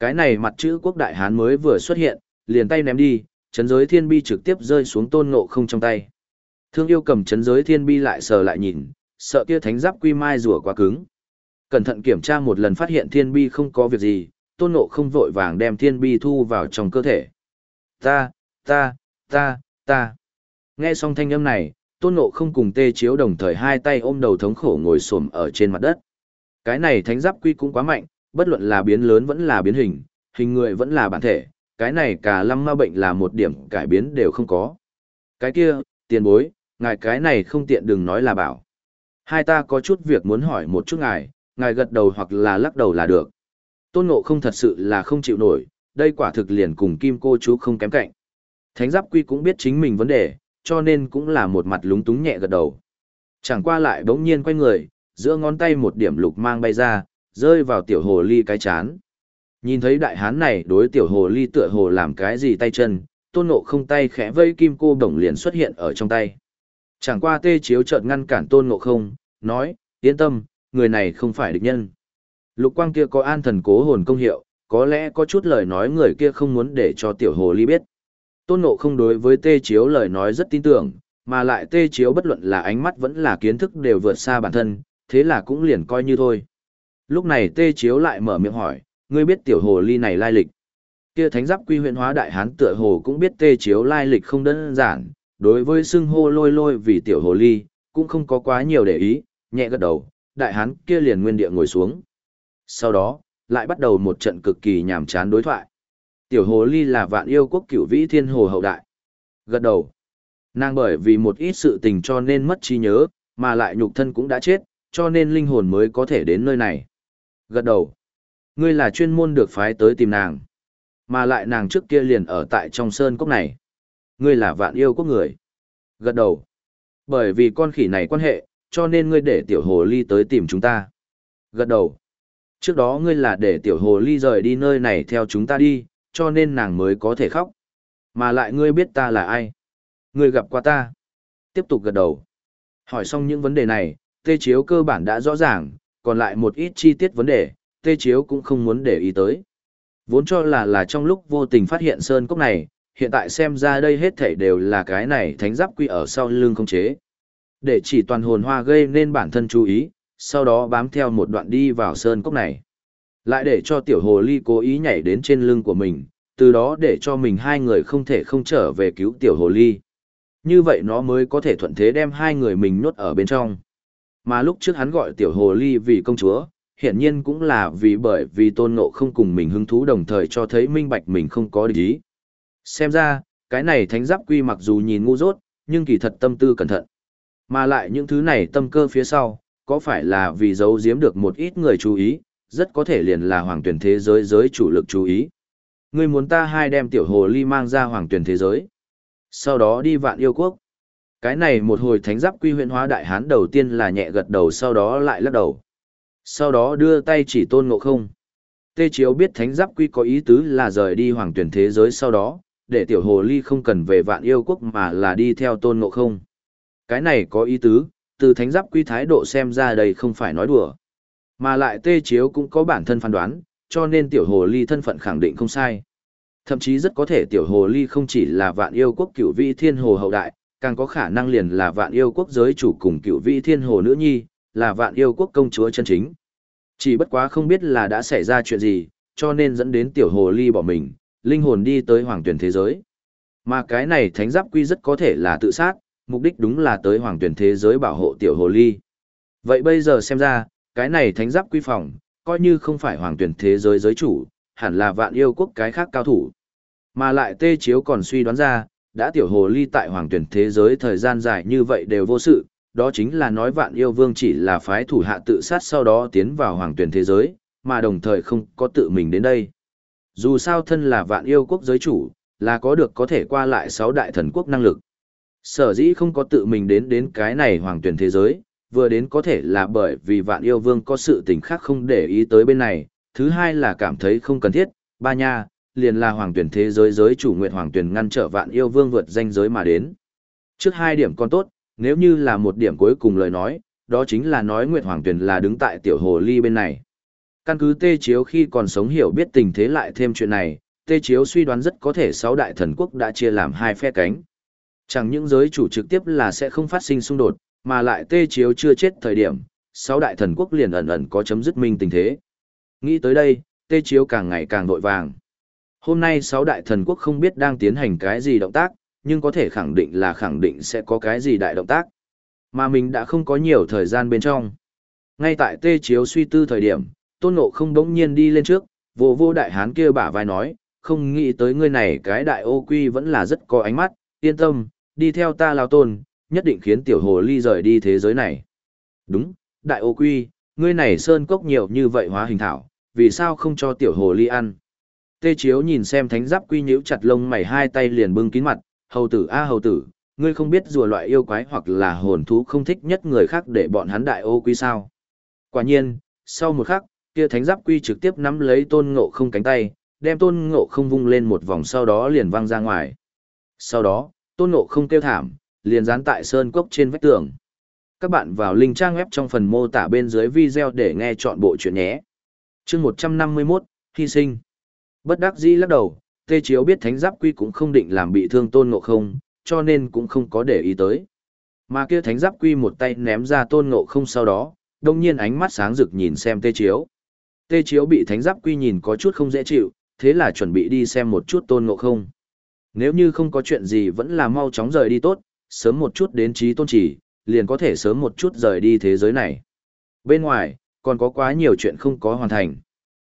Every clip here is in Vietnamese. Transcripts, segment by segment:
Cái này mặt chữ quốc đại hán mới vừa xuất hiện, liền tay ném đi, chấn giới thiên bi trực tiếp rơi xuống tôn ngộ không trong tay. Thương yêu cầm chấn giới thiên bi lại sờ lại nhìn, sợ kia thánh giáp quy mai rùa quá cứng. Cẩn thận kiểm tra một lần phát hiện thiên bi không có việc gì, tôn ngộ không vội vàng đem thiên bi thu vào trong cơ thể. Ta, ta, ta, ta. Nghe xong thanh âm này, tôn ngộ không cùng tê chiếu đồng thời hai tay ôm đầu thống khổ ngồi xổm ở trên mặt đất. Cái này thánh giáp quy cũng quá mạnh, bất luận là biến lớn vẫn là biến hình, hình người vẫn là bản thể, cái này cả lăng ma bệnh là một điểm cải biến đều không có. Cái kia, tiền bối, ngài cái này không tiện đừng nói là bảo. Hai ta có chút việc muốn hỏi một chút ngài, ngài gật đầu hoặc là lắc đầu là được. Tôn ngộ không thật sự là không chịu nổi, đây quả thực liền cùng kim cô chú không kém cạnh. Thánh giáp quy cũng biết chính mình vấn đề, cho nên cũng là một mặt lúng túng nhẹ gật đầu. Chẳng qua lại bỗng nhiên quay người, giữa ngón tay một điểm lục mang bay ra, rơi vào tiểu hồ ly cái chán. Nhìn thấy đại hán này đối tiểu hồ ly tựa hồ làm cái gì tay chân, tôn ngộ không tay khẽ vây kim cô đồng liền xuất hiện ở trong tay. Chẳng qua tê chiếu chợt ngăn cản tôn ngộ không, nói, yên tâm, người này không phải địch nhân. Lục quang kia có an thần cố hồn công hiệu, có lẽ có chút lời nói người kia không muốn để cho tiểu hồ ly biết. Tôn ngộ không đối với tê chiếu lời nói rất tin tưởng, mà lại tê chiếu bất luận là ánh mắt vẫn là kiến thức đều vượt xa bản thân, thế là cũng liền coi như thôi. Lúc này tê chiếu lại mở miệng hỏi, ngươi biết tiểu hồ ly này lai lịch. Kia thánh giáp quy huyện hóa đại hán tựa hồ cũng biết tê chiếu lai lịch không đơn giản, đối với xưng hô lôi lôi vì tiểu hồ ly, cũng không có quá nhiều để ý, nhẹ gật đầu, đại hán kia liền nguyên địa ngồi xuống. Sau đó, lại bắt đầu một trận cực kỳ nhàm chán đối thoại. Tiểu hồ ly là vạn yêu quốc cửu vĩ thiên hồ hậu đại. Gật đầu. Nàng bởi vì một ít sự tình cho nên mất trí nhớ, mà lại nhục thân cũng đã chết, cho nên linh hồn mới có thể đến nơi này. Gật đầu. Ngươi là chuyên môn được phái tới tìm nàng. Mà lại nàng trước kia liền ở tại trong sơn cốc này. Ngươi là vạn yêu quốc người. Gật đầu. Bởi vì con khỉ này quan hệ, cho nên ngươi để tiểu hồ ly tới tìm chúng ta. Gật đầu. Trước đó ngươi là để tiểu hồ ly rời đi nơi này theo chúng ta đi, cho nên nàng mới có thể khóc. Mà lại ngươi biết ta là ai. Ngươi gặp qua ta. Tiếp tục gật đầu. Hỏi xong những vấn đề này, tê chiếu cơ bản đã rõ ràng, còn lại một ít chi tiết vấn đề, tê chiếu cũng không muốn để ý tới. Vốn cho là là trong lúc vô tình phát hiện sơn cốc này, hiện tại xem ra đây hết thảy đều là cái này thánh giáp quy ở sau lưng không chế. Để chỉ toàn hồn hoa gây nên bản thân chú ý, sau đó bám theo một đoạn đi vào sơn cốc này. Lại để cho tiểu hồ ly cố ý nhảy đến trên lưng của mình, từ đó để cho mình hai người không thể không trở về cứu tiểu hồ ly. Như vậy nó mới có thể thuận thế đem hai người mình nhốt ở bên trong. Mà lúc trước hắn gọi tiểu hồ ly vì công chúa, hiển nhiên cũng là vì bởi vì tôn ngộ không cùng mình hứng thú đồng thời cho thấy minh bạch mình không có địch ý. Xem ra, cái này thánh giáp quy mặc dù nhìn ngu dốt, nhưng kỳ thật tâm tư cẩn thận. Mà lại những thứ này tâm cơ phía sau, có phải là vì giấu giếm được một ít người chú ý, rất có thể liền là hoàng tuyển thế giới giới chủ lực chú ý. Ngươi muốn ta hai đem tiểu hồ ly mang ra hoàng tuyển thế giới. Sau đó đi vạn yêu quốc. Cái này một hồi thánh giáp quy huyện hóa đại hán đầu tiên là nhẹ gật đầu sau đó lại lắc đầu. Sau đó đưa tay chỉ tôn ngộ không. Tê Chiếu biết thánh giáp quy có ý tứ là rời đi hoàng tuyển thế giới sau đó, để tiểu hồ ly không cần về vạn yêu quốc mà là đi theo tôn ngộ không. Cái này có ý tứ, từ thánh giáp quy thái độ xem ra đây không phải nói đùa. Mà lại Tê Chiếu cũng có bản thân phán đoán, cho nên tiểu hồ ly thân phận khẳng định không sai. Thậm chí rất có thể tiểu hồ ly không chỉ là vạn yêu quốc cửu vị thiên hồ hậu đại, càng có khả năng liền là vạn yêu quốc giới chủ cùng cựu vị thiên hồ nữ nhi, là vạn yêu quốc công chúa chân chính. Chỉ bất quá không biết là đã xảy ra chuyện gì, cho nên dẫn đến tiểu hồ ly bỏ mình, linh hồn đi tới hoàng tuyển thế giới. Mà cái này thánh giáp quy rất có thể là tự sát, mục đích đúng là tới hoàng tuyển thế giới bảo hộ tiểu hồ ly. Vậy bây giờ xem ra, cái này thánh giáp quy phòng, coi như không phải hoàng tuyển thế giới giới chủ, hẳn là vạn yêu quốc cái khác cao thủ. Mà lại tê chiếu còn suy đoán ra, đã tiểu hồ ly tại hoàng tuyển thế giới thời gian dài như vậy đều vô sự, đó chính là nói vạn yêu vương chỉ là phái thủ hạ tự sát sau đó tiến vào hoàng tuyển thế giới, mà đồng thời không có tự mình đến đây. Dù sao thân là vạn yêu quốc giới chủ, là có được có thể qua lại sáu đại thần quốc năng lực. Sở dĩ không có tự mình đến đến cái này hoàng tuyển thế giới, vừa đến có thể là bởi vì vạn yêu vương có sự tình khác không để ý tới bên này, thứ hai là cảm thấy không cần thiết, ba nha, liền là hoàng tuyển thế giới giới chủ nguyện hoàng tuyển ngăn trở vạn yêu vương vượt danh giới mà đến. Trước hai điểm còn tốt, nếu như là một điểm cuối cùng lời nói, đó chính là nói nguyện hoàng tuyển là đứng tại tiểu hồ ly bên này. Căn cứ Tê Chiếu khi còn sống hiểu biết tình thế lại thêm chuyện này, Tê Chiếu suy đoán rất có thể sáu đại thần quốc đã chia làm hai phe cánh. Chẳng những giới chủ trực tiếp là sẽ không phát sinh xung đột, mà lại Tê Chiếu chưa chết thời điểm, sáu đại thần quốc liền ẩn ẩn có chấm dứt minh tình thế. Nghĩ tới đây, Tê Chiếu càng ngày càng vội vàng. Hôm nay sáu đại thần quốc không biết đang tiến hành cái gì động tác, nhưng có thể khẳng định là khẳng định sẽ có cái gì đại động tác. Mà mình đã không có nhiều thời gian bên trong. Ngay tại Tê Chiếu suy tư thời điểm, Tôn Ngộ không đống nhiên đi lên trước, vô vô đại hán kia bả vai nói, không nghĩ tới ngươi này cái đại ô quy vẫn là rất có ánh mắt, yên tâm, đi theo ta lao tôn, nhất định khiến tiểu hồ ly rời đi thế giới này. Đúng, đại ô quy, ngươi này sơn cốc nhiều như vậy hóa hình thảo, vì sao không cho tiểu hồ ly ăn? Tê Chiếu nhìn xem thánh giáp quy nhíu chặt lông mày hai tay liền bưng kín mặt, hầu tử a hầu tử, ngươi không biết rùa loại yêu quái hoặc là hồn thú không thích nhất người khác để bọn hắn đại ô quy sao. Quả nhiên, sau một khắc, kia thánh giáp quy trực tiếp nắm lấy tôn ngộ không cánh tay, đem tôn ngộ không vung lên một vòng sau đó liền văng ra ngoài. Sau đó, tôn ngộ không kêu thảm, liền dán tại sơn cốc trên vách tường. Các bạn vào link trang web trong phần mô tả bên dưới video để nghe chọn bộ chuyện nhé. chương 151, hy sinh. Bất đắc dĩ lắc đầu, Tê Chiếu biết thánh giáp quy cũng không định làm bị thương tôn ngộ không, cho nên cũng không có để ý tới. Mà kia thánh giáp quy một tay ném ra tôn ngộ không sau đó, đông nhiên ánh mắt sáng rực nhìn xem Tê Chiếu. Tê Chiếu bị thánh giáp quy nhìn có chút không dễ chịu, thế là chuẩn bị đi xem một chút tôn ngộ không. Nếu như không có chuyện gì vẫn là mau chóng rời đi tốt, sớm một chút đến trí tôn chỉ, liền có thể sớm một chút rời đi thế giới này. Bên ngoài, còn có quá nhiều chuyện không có hoàn thành.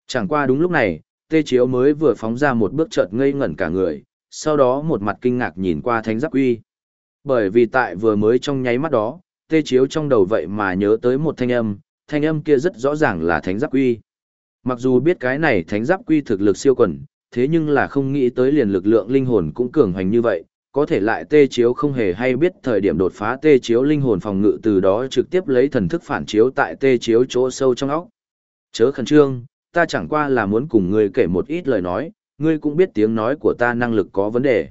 Chẳng qua đúng lúc này, Tê Chiếu mới vừa phóng ra một bước chợt ngây ngẩn cả người, sau đó một mặt kinh ngạc nhìn qua thánh giáp Uy. Bởi vì tại vừa mới trong nháy mắt đó, Tê Chiếu trong đầu vậy mà nhớ tới một thanh âm, thanh âm kia rất rõ ràng là thánh giáp Uy. Mặc dù biết cái này thánh giáp quy thực lực siêu quần, thế nhưng là không nghĩ tới liền lực lượng linh hồn cũng cường hoành như vậy, có thể lại tê chiếu không hề hay biết thời điểm đột phá tê chiếu linh hồn phòng ngự từ đó trực tiếp lấy thần thức phản chiếu tại tê chiếu chỗ sâu trong óc. Chớ khẩn trương, ta chẳng qua là muốn cùng ngươi kể một ít lời nói, ngươi cũng biết tiếng nói của ta năng lực có vấn đề.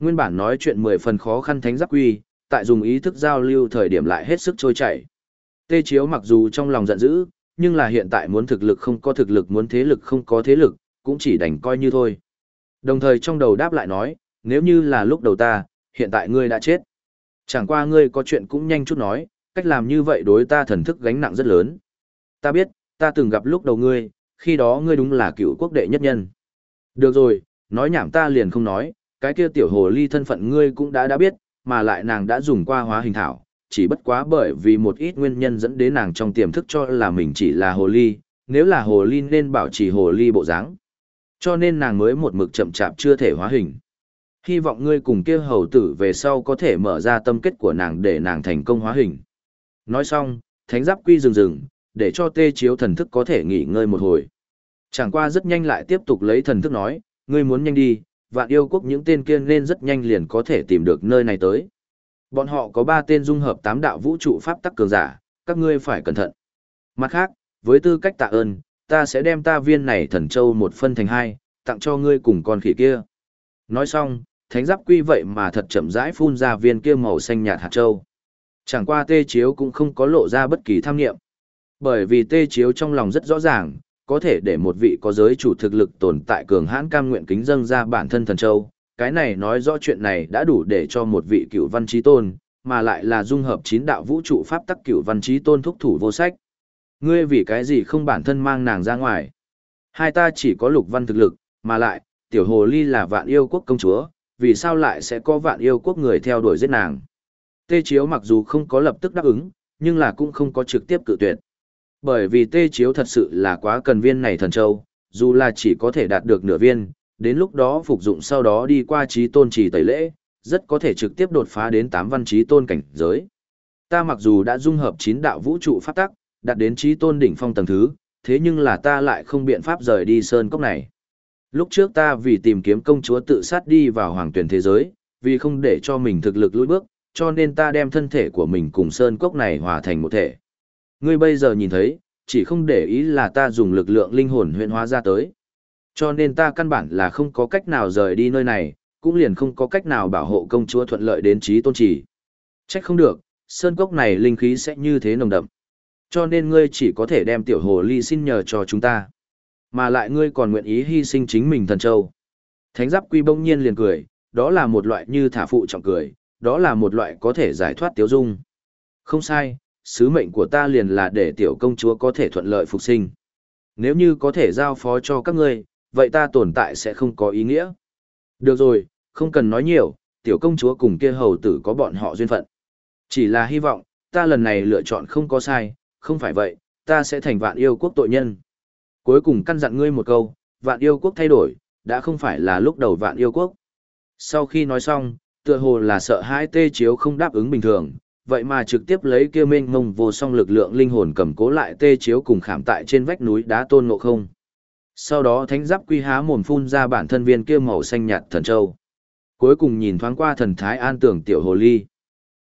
Nguyên bản nói chuyện mười phần khó khăn thánh giáp quy, tại dùng ý thức giao lưu thời điểm lại hết sức trôi chảy. Tê chiếu mặc dù trong lòng giận dữ, nhưng là hiện tại muốn thực lực không có thực lực muốn thế lực không có thế lực, cũng chỉ đành coi như thôi. Đồng thời trong đầu đáp lại nói, nếu như là lúc đầu ta, hiện tại ngươi đã chết. Chẳng qua ngươi có chuyện cũng nhanh chút nói, cách làm như vậy đối ta thần thức gánh nặng rất lớn. Ta biết, ta từng gặp lúc đầu ngươi, khi đó ngươi đúng là cựu quốc đệ nhất nhân. Được rồi, nói nhảm ta liền không nói, cái kia tiểu hồ ly thân phận ngươi cũng đã đã biết, mà lại nàng đã dùng qua hóa hình thảo, chỉ bất quá bởi vì một ít nguyên nhân dẫn đến nàng trong tiềm thức cho là mình chỉ là hồ ly, nếu là hồ ly nên bảo trì hồ ly bộ dáng. Cho nên nàng mới một mực chậm chạp chưa thể hóa hình. Hy vọng ngươi cùng kia hầu tử về sau có thể mở ra tâm kết của nàng để nàng thành công hóa hình. Nói xong, thánh giáp quy dừng dừng, để cho tê chiếu thần thức có thể nghỉ ngơi một hồi. Chẳng qua rất nhanh lại tiếp tục lấy thần thức nói, ngươi muốn nhanh đi, vạn yêu quốc những tên kia nên rất nhanh liền có thể tìm được nơi này tới. Bọn họ có ba tên dung hợp tám đạo vũ trụ pháp tắc cường giả, các ngươi phải cẩn thận. Mặt khác, với tư cách tạ ơn, ta sẽ đem ta viên này thần châu một phân thành hai, tặng cho ngươi cùng con khỉ kia. Nói xong, thánh giáp quy vậy mà thật chậm rãi phun ra viên kia màu xanh nhạt hạt châu. Chẳng qua tê chiếu cũng không có lộ ra bất kỳ tham nghiệm. Bởi vì tê chiếu trong lòng rất rõ ràng, có thể để một vị có giới chủ thực lực tồn tại cường hãn cam nguyện kính dâng ra bản thân thần châu, cái này nói rõ chuyện này đã đủ để cho một vị cựu văn trí tôn, mà lại là dung hợp chín đạo vũ trụ pháp tắc cựu văn trí tôn thúc thủ vô sách. Ngươi vì cái gì không bản thân mang nàng ra ngoài? Hai ta chỉ có lục văn thực lực, mà lại, tiểu hồ ly là vạn yêu quốc công chúa, vì sao lại sẽ có vạn yêu quốc người theo đuổi giết nàng? Tê Chiếu mặc dù không có lập tức đáp ứng, nhưng là cũng không có trực tiếp cự tuyệt. Bởi vì Tê Chiếu thật sự là quá cần viên này thần châu, dù là chỉ có thể đạt được nửa viên, đến lúc đó phục dụng sau đó đi qua trí tôn trì tẩy lễ, rất có thể trực tiếp đột phá đến tám văn trí tôn cảnh giới. Ta mặc dù đã dung hợp chín đạo vũ trụ pháp tắc, đạt đến trí tôn đỉnh phong tầng thứ, thế nhưng là ta lại không biện pháp rời đi sơn cốc này. Lúc trước ta vì tìm kiếm công chúa tự sát đi vào hoàng tuyển thế giới, vì không để cho mình thực lực lùi bước, cho nên ta đem thân thể của mình cùng sơn cốc này hòa thành một thể. Ngươi bây giờ nhìn thấy, chỉ không để ý là ta dùng lực lượng linh hồn huyện hóa ra tới. Cho nên ta căn bản là không có cách nào rời đi nơi này, cũng liền không có cách nào bảo hộ công chúa thuận lợi đến trí tôn trì. Trách không được, sơn cốc này linh khí sẽ như thế nồng đậm. Cho nên ngươi chỉ có thể đem tiểu hồ ly xin nhờ cho chúng ta. Mà lại ngươi còn nguyện ý hy sinh chính mình thần châu. Thánh giáp quy bỗng nhiên liền cười, đó là một loại như thả phụ trọng cười, đó là một loại có thể giải thoát tiếu dung. Không sai, sứ mệnh của ta liền là để tiểu công chúa có thể thuận lợi phục sinh. Nếu như có thể giao phó cho các ngươi, vậy ta tồn tại sẽ không có ý nghĩa. Được rồi, không cần nói nhiều, tiểu công chúa cùng kia hầu tử có bọn họ duyên phận. Chỉ là hy vọng, ta lần này lựa chọn không có sai, không phải vậy, ta sẽ thành vạn yêu quốc tội nhân. Cuối cùng căn dặn ngươi một câu, vạn yêu quốc thay đổi, đã không phải là lúc đầu vạn yêu quốc. Sau khi nói xong, tựa hồ là sợ hãi tê chiếu không đáp ứng bình thường, vậy mà trực tiếp lấy kia mênh mông vô song lực lượng linh hồn cầm cố lại tê chiếu cùng khảm tại trên vách núi đá tôn ngộ không. Sau đó thánh giáp quy há mồm phun ra bản thân viên kia màu xanh nhạt thần châu. Cuối cùng nhìn thoáng qua thần thái an tưởng tiểu hồ ly.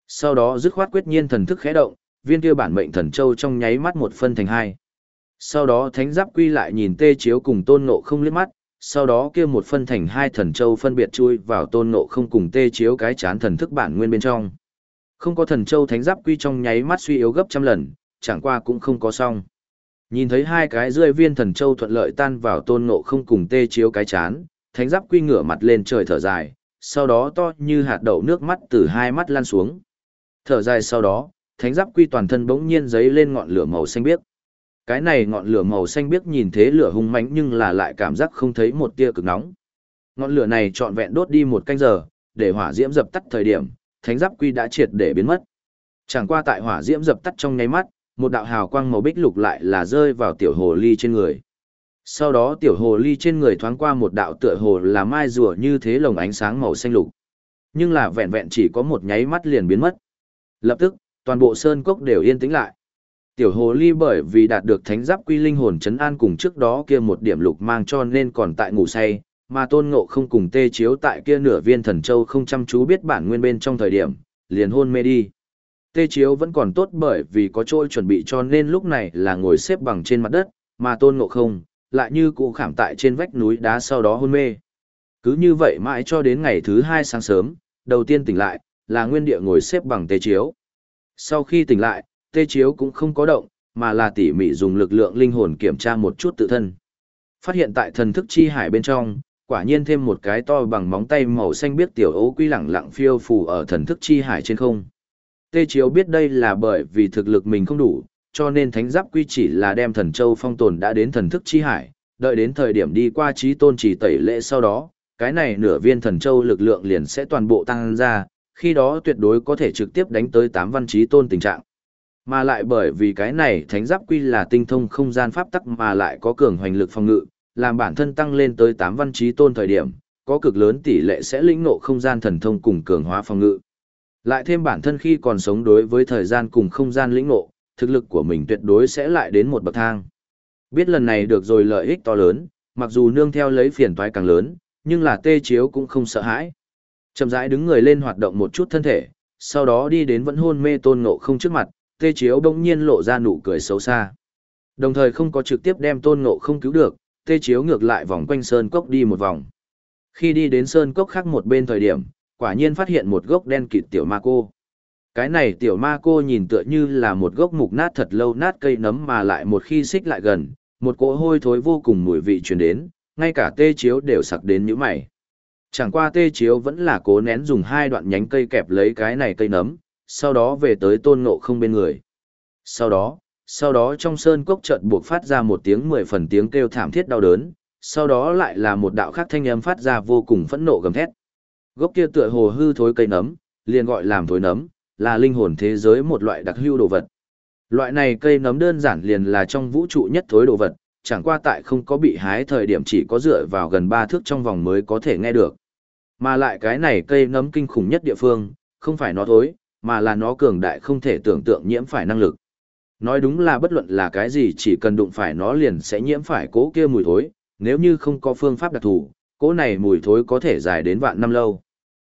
Sau đó dứt khoát quyết nhiên thần thức khẽ động, viên kia bản mệnh thần châu trong nháy mắt một phân thành hai. Sau đó thánh giáp quy lại nhìn tê chiếu cùng tôn ngộ không liếc mắt, sau đó kia một phân thành hai thần châu phân biệt chui vào tôn ngộ không cùng tê chiếu cái chán thần thức bản nguyên bên trong. Không có thần châu thánh giáp quy trong nháy mắt suy yếu gấp trăm lần, chẳng qua cũng không có xong. Nhìn thấy hai cái rơi viên thần châu thuận lợi tan vào tôn ngộ không cùng tê chiếu cái chán, thánh giáp quy ngửa mặt lên trời thở dài, sau đó to như hạt đậu nước mắt từ hai mắt lan xuống. Thở dài sau đó, thánh giáp quy toàn thân bỗng nhiên giấy lên ngọn lửa màu xanh biếc. Cái này ngọn lửa màu xanh biếc nhìn thế lửa hung mãnh nhưng là lại cảm giác không thấy một tia cực nóng. Ngọn lửa này trọn vẹn đốt đi một canh giờ, để hỏa diễm dập tắt thời điểm, thánh giáp quy đã triệt để biến mất. Chẳng qua tại hỏa diễm dập tắt trong nháy mắt, một đạo hào quang màu bích lục lại là rơi vào tiểu hồ ly trên người. Sau đó tiểu hồ ly trên người thoáng qua một đạo tựa hồ là mai rùa như thế lồng ánh sáng màu xanh lục. Nhưng là vẹn vẹn chỉ có một nháy mắt liền biến mất. Lập tức, toàn bộ sơn cốc đều yên tĩnh lại. Tiểu hồ ly bởi vì đạt được thánh giáp quy linh hồn chấn an cùng trước đó kia một điểm lục mang cho nên còn tại ngủ say, mà tôn ngộ không cùng tê chiếu tại kia nửa viên thần châu không chăm chú biết bản nguyên bên trong thời điểm, liền hôn mê đi. Tê chiếu vẫn còn tốt bởi vì có trôi chuẩn bị cho nên lúc này là ngồi xếp bằng trên mặt đất, mà tôn ngộ không, lại như cụ khảm tại trên vách núi đá sau đó hôn mê. Cứ như vậy mãi cho đến ngày thứ hai sáng sớm, đầu tiên tỉnh lại, là nguyên địa ngồi xếp bằng tê chiếu. Sau khi tỉnh lại, tê chiếu cũng không có động, mà là tỉ mỉ dùng lực lượng linh hồn kiểm tra một chút tự thân. Phát hiện tại thần thức chi hải bên trong, quả nhiên thêm một cái to bằng móng tay màu xanh biết tiểu ấu quy lẳng lặng phiêu phù ở thần thức chi hải trên không. Tê Chiếu biết đây là bởi vì thực lực mình không đủ, cho nên thánh giáp quy chỉ là đem thần châu phong tồn đã đến thần thức chi hải, đợi đến thời điểm đi qua trí tôn chỉ tẩy lễ sau đó, cái này nửa viên thần châu lực lượng liền sẽ toàn bộ tăng ra, khi đó tuyệt đối có thể trực tiếp đánh tới tám văn trí tôn tình trạng. Mà lại bởi vì cái này thánh giáp quy là tinh thông không gian pháp tắc mà lại có cường hoành lực phòng ngự, làm bản thân tăng lên tới 8 văn trí tôn thời điểm, có cực lớn tỷ lệ sẽ lĩnh ngộ không gian thần thông cùng cường hóa phòng ngự. Lại thêm bản thân khi còn sống đối với thời gian cùng không gian lĩnh ngộ, thực lực của mình tuyệt đối sẽ lại đến một bậc thang. Biết lần này được rồi lợi ích to lớn, mặc dù nương theo lấy phiền toái càng lớn, nhưng là tê chiếu cũng không sợ hãi. Chậm rãi đứng người lên hoạt động một chút thân thể, sau đó đi đến vẫn hôn mê tôn ngộ không trước mặt, tê chiếu bỗng nhiên lộ ra nụ cười xấu xa. Đồng thời không có trực tiếp đem tôn ngộ không cứu được, tê chiếu ngược lại vòng quanh sơn cốc đi một vòng. Khi đi đến sơn cốc khác một bên thời điểm, quả nhiên phát hiện một gốc đen kịt tiểu ma cô. Cái này tiểu ma cô nhìn tựa như là một gốc mục nát thật lâu nát cây nấm mà lại một khi xích lại gần, một cỗ hôi thối vô cùng mùi vị truyền đến, ngay cả tê chiếu đều sặc đến nhũ mày. Chẳng qua tê chiếu vẫn là cố nén dùng hai đoạn nhánh cây kẹp lấy cái này cây nấm, sau đó về tới tôn ngộ không bên người. Sau đó, sau đó trong sơn cốc chợt buộc phát ra một tiếng mười phần tiếng kêu thảm thiết đau đớn, sau đó lại là một đạo khác thanh âm phát ra vô cùng phẫn nộ gầm thét. Gốc kia tựa hồ hư thối cây nấm, liền gọi làm thối nấm, là linh hồn thế giới một loại đặc hữu đồ vật. Loại này cây nấm đơn giản liền là trong vũ trụ nhất thối đồ vật, chẳng qua tại không có bị hái thời điểm chỉ có dựa vào gần ba thước trong vòng mới có thể nghe được. Mà lại cái này cây nấm kinh khủng nhất địa phương, không phải nó thối, mà là nó cường đại không thể tưởng tượng nhiễm phải năng lực. Nói đúng là bất luận là cái gì chỉ cần đụng phải nó liền sẽ nhiễm phải cố kia mùi thối, nếu như không có phương pháp đặc thù, cố này mùi thối có thể dài đến vạn năm lâu.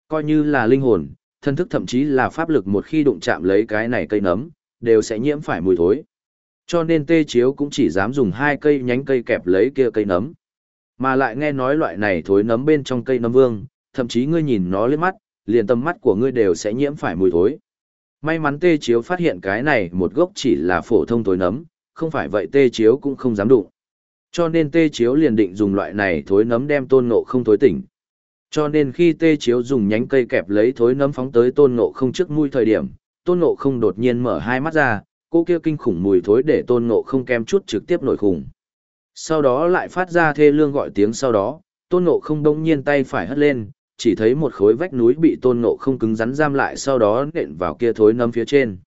Coi như là linh hồn, thân thức thậm chí là pháp lực một khi đụng chạm lấy cái này cây nấm, đều sẽ nhiễm phải mùi thối. Cho nên tê chiếu cũng chỉ dám dùng hai cây nhánh cây kẹp lấy kia cây nấm. Mà lại nghe nói loại này thối nấm bên trong cây nấm vương, thậm chí ngươi nhìn nó lên mắt, liền tâm mắt của ngươi đều sẽ nhiễm phải mùi thối. May mắn tê chiếu phát hiện cái này một gốc chỉ là phổ thông thối nấm, không phải vậy tê chiếu cũng không dám đụng. Cho nên tê chiếu liền định dùng loại này thối nấm đem tôn ngộ không thối tỉnh. Cho nên khi tê chiếu dùng nhánh cây kẹp lấy thối nấm phóng tới tôn ngộ không trước mũi thời điểm, tôn ngộ không đột nhiên mở hai mắt ra, cô kia kinh khủng mùi thối để tôn ngộ không kem chút trực tiếp nổi khủng. Sau đó lại phát ra thê lương gọi tiếng sau đó, tôn ngộ không đông nhiên tay phải hất lên, chỉ thấy một khối vách núi bị tôn ngộ không cứng rắn giam lại sau đó nện vào kia thối nấm phía trên.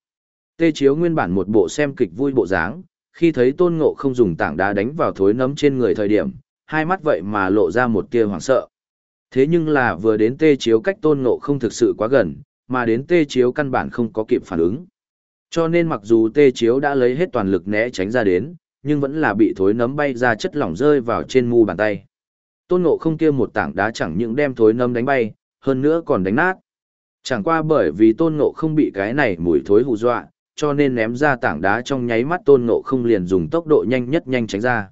Tê chiếu nguyên bản một bộ xem kịch vui bộ dáng, khi thấy tôn ngộ không dùng tảng đá đánh vào thối nấm trên người thời điểm, hai mắt vậy mà lộ ra một tia hoảng sợ. Thế nhưng là vừa đến tê chiếu cách tôn ngộ không thực sự quá gần, mà đến tê chiếu căn bản không có kịp phản ứng. Cho nên mặc dù tê chiếu đã lấy hết toàn lực né tránh ra đến, nhưng vẫn là bị thối nấm bay ra chất lỏng rơi vào trên mu bàn tay. Tôn ngộ không kia một tảng đá chẳng những đem thối nấm đánh bay, hơn nữa còn đánh nát. Chẳng qua bởi vì tôn ngộ không bị cái này mùi thối hù dọa, cho nên ném ra tảng đá trong nháy mắt tôn ngộ không liền dùng tốc độ nhanh nhất nhanh tránh ra.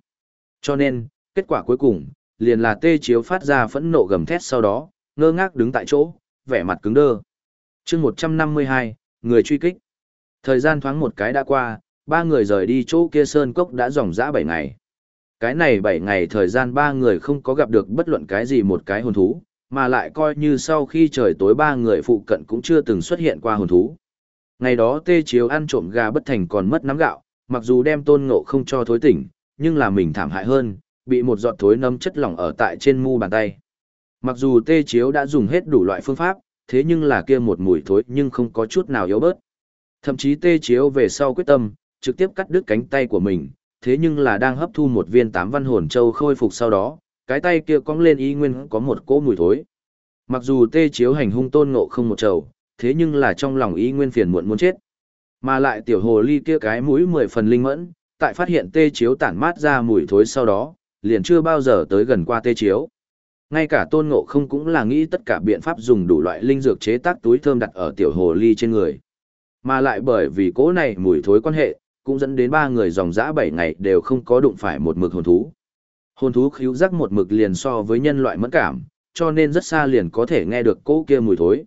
Cho nên, kết quả cuối cùng, liền là tê chiếu phát ra phẫn nộ gầm thét sau đó, ngơ ngác đứng tại chỗ, vẻ mặt cứng đơ. chương 152, người truy kích. Thời gian thoáng một cái đã qua, ba người rời đi chỗ kia sơn cốc đã dòng dã bảy ngày. Cái này bảy ngày thời gian ba người không có gặp được bất luận cái gì một cái hồn thú, mà lại coi như sau khi trời tối ba người phụ cận cũng chưa từng xuất hiện qua hồn thú. Ngày đó tê chiếu ăn trộm gà bất thành còn mất nắm gạo, mặc dù đem tôn ngộ không cho thối tỉnh, nhưng là mình thảm hại hơn, bị một giọt thối nấm chất lỏng ở tại trên mu bàn tay. Mặc dù tê chiếu đã dùng hết đủ loại phương pháp, thế nhưng là kia một mùi thối nhưng không có chút nào yếu bớt. Thậm chí tê chiếu về sau quyết tâm, trực tiếp cắt đứt cánh tay của mình, thế nhưng là đang hấp thu một viên tám văn hồn châu khôi phục sau đó, cái tay kia cong lên y nguyên có một cỗ mùi thối. Mặc dù tê chiếu hành hung tôn ngộ không một trầu, thế nhưng là trong lòng y nguyên phiền muộn muốn chết. Mà lại tiểu hồ ly kia cái mũi mười phần linh mẫn, tại phát hiện tê chiếu tản mát ra mùi thối sau đó, liền chưa bao giờ tới gần qua tê chiếu. Ngay cả tôn ngộ không cũng là nghĩ tất cả biện pháp dùng đủ loại linh dược chế tác túi thơm đặt ở tiểu hồ ly trên người. Mà lại bởi vì cỗ này mùi thối quan hệ, cũng dẫn đến ba người dòng dã bảy ngày đều không có đụng phải một mực hồn thú. Hồn thú khíu giác một mực liền so với nhân loại mẫn cảm, cho nên rất xa liền có thể nghe được cỗ kia mùi thối.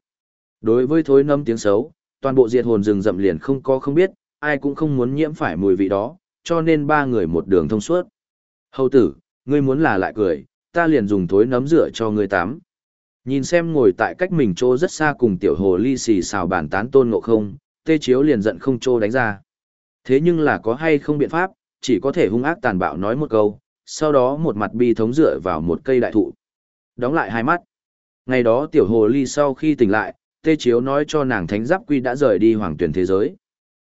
Đối với thối nâm tiếng xấu, toàn bộ diệt hồn rừng rậm liền không có không biết, ai cũng không muốn nhiễm phải mùi vị đó, cho nên ba người một đường thông suốt. Hầu tử, ngươi muốn là lại cười, ta liền dùng thối nấm rửa cho ngươi tắm. Nhìn xem ngồi tại cách mình chỗ rất xa cùng tiểu hồ ly xì xào bàn tán tôn ngộ không, tê chiếu liền giận không trô đánh ra. Thế nhưng là có hay không biện pháp, chỉ có thể hung ác tàn bạo nói một câu, sau đó một mặt bi thống dựa vào một cây đại thụ. Đóng lại hai mắt. Ngày đó tiểu hồ ly sau khi tỉnh lại, tê chiếu nói cho nàng thánh giáp quy đã rời đi hoàng tuyển thế giới.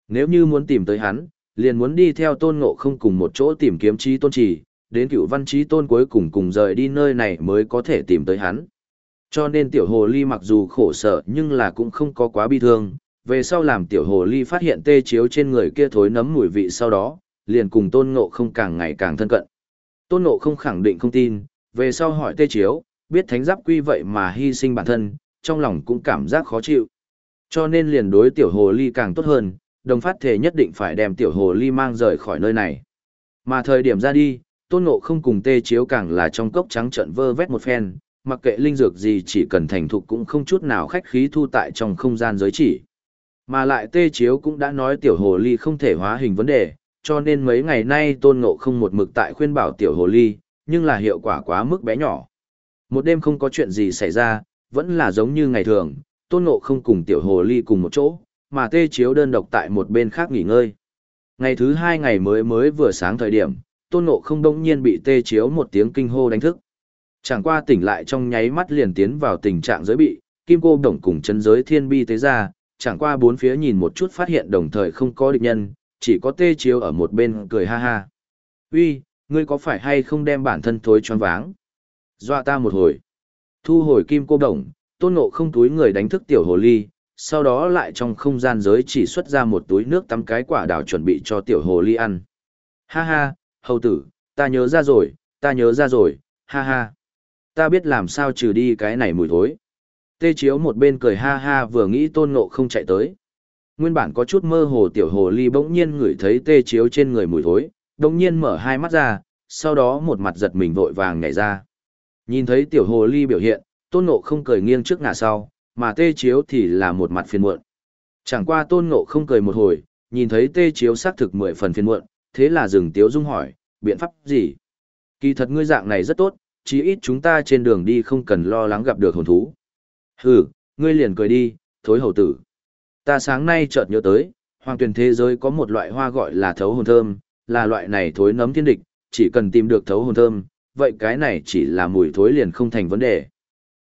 Nếu như muốn tìm tới hắn, liền muốn đi theo tôn ngộ không cùng một chỗ tìm kiếm trí tôn trì, đến cựu văn trí tôn cuối cùng cùng rời đi nơi này mới có thể tìm tới hắn. Cho nên tiểu hồ ly mặc dù khổ sở nhưng là cũng không có quá bi thương, về sau làm tiểu hồ ly phát hiện tê chiếu trên người kia thối nấm mùi vị sau đó, liền cùng tôn ngộ không càng ngày càng thân cận. Tôn ngộ không khẳng định không tin, về sau hỏi tê chiếu, biết thánh giáp quy vậy mà hy sinh bản thân, trong lòng cũng cảm giác khó chịu. Cho nên liền đối tiểu hồ ly càng tốt hơn, đồng phát thể nhất định phải đem tiểu hồ ly mang rời khỏi nơi này. Mà thời điểm ra đi, tôn ngộ không cùng tê chiếu càng là trong cốc trắng trận vơ vét một phen, mặc kệ linh dược gì chỉ cần thành thục cũng không chút nào khách khí thu tại trong không gian giới chỉ. Mà lại tê chiếu cũng đã nói tiểu hồ ly không thể hóa hình vấn đề, cho nên mấy ngày nay tôn ngộ không một mực tại khuyên bảo tiểu hồ ly, nhưng là hiệu quả quá mức bé nhỏ. Một đêm không có chuyện gì xảy ra, vẫn là giống như ngày thường, tôn ngộ không cùng tiểu hồ ly cùng một chỗ, mà tê chiếu đơn độc tại một bên khác nghỉ ngơi. Ngày thứ hai ngày mới mới vừa sáng thời điểm, tôn ngộ không đông nhiên bị tê chiếu một tiếng kinh hô đánh thức. Chẳng qua tỉnh lại trong nháy mắt liền tiến vào tình trạng giới bị, kim cô đồng cùng chân giới thiên bi tế ra, chẳng qua bốn phía nhìn một chút phát hiện đồng thời không có địch nhân, chỉ có tê chiếu ở một bên cười ha ha. Uy, ngươi có phải hay không đem bản thân thối choáng váng? Dọa ta một hồi. Thu hồi kim cô đồng, tôn ngộ không túi người đánh thức tiểu hồ ly, sau đó lại trong không gian giới chỉ xuất ra một túi nước tắm cái quả đào chuẩn bị cho tiểu hồ ly ăn. Ha ha, hầu tử, ta nhớ ra rồi, ta nhớ ra rồi, ha ha. Ta biết làm sao trừ đi cái này mùi thối. Tê chiếu một bên cười ha ha vừa nghĩ tôn ngộ không chạy tới. Nguyên bản có chút mơ hồ tiểu hồ ly bỗng nhiên ngửi thấy tê chiếu trên người mùi thối, bỗng nhiên mở hai mắt ra, sau đó một mặt giật mình vội vàng nhảy ra. Nhìn thấy tiểu hồ ly biểu hiện, tôn ngộ không cười nghiêng trước ngả sau, mà tê chiếu thì là một mặt phiền muộn. Chẳng qua tôn ngộ không cười một hồi, nhìn thấy tê chiếu xác thực mười phần phiền muộn, thế là dừng tiếu dung hỏi, biện pháp gì? Kỳ thật ngươi dạng này rất tốt, chí ít chúng ta trên đường đi không cần lo lắng gặp được hồn thú. Hừ, ngươi liền cười đi, thối hầu tử. Ta sáng nay chợt nhớ tới, hoàng tuyển thế giới có một loại hoa gọi là thấu hồn thơm, là loại này thối nấm thiên địch, chỉ cần tìm được thấu hồn thơm, vậy cái này chỉ là mùi thối liền không thành vấn đề.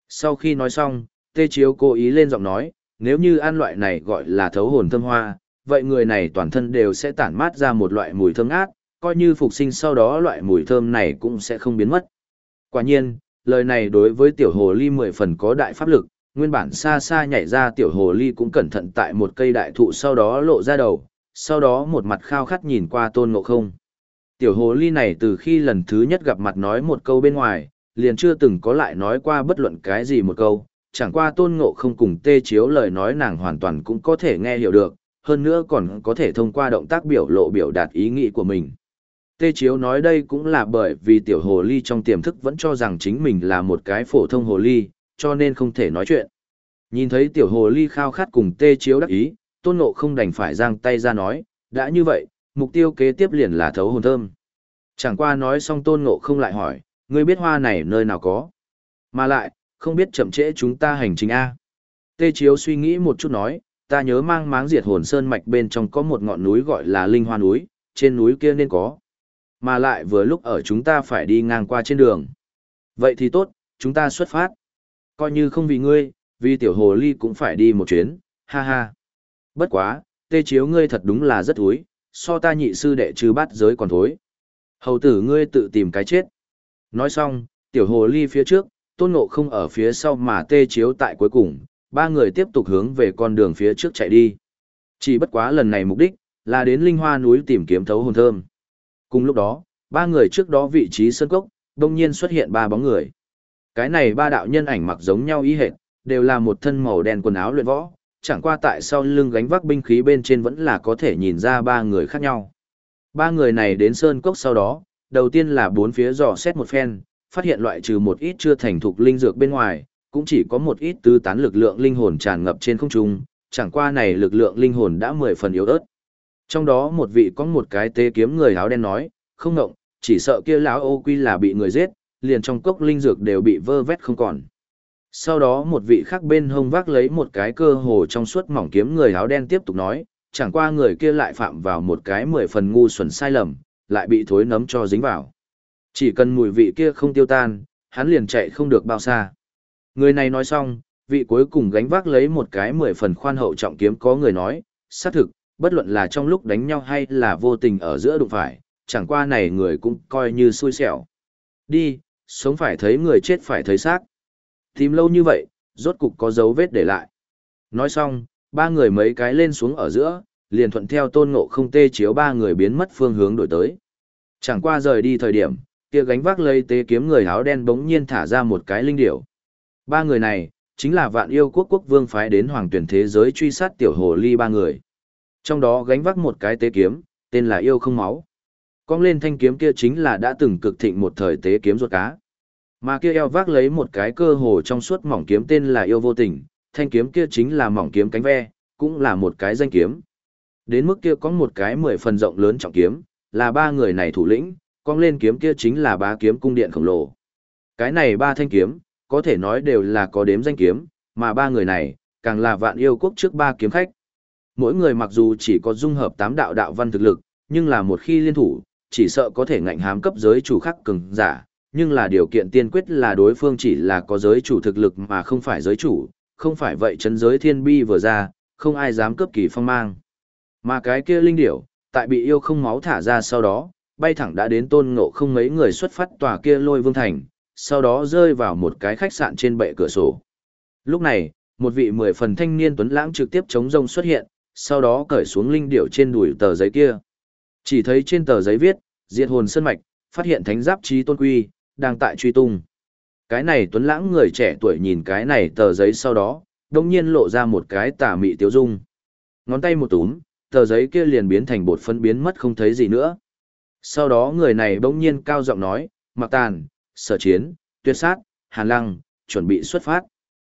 Sau khi nói xong, tê chiếu cố ý lên giọng nói, nếu như ăn loại này gọi là thấu hồn thơm hoa, vậy người này toàn thân đều sẽ tản mát ra một loại mùi thơm ngát, coi như phục sinh sau đó loại mùi thơm này cũng sẽ không biến mất. Quả nhiên, lời này đối với tiểu hồ ly mười phần có đại pháp lực, nguyên bản xa xa nhảy ra tiểu hồ ly cũng cẩn thận tại một cây đại thụ sau đó lộ ra đầu, sau đó một mặt khao khát nhìn qua tôn ngộ không. Tiểu hồ ly này từ khi lần thứ nhất gặp mặt nói một câu bên ngoài, liền chưa từng có lại nói qua bất luận cái gì một câu, chẳng qua tôn ngộ không cùng tê chiếu lời nói nàng hoàn toàn cũng có thể nghe hiểu được, hơn nữa còn có thể thông qua động tác biểu lộ biểu đạt ý nghĩ của mình. Tê Chiếu nói đây cũng là bởi vì tiểu hồ ly trong tiềm thức vẫn cho rằng chính mình là một cái phổ thông hồ ly, cho nên không thể nói chuyện. Nhìn thấy tiểu hồ ly khao khát cùng Tê Chiếu đắc ý, tôn ngộ không đành phải giang tay ra nói, đã như vậy, mục tiêu kế tiếp liền là thấu hồn thơm. Chẳng qua nói xong tôn ngộ không lại hỏi, ngươi biết hoa này nơi nào có. Mà lại, không biết chậm trễ chúng ta hành trình A. Tê Chiếu suy nghĩ một chút nói, ta nhớ mang máng diệt hồn sơn mạch bên trong có một ngọn núi gọi là Linh Hoa núi, trên núi kia nên có. Mà lại vừa lúc ở chúng ta phải đi ngang qua trên đường. Vậy thì tốt, chúng ta xuất phát. Coi như không vì ngươi, vì tiểu hồ ly cũng phải đi một chuyến, ha ha. Bất quá, tê chiếu ngươi thật đúng là rất thối, so ta nhị sư đệ trừ bát giới còn thối. Hầu tử ngươi tự tìm cái chết. Nói xong, tiểu hồ ly phía trước, tôn ngộ không ở phía sau mà tê chiếu tại cuối cùng, ba người tiếp tục hướng về con đường phía trước chạy đi. Chỉ bất quá lần này mục đích, là đến linh hoa núi tìm kiếm thấu hồn thơm. Cùng lúc đó, ba người trước đó vị trí sân cốc, đông nhiên xuất hiện ba bóng người. Cái này ba đạo nhân ảnh mặc giống nhau y hệt, đều là một thân màu đen quần áo luyện võ, chẳng qua tại sau lưng gánh vác binh khí bên trên vẫn là có thể nhìn ra ba người khác nhau. Ba người này đến sơn cốc sau đó, đầu tiên là bốn phía dò xét một phen, phát hiện loại trừ một ít chưa thành thục linh dược bên ngoài, cũng chỉ có một ít tứ tán lực lượng linh hồn tràn ngập trên không trung, chẳng qua này lực lượng linh hồn đã mười phần yếu ớt. Trong đó một vị có một cái tế kiếm người áo đen nói, không ngộng, chỉ sợ kia lão ô quy là bị người giết, liền trong cốc linh dược đều bị vơ vét không còn. Sau đó một vị khác bên hông vác lấy một cái cơ hồ trong suốt mỏng kiếm người áo đen tiếp tục nói, chẳng qua người kia lại phạm vào một cái mười phần ngu xuẩn sai lầm, lại bị thối nấm cho dính vào. Chỉ cần mùi vị kia không tiêu tan, hắn liền chạy không được bao xa. Người này nói xong, vị cuối cùng gánh vác lấy một cái mười phần khoan hậu trọng kiếm có người nói, xác thực, bất luận là trong lúc đánh nhau hay là vô tình ở giữa đụng phải, chẳng qua này người cũng coi như xui xẻo. Đi, sống phải thấy người chết phải thấy xác. Tìm lâu như vậy, rốt cục có dấu vết để lại. Nói xong, ba người mấy cái lên xuống ở giữa, liền thuận theo tôn ngộ không tê chiếu ba người biến mất phương hướng đổi tới. Chẳng qua rời đi thời điểm, kia gánh vác lấy tế kiếm người áo đen bỗng nhiên thả ra một cái linh điểu. Ba người này, chính là vạn yêu quốc quốc vương phái đến hoàng tuyển thế giới truy sát tiểu hồ ly ba người. Trong đó gánh vác một cái tế kiếm, tên là yêu không máu. Cong lên thanh kiếm kia chính là đã từng cực thịnh một thời tế kiếm ruột cá. Mà kia eo vác lấy một cái cơ hồ trong suốt mỏng kiếm tên là yêu vô tình, thanh kiếm kia chính là mỏng kiếm cánh ve, cũng là một cái danh kiếm. Đến mức kia có một cái mười phần rộng lớn trọng kiếm, là ba người này thủ lĩnh, cong lên kiếm kia chính là ba kiếm cung điện khổng lồ. Cái này ba thanh kiếm, có thể nói đều là có đếm danh kiếm, mà ba người này, càng là vạn yêu quốc trước ba kiếm khách. Mỗi người mặc dù chỉ có dung hợp tám đạo đạo văn thực lực, nhưng là một khi liên thủ, chỉ sợ có thể ngạnh hám cấp giới chủ khác cường giả, nhưng là điều kiện tiên quyết là đối phương chỉ là có giới chủ thực lực mà không phải giới chủ, không phải vậy chấn giới thiên bi vừa ra, không ai dám cấp kỳ phong mang. Mà cái kia linh điểu, tại bị yêu không máu thả ra sau đó, bay thẳng đã đến tôn ngộ không mấy người xuất phát tòa kia lôi vương thành, sau đó rơi vào một cái khách sạn trên bệ cửa sổ. Lúc này, một vị mười phần thanh niên tuấn lãng trực tiếp chống rông xuất hiện, sau đó cởi xuống linh điểu trên đùi tờ giấy kia. Chỉ thấy trên tờ giấy viết, diệt hồn sơn mạch, phát hiện thánh giáp trí tôn quy, đang tại truy tung. Cái này tuấn lãng người trẻ tuổi nhìn cái này tờ giấy sau đó, đông nhiên lộ ra một cái tà mị tiêu dung. Ngón tay một túm, tờ giấy kia liền biến thành bột phân biến mất không thấy gì nữa. Sau đó người này bỗng nhiên cao giọng nói, mặc tàn, sở chiến, tuyệt sát, hàn lăng, chuẩn bị xuất phát.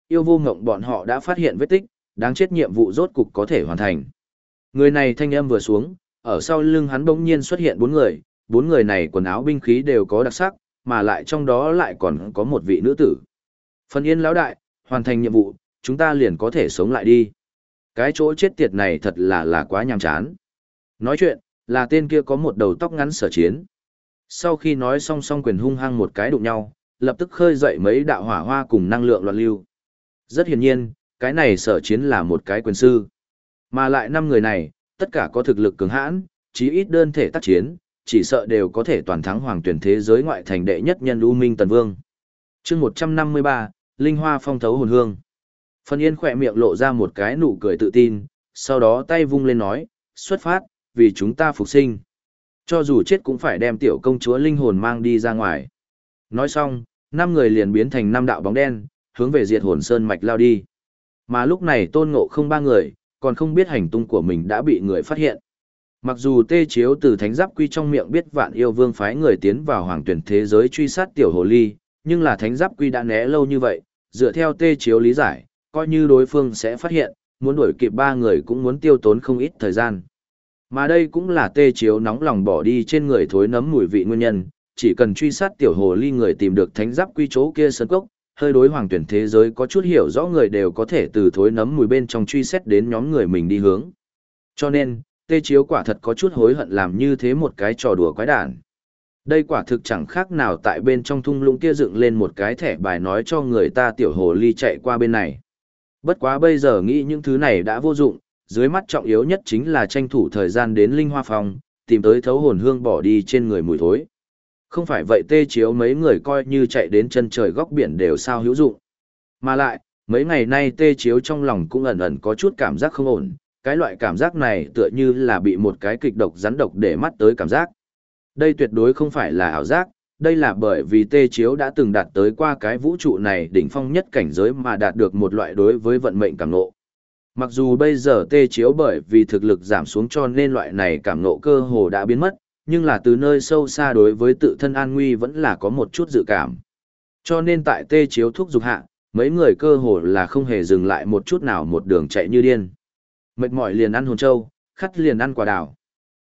Yêu vô ngộng bọn họ đã phát hiện vết tích, đáng chết nhiệm vụ rốt cục có thể hoàn thành. Người này thanh âm vừa xuống, ở sau lưng hắn bỗng nhiên xuất hiện bốn người, bốn người này quần áo binh khí đều có đặc sắc, mà lại trong đó lại còn có một vị nữ tử. Phần yên lão đại, hoàn thành nhiệm vụ, chúng ta liền có thể sống lại đi. Cái chỗ chết tiệt này thật là là quá nhàm chán. Nói chuyện, là tên kia có một đầu tóc ngắn sở chiến. Sau khi nói xong xong quyền hung hăng một cái đụng nhau, lập tức khơi dậy mấy đạo hỏa hoa cùng năng lượng loạn lưu. Rất hiển nhiên, cái này sở chiến là một cái quyền sư. Mà lại năm người này, tất cả có thực lực cường hãn, chí ít đơn thể tác chiến, chỉ sợ đều có thể toàn thắng hoàng tuyển thế giới ngoại thành đệ nhất nhân U Minh Tần Vương. chương 153, Linh Hoa phong thấu hồn hương. Phân Yên khỏe miệng lộ ra một cái nụ cười tự tin, sau đó tay vung lên nói, xuất phát, vì chúng ta phục sinh. Cho dù chết cũng phải đem tiểu công chúa linh hồn mang đi ra ngoài. Nói xong, năm người liền biến thành năm đạo bóng đen, hướng về diệt hồn sơn mạch lao đi. Mà lúc này tôn ngộ không ba người, còn không biết hành tung của mình đã bị người phát hiện. Mặc dù tê chiếu từ thánh giáp quy trong miệng biết vạn yêu vương phái người tiến vào hoàng tuyển thế giới truy sát tiểu hồ ly, nhưng là thánh giáp quy đã né lâu như vậy, dựa theo tê chiếu lý giải, coi như đối phương sẽ phát hiện, muốn đuổi kịp ba người cũng muốn tiêu tốn không ít thời gian. Mà đây cũng là tê chiếu nóng lòng bỏ đi trên người thối nấm mùi vị nguyên nhân, chỉ cần truy sát tiểu hồ ly người tìm được thánh giáp quy chỗ kia sân cốc, hơi đối hoàng tuyển thế giới có chút hiểu rõ người đều có thể từ thối nấm mùi bên trong truy xét đến nhóm người mình đi hướng. Cho nên, tê chiếu quả thật có chút hối hận làm như thế một cái trò đùa quái đản. Đây quả thực chẳng khác nào tại bên trong thung lũng kia dựng lên một cái thẻ bài nói cho người ta tiểu hồ ly chạy qua bên này. Bất quá bây giờ nghĩ những thứ này đã vô dụng, dưới mắt trọng yếu nhất chính là tranh thủ thời gian đến Linh Hoa Phòng, tìm tới thấu hồn hương bỏ đi trên người mùi thối. Không phải vậy tê chiếu mấy người coi như chạy đến chân trời góc biển đều sao hữu dụng. Mà lại, mấy ngày nay tê chiếu trong lòng cũng ẩn ẩn có chút cảm giác không ổn, cái loại cảm giác này tựa như là bị một cái kịch độc rắn độc để mắt tới cảm giác. Đây tuyệt đối không phải là ảo giác, đây là bởi vì tê chiếu đã từng đạt tới qua cái vũ trụ này đỉnh phong nhất cảnh giới mà đạt được một loại đối với vận mệnh cảm nộ. Mặc dù bây giờ tê chiếu bởi vì thực lực giảm xuống cho nên loại này cảm nộ cơ hồ đã biến mất, nhưng là từ nơi sâu xa đối với tự thân an nguy vẫn là có một chút dự cảm. Cho nên tại tê chiếu thuốc dục hạ, mấy người cơ hồ là không hề dừng lại một chút nào một đường chạy như điên. Mệt mỏi liền ăn hồn châu, khắt liền ăn quả đào.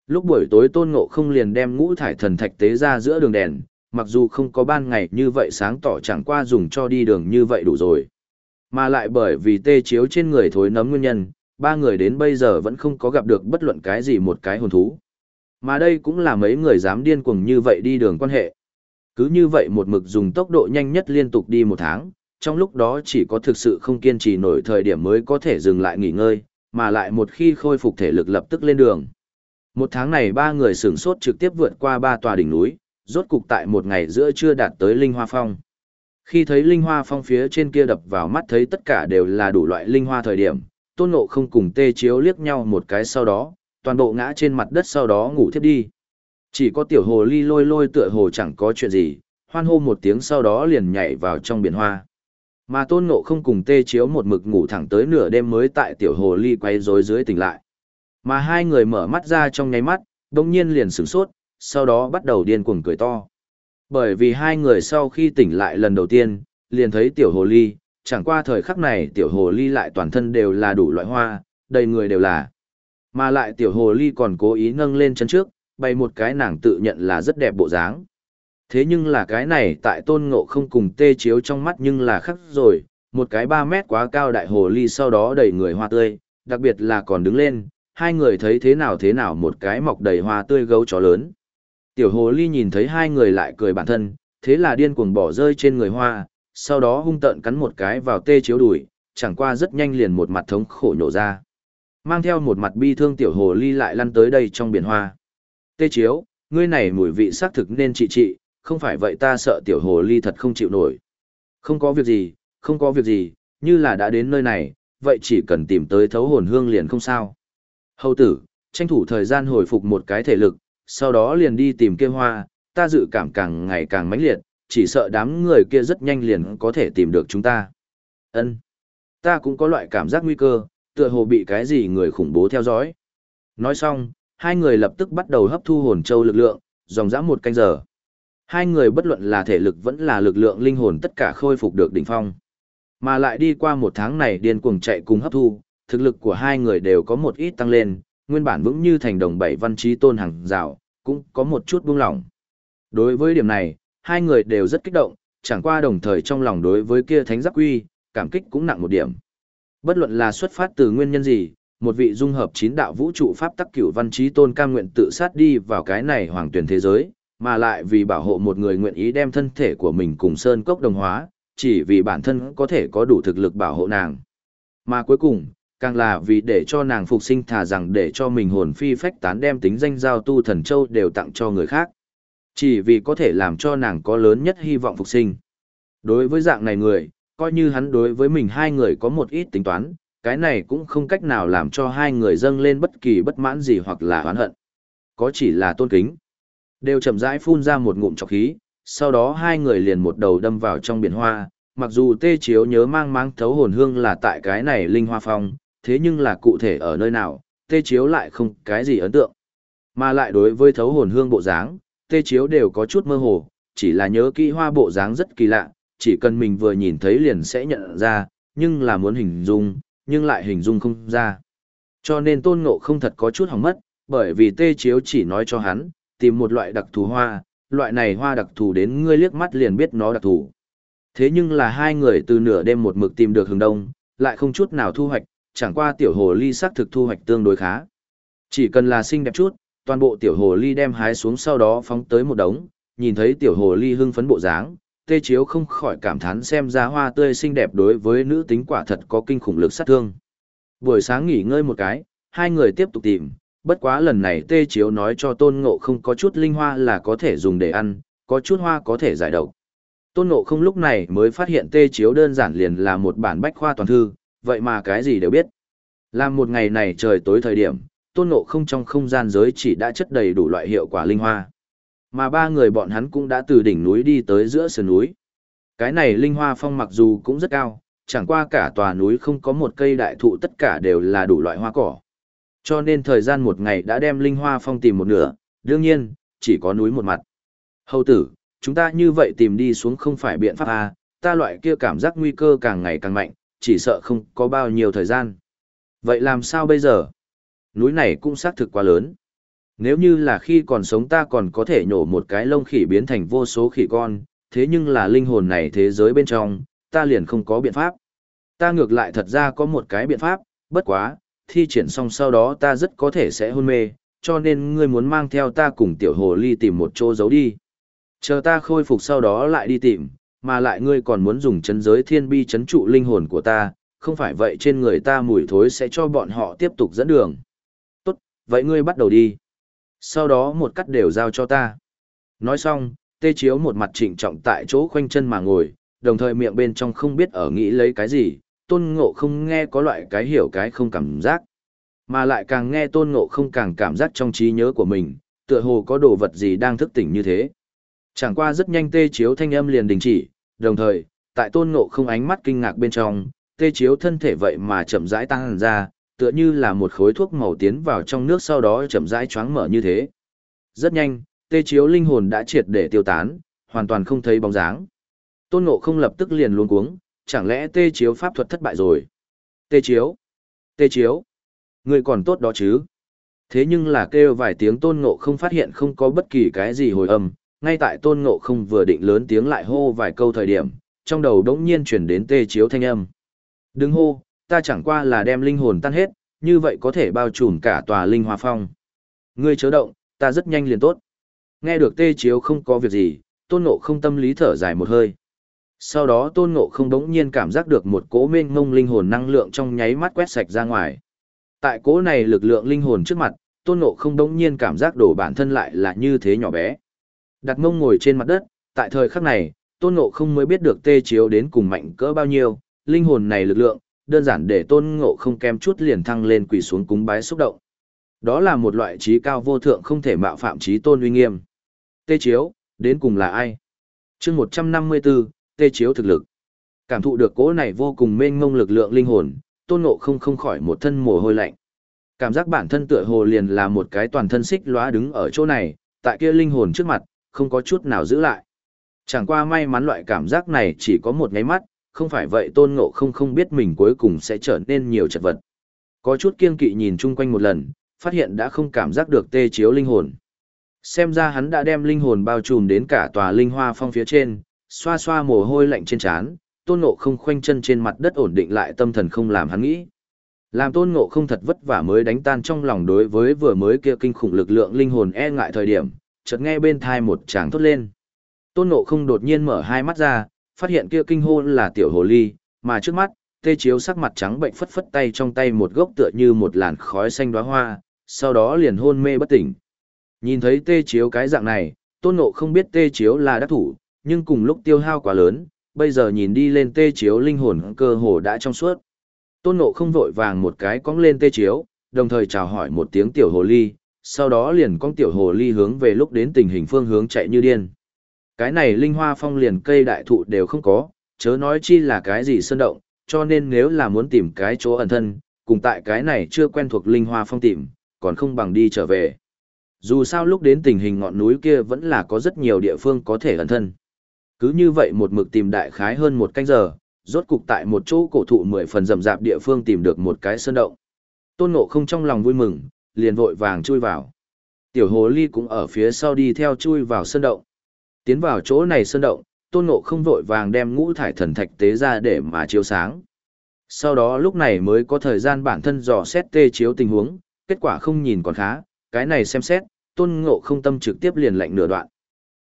Lúc buổi tối tôn ngộ không liền đem ngũ thải thần thạch tế ra giữa đường đèn, mặc dù không có ban ngày như vậy sáng tỏ chẳng qua dùng cho đi đường như vậy đủ rồi. Mà lại bởi vì tê chiếu trên người thối nấm nguyên nhân, ba người đến bây giờ vẫn không có gặp được bất luận cái gì một cái hồn thú. Mà đây cũng là mấy người dám điên cuồng như vậy đi đường quan hệ. Cứ như vậy một mực dùng tốc độ nhanh nhất liên tục đi một tháng, trong lúc đó chỉ có thực sự không kiên trì nổi thời điểm mới có thể dừng lại nghỉ ngơi, mà lại một khi khôi phục thể lực lập tức lên đường. Một tháng này ba người sửng sốt trực tiếp vượt qua ba tòa đỉnh núi, rốt cục tại một ngày giữa chưa đạt tới Linh Hoa Phong. Khi thấy Linh Hoa Phong phía trên kia đập vào mắt thấy tất cả đều là đủ loại linh hoa thời điểm, tôn ngộ không cùng tê chiếu liếc nhau một cái sau đó, toàn bộ ngã trên mặt đất sau đó ngủ thiếp đi. Chỉ có tiểu hồ ly lôi lôi tựa hồ chẳng có chuyện gì, hoan hô một tiếng sau đó liền nhảy vào trong biển hoa. Mà tôn ngộ không cùng tê chiếu một mực ngủ thẳng tới nửa đêm mới tại tiểu hồ ly quay rối dưới tỉnh lại. Mà hai người mở mắt ra trong nháy mắt, đồng nhiên liền sửng sốt, sau đó bắt đầu điên cuồng cười to. Bởi vì hai người sau khi tỉnh lại lần đầu tiên, liền thấy tiểu hồ ly, chẳng qua thời khắc này tiểu hồ ly lại toàn thân đều là đủ loại hoa, đầy người đều là. Mà lại tiểu hồ ly còn cố ý nâng lên chân trước, bày một cái nàng tự nhận là rất đẹp bộ dáng. Thế nhưng là cái này tại tôn ngộ không cùng tê chiếu trong mắt nhưng là khắc rồi, một cái 3 mét quá cao đại hồ ly sau đó đầy người hoa tươi, đặc biệt là còn đứng lên, hai người thấy thế nào thế nào một cái mọc đầy hoa tươi gấu chó lớn. Tiểu hồ ly nhìn thấy hai người lại cười bản thân, thế là điên cuồng bỏ rơi trên người hoa, sau đó hung tợn cắn một cái vào tê chiếu đùi, chẳng qua rất nhanh liền một mặt thống khổ nhổ ra. Mang theo một mặt bi thương tiểu hồ ly lại lăn tới đây trong biển hoa. Tê chiếu, ngươi này mùi vị xác thực nên trị trị, không phải vậy ta sợ tiểu hồ ly thật không chịu nổi. Không có việc gì, không có việc gì, như là đã đến nơi này, vậy chỉ cần tìm tới thấu hồn hương liền không sao. Hầu tử, tranh thủ thời gian hồi phục một cái thể lực, sau đó liền đi tìm kia hoa, ta dự cảm càng ngày càng mãnh liệt, chỉ sợ đám người kia rất nhanh liền có thể tìm được chúng ta. Ân, Ta cũng có loại cảm giác nguy cơ, tựa hồ bị cái gì người khủng bố theo dõi. Nói xong, hai người lập tức bắt đầu hấp thu hồn châu lực lượng, dòng dã một canh giờ. Hai người bất luận là thể lực vẫn là lực lượng linh hồn tất cả khôi phục được đỉnh phong. Mà lại đi qua một tháng này điên cuồng chạy cùng hấp thu, thực lực của hai người đều có một ít tăng lên, nguyên bản vững như thành đồng bảy văn trí tôn hàng rào, cũng có một chút buông lỏng. Đối với điểm này, hai người đều rất kích động, chẳng qua đồng thời trong lòng đối với kia thánh giáp quy, cảm kích cũng nặng một điểm. Bất luận là xuất phát từ nguyên nhân gì, một vị dung hợp chín đạo vũ trụ pháp tắc cửu văn trí tôn cam nguyện tự sát đi vào cái này hoàng tuyển thế giới, mà lại vì bảo hộ một người nguyện ý đem thân thể của mình cùng sơn cốc đồng hóa, chỉ vì bản thân có thể có đủ thực lực bảo hộ nàng. Mà cuối cùng, càng là vì để cho nàng phục sinh thà rằng để cho mình hồn phi phách tán đem tính danh giao tu thần châu đều tặng cho người khác. Chỉ vì có thể làm cho nàng có lớn nhất hy vọng phục sinh. Đối với dạng này người, coi như hắn đối với mình hai người có một ít tính toán, cái này cũng không cách nào làm cho hai người dâng lên bất kỳ bất mãn gì hoặc là oán hận. Có chỉ là tôn kính. Đều chậm rãi phun ra một ngụm trọc khí, sau đó hai người liền một đầu đâm vào trong biển hoa, mặc dù tê chiếu nhớ mang mang thấu hồn hương là tại cái này linh hoa phong, thế nhưng là cụ thể ở nơi nào, tê chiếu lại không cái gì ấn tượng. Mà lại đối với thấu hồn hương bộ dáng, tê chiếu đều có chút mơ hồ, chỉ là nhớ kỹ hoa bộ dáng rất kỳ lạ, chỉ cần mình vừa nhìn thấy liền sẽ nhận ra, nhưng là muốn hình dung, nhưng lại hình dung không ra. Cho nên tôn ngộ không thật có chút hỏng mất, bởi vì tê chiếu chỉ nói cho hắn, tìm một loại đặc thù hoa, loại này hoa đặc thù đến ngươi liếc mắt liền biết nó đặc thù. Thế nhưng là hai người từ nửa đêm một mực tìm được hướng đông, lại không chút nào thu hoạch, chẳng qua tiểu hồ ly sắc thực thu hoạch tương đối khá. Chỉ cần là xinh đẹp chút, toàn bộ tiểu hồ ly đem hái xuống sau đó phóng tới một đống, nhìn thấy tiểu hồ ly hưng phấn bộ dáng, tê chiếu không khỏi cảm thán xem ra hoa tươi xinh đẹp đối với nữ tính quả thật có kinh khủng lực sát thương. Buổi sáng nghỉ ngơi một cái, hai người tiếp tục tìm, bất quá lần này tê chiếu nói cho tôn ngộ không có chút linh hoa là có thể dùng để ăn, có chút hoa có thể giải độc. Tôn ngộ không lúc này mới phát hiện tê chiếu đơn giản liền là một bản bách khoa toàn thư, vậy mà cái gì đều biết. Làm một ngày này trời tối thời điểm, tôn ngộ không trong không gian giới chỉ đã chất đầy đủ loại hiệu quả linh hoa. Mà ba người bọn hắn cũng đã từ đỉnh núi đi tới giữa sườn núi. Cái này linh hoa phong mặc dù cũng rất cao, chẳng qua cả tòa núi không có một cây đại thụ tất cả đều là đủ loại hoa cỏ. Cho nên thời gian một ngày đã đem linh hoa phong tìm một nửa, đương nhiên, chỉ có núi một mặt. Hầu tử, chúng ta như vậy tìm đi xuống không phải biện pháp à, ta loại kia cảm giác nguy cơ càng ngày càng mạnh, chỉ sợ không có bao nhiêu thời gian. Vậy làm sao bây giờ? Núi này cũng xác thực quá lớn. Nếu như là khi còn sống ta còn có thể nhổ một cái lông khỉ biến thành vô số khỉ con, thế nhưng là linh hồn này thế giới bên trong, ta liền không có biện pháp. Ta ngược lại thật ra có một cái biện pháp, bất quá, thi triển xong sau đó ta rất có thể sẽ hôn mê, cho nên ngươi muốn mang theo ta cùng tiểu hồ ly tìm một chỗ giấu đi. Chờ ta khôi phục sau đó lại đi tìm, mà lại ngươi còn muốn dùng chấn giới thiên bi chấn trụ linh hồn của ta, không phải vậy trên người ta mùi thối sẽ cho bọn họ tiếp tục dẫn đường. Tốt, vậy ngươi bắt đầu đi. Sau đó một cắt đều giao cho ta. Nói xong, tê chiếu một mặt trịnh trọng tại chỗ khoanh chân mà ngồi, đồng thời miệng bên trong không biết ở nghĩ lấy cái gì, tôn ngộ không nghe có loại cái hiểu cái không cảm giác. Mà lại càng nghe tôn ngộ không càng cảm giác trong trí nhớ của mình, tựa hồ có đồ vật gì đang thức tỉnh như thế. Chẳng qua rất nhanh tê chiếu thanh âm liền đình chỉ, đồng thời, tại tôn ngộ không ánh mắt kinh ngạc bên trong, tê chiếu thân thể vậy mà chậm rãi tăng ra, tựa như là một khối thuốc màu tiến vào trong nước sau đó chậm rãi choáng mở như thế. Rất nhanh, tê chiếu linh hồn đã triệt để tiêu tán, hoàn toàn không thấy bóng dáng. Tôn ngộ không lập tức liền luống cuống, chẳng lẽ tê chiếu pháp thuật thất bại rồi? Tê chiếu? Tê chiếu? Người còn tốt đó chứ? Thế nhưng là kêu vài tiếng tôn ngộ không phát hiện không có bất kỳ cái gì hồi âm, ngay tại tôn ngộ không vừa định lớn tiếng lại hô vài câu thời điểm, trong đầu đống nhiên chuyển đến tê chiếu thanh âm. Đừng hô, ta chẳng qua là đem linh hồn tan hết, như vậy có thể bao trùm cả tòa linh hòa phong. Ngươi chớ động, ta rất nhanh liền tốt. Nghe được tê chiếu không có việc gì, tôn ngộ không tâm lý thở dài một hơi. Sau đó tôn ngộ không đống nhiên cảm giác được một cỗ mênh mông linh hồn năng lượng trong nháy mắt quét sạch ra ngoài. Tại cỗ này lực lượng linh hồn trước mặt, tôn ngộ không đống nhiên cảm giác đổ bản thân lại là như thế nhỏ bé. Đặt mông ngồi trên mặt đất, tại thời khắc này, tôn ngộ không mới biết được tê chiếu đến cùng mạnh cỡ bao nhiêu, linh hồn này lực lượng, đơn giản để tôn ngộ không kem chút liền thăng lên quỳ xuống cúng bái xúc động. Đó là một loại trí cao vô thượng không thể mạo phạm trí tôn uy nghiêm. Tê chiếu, đến cùng là ai? chương 154, tê chiếu thực lực. Cảm thụ được cỗ này vô cùng mênh mông lực lượng linh hồn, tôn ngộ không không khỏi một thân mồ hôi lạnh. Cảm giác bản thân tựa hồ liền là một cái toàn thân xích lóa đứng ở chỗ này, tại kia linh hồn trước mặt, không có chút nào giữ lại. Chẳng qua may mắn loại cảm giác này chỉ có một nháy mắt, không phải vậy tôn ngộ không không biết mình cuối cùng sẽ trở nên nhiều chật vật. Có chút kiên kỵ nhìn chung quanh một lần, phát hiện đã không cảm giác được tê chiếu linh hồn. Xem ra hắn đã đem linh hồn bao trùm đến cả tòa linh hoa phong phía trên, xoa xoa mồ hôi lạnh trên trán, tôn ngộ không khoanh chân trên mặt đất ổn định lại tâm thần không làm hắn nghĩ. Làm tôn ngộ không thật vất vả mới đánh tan trong lòng đối với vừa mới kia kinh khủng lực lượng linh hồn e ngại thời điểm, chợt nghe bên thai một tràng thốt lên. Tôn ngộ không đột nhiên mở hai mắt ra, phát hiện kia kinh hô là tiểu hồ ly, mà trước mắt, tê chiếu sắc mặt trắng bệnh phất phất tay trong tay một gốc tựa như một làn khói xanh đóa hoa, sau đó liền hôn mê bất tỉnh. Nhìn thấy tê chiếu cái dạng này, tôn ngộ không biết tê chiếu là đắc thủ, nhưng cùng lúc tiêu hao quá lớn, bây giờ nhìn đi lên tê chiếu linh hồn cơ hồ đã trong suốt. Tôn ngộ không vội vàng một cái cong lên tê chiếu, đồng thời chào hỏi một tiếng tiểu hồ ly, sau đó liền cong tiểu hồ ly hướng về lúc đến tình hình phương hướng chạy như điên. Cái này linh hoa phong liền cây đại thụ đều không có, chớ nói chi là cái gì sơn động, cho nên nếu là muốn tìm cái chỗ ẩn thân, cùng tại cái này chưa quen thuộc linh hoa phong tìm, còn không bằng đi trở về. Dù sao lúc đến tình hình ngọn núi kia vẫn là có rất nhiều địa phương có thể ẩn thân. Cứ như vậy một mực tìm đại khái hơn một canh giờ, rốt cục tại một chỗ cổ thụ mười phần rậm rạp địa phương tìm được một cái sơn động. Tôn Ngộ không trong lòng vui mừng, liền vội vàng chui vào. Tiểu hồ ly cũng ở phía sau đi theo chui vào sơn động. Tiến vào chỗ này sơn động, Tôn Ngộ không vội vàng đem ngũ thải thần thạch tế ra để mà chiếu sáng. Sau đó lúc này mới có thời gian bản thân dò xét tê chiếu tình huống, kết quả không nhìn còn khá, cái này xem xét, Tôn Ngộ không tâm trực tiếp liền lạnh nửa đoạn.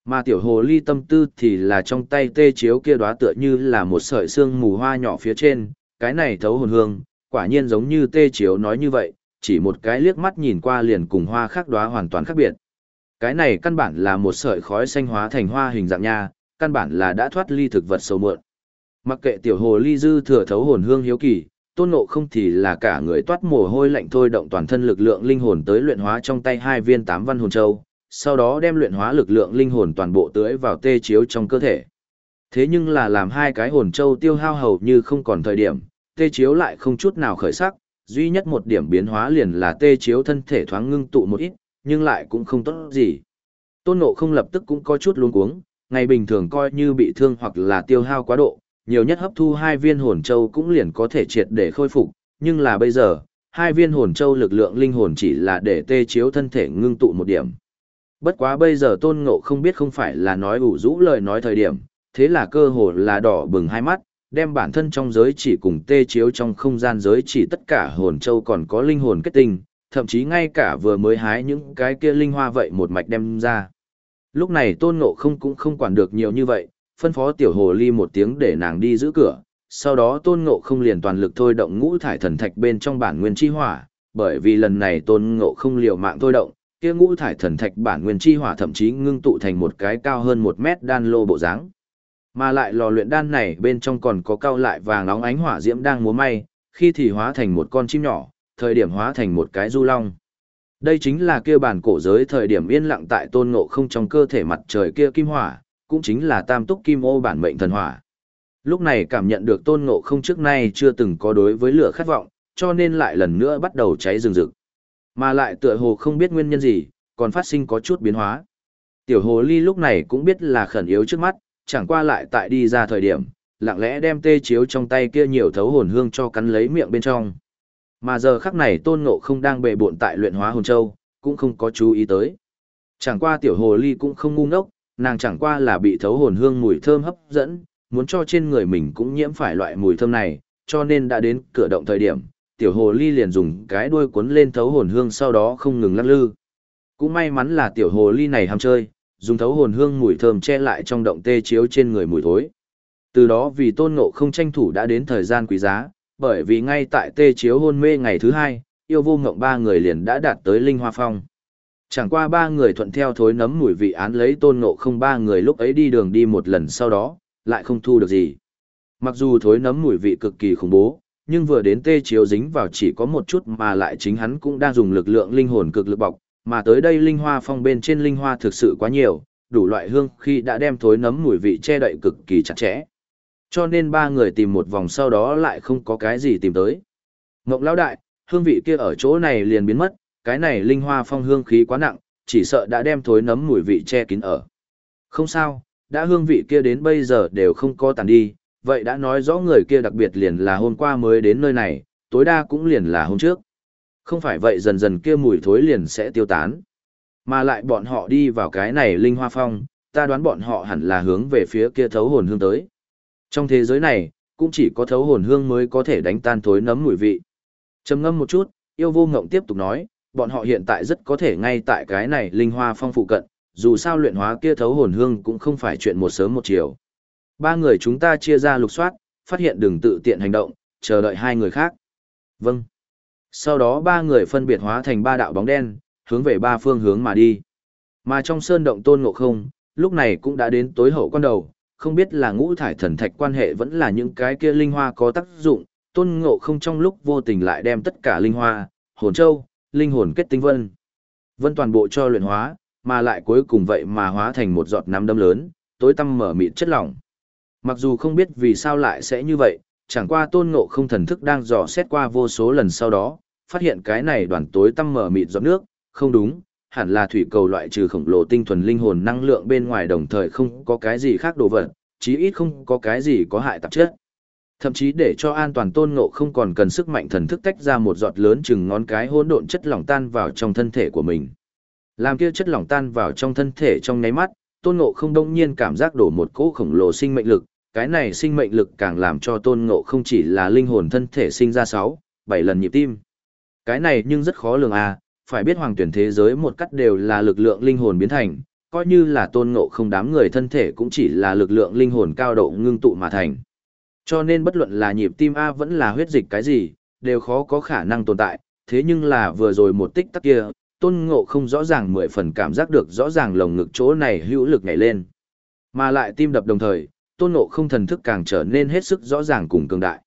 Mà tiểu hồ ly tâm tư thì là trong tay tê chiếu kia đóa tựa như là một sợi xương mù hoa nhỏ phía trên, cái này thấu hồn hương, quả nhiên giống như tê chiếu nói như vậy, chỉ một cái liếc mắt nhìn qua liền cùng hoa khác đóa hoàn toàn khác biệt. Cái này căn bản là một sợi khói xanh hóa thành hoa hình dạng nha, căn bản là đã thoát ly thực vật sâu mượn. Mặc kệ tiểu hồ ly dư thừa thấu hồn hương hiếu kỳ, tôn ngộ không thì là cả người toát mồ hôi lạnh thôi động toàn thân lực lượng linh hồn tới luyện hóa trong tay hai viên tám văn hồn châu, sau đó đem luyện hóa lực lượng linh hồn toàn bộ tưới vào tê chiếu trong cơ thể. Thế nhưng là làm hai cái hồn châu tiêu hao hầu như không còn thời điểm, tê chiếu lại không chút nào khởi sắc, duy nhất một điểm biến hóa liền là tê chiếu thân thể thoáng ngưng tụ một ít, nhưng lại cũng không tốt gì. Tôn Ngộ không lập tức cũng có chút luống cuống, ngày bình thường coi như bị thương hoặc là tiêu hao quá độ, nhiều nhất hấp thu hai viên hồn châu cũng liền có thể triệt để khôi phục, nhưng là bây giờ, hai viên hồn châu lực lượng linh hồn chỉ là để tê chiếu thân thể ngưng tụ một điểm. Bất quá bây giờ tôn ngộ không biết không phải là nói ủ rũ lời nói thời điểm, thế là cơ hồ là đỏ bừng hai mắt, đem bản thân trong giới chỉ cùng tê chiếu trong không gian giới chỉ tất cả hồn châu còn có linh hồn kết tinh, thậm chí ngay cả vừa mới hái những cái kia linh hoa vậy một mạch đem ra. Lúc này tôn ngộ không cũng không quản được nhiều như vậy, phân phó tiểu hồ ly một tiếng để nàng đi giữ cửa, sau đó tôn ngộ không liền toàn lực thôi động ngũ thải thần thạch bên trong bản nguyên chi hỏa, bởi vì lần này tôn ngộ không liều mạng thôi động, kia ngũ thải thần thạch bản nguyên chi hỏa thậm chí ngưng tụ thành một cái cao hơn một mét đan lô bộ dáng. Mà lại lò luyện đan này bên trong còn có cao lại vàng nóng ánh hỏa diễm đang múa may, khi thì hóa thành một con chim nhỏ, thời điểm hóa thành một cái du long. Đây chính là kia bản cổ giới thời điểm yên lặng tại tôn ngộ không trong cơ thể mặt trời kia kim hỏa, cũng chính là tam túc kim ô bản mệnh thần hỏa. Lúc này cảm nhận được tôn ngộ không trước nay chưa từng có đối với lửa khát vọng, cho nên lại lần nữa bắt đầu cháy rừng rực. Mà lại tựa hồ không biết nguyên nhân gì, còn phát sinh có chút biến hóa. Tiểu hồ ly lúc này cũng biết là khẩn yếu trước mắt, chẳng qua lại tại đi ra thời điểm, lặng lẽ đem tê chiếu trong tay kia nhiều thấu hồn hương cho cắn lấy miệng bên trong. Mà giờ khắc này tôn ngộ không đang bệ bộn tại luyện hóa hồn châu, cũng không có chú ý tới. Chẳng qua tiểu hồ ly cũng không ngu ngốc, nàng chẳng qua là bị thấu hồn hương mùi thơm hấp dẫn, muốn cho trên người mình cũng nhiễm phải loại mùi thơm này, cho nên đã đến cửa động thời điểm, tiểu hồ ly liền dùng cái đuôi cuốn lên thấu hồn hương sau đó không ngừng lắc lư. Cũng may mắn là tiểu hồ ly này ham chơi, dùng thấu hồn hương mùi thơm che lại trong động tê chiếu trên người mùi thối. Từ đó vì tôn ngộ không tranh thủ đã đến thời gian quý giá, bởi vì ngay tại tê chiếu hôn mê ngày thứ hai, yêu vô ngộng ba người liền đã đạt tới linh hoa phong. Chẳng qua ba người thuận theo thối nấm mùi vị án lấy tôn ngộ không ba người lúc ấy đi đường đi một lần sau đó, lại không thu được gì. Mặc dù thối nấm mùi vị cực kỳ khủng bố, nhưng vừa đến tê chiếu dính vào chỉ có một chút mà lại chính hắn cũng đang dùng lực lượng linh hồn cực lực bọc, mà tới đây linh hoa phong bên trên linh hoa thực sự quá nhiều, đủ loại hương khi đã đem thối nấm mùi vị che đậy cực kỳ chặt chẽ. Cho nên ba người tìm một vòng sau đó lại không có cái gì tìm tới. Ngộng lão đại, hương vị kia ở chỗ này liền biến mất, cái này linh hoa phong hương khí quá nặng, chỉ sợ đã đem thối nấm mùi vị che kín ở. Không sao, đã hương vị kia đến bây giờ đều không có tàn đi, vậy đã nói rõ người kia đặc biệt liền là hôm qua mới đến nơi này, tối đa cũng liền là hôm trước. Không phải vậy dần dần kia mùi thối liền sẽ tiêu tán. Mà lại bọn họ đi vào cái này linh hoa phong, ta đoán bọn họ hẳn là hướng về phía kia thấu hồn hương tới. Trong thế giới này, cũng chỉ có thấu hồn hương mới có thể đánh tan thối nấm mùi vị. Trầm ngâm một chút, yêu vô ngộng tiếp tục nói, bọn họ hiện tại rất có thể ngay tại cái này linh hoa phong phụ cận, dù sao luyện hóa kia thấu hồn hương cũng không phải chuyện một sớm một chiều. Ba người chúng ta chia ra lục soát, phát hiện đừng tự tiện hành động, chờ đợi hai người khác. Vâng. Sau đó ba người phân biệt hóa thành ba đạo bóng đen, hướng về ba phương hướng mà đi. Mà trong sơn động tôn ngộ không, lúc này cũng đã đến tối hậu quan đầu, không biết là ngũ thải thần thạch quan hệ vẫn là những cái kia linh hoa có tác dụng, tôn ngộ không trong lúc vô tình lại đem tất cả linh hoa, hồn châu, linh hồn kết tinh vân. Vân toàn bộ cho luyện hóa, mà lại cuối cùng vậy mà hóa thành một giọt nắm đấm lớn, tối tăm mở mịt chất lỏng. Mặc dù không biết vì sao lại sẽ như vậy, chẳng qua tôn ngộ không thần thức đang dò xét qua vô số lần sau đó, phát hiện cái này đoàn tối tăm mở mịt giọt nước, không đúng, hẳn là thủy cầu loại trừ khổng lồ tinh thuần linh hồn năng lượng bên ngoài đồng thời không có cái gì khác đồ vật, chí ít không có cái gì có hại tạp chất. Thậm chí để cho an toàn tôn ngộ không còn cần sức mạnh thần thức tách ra một giọt lớn chừng ngón cái hỗn độn chất lỏng tan vào trong thân thể của mình. Làm kia chất lỏng tan vào trong thân thể trong nháy mắt, tôn ngộ không đông nhiên cảm giác đổ một cỗ khổng lồ sinh mệnh lực, cái này sinh mệnh lực càng làm cho tôn ngộ không chỉ là linh hồn thân thể sinh ra 6, 7 lần nhịp tim. Cái này nhưng rất khó lường à, phải biết hoàng tuyển thế giới một cách đều là lực lượng linh hồn biến thành, coi như là tôn ngộ không đám người thân thể cũng chỉ là lực lượng linh hồn cao độ ngưng tụ mà thành. Cho nên bất luận là nhịp tim A vẫn là huyết dịch cái gì, đều khó có khả năng tồn tại, thế nhưng là vừa rồi một tích tắc kia, tôn ngộ không rõ ràng mười phần cảm giác được rõ ràng lồng ngực chỗ này hữu lực nhảy lên. Mà lại tim đập đồng thời, tôn ngộ không thần thức càng trở nên hết sức rõ ràng cùng cường đại.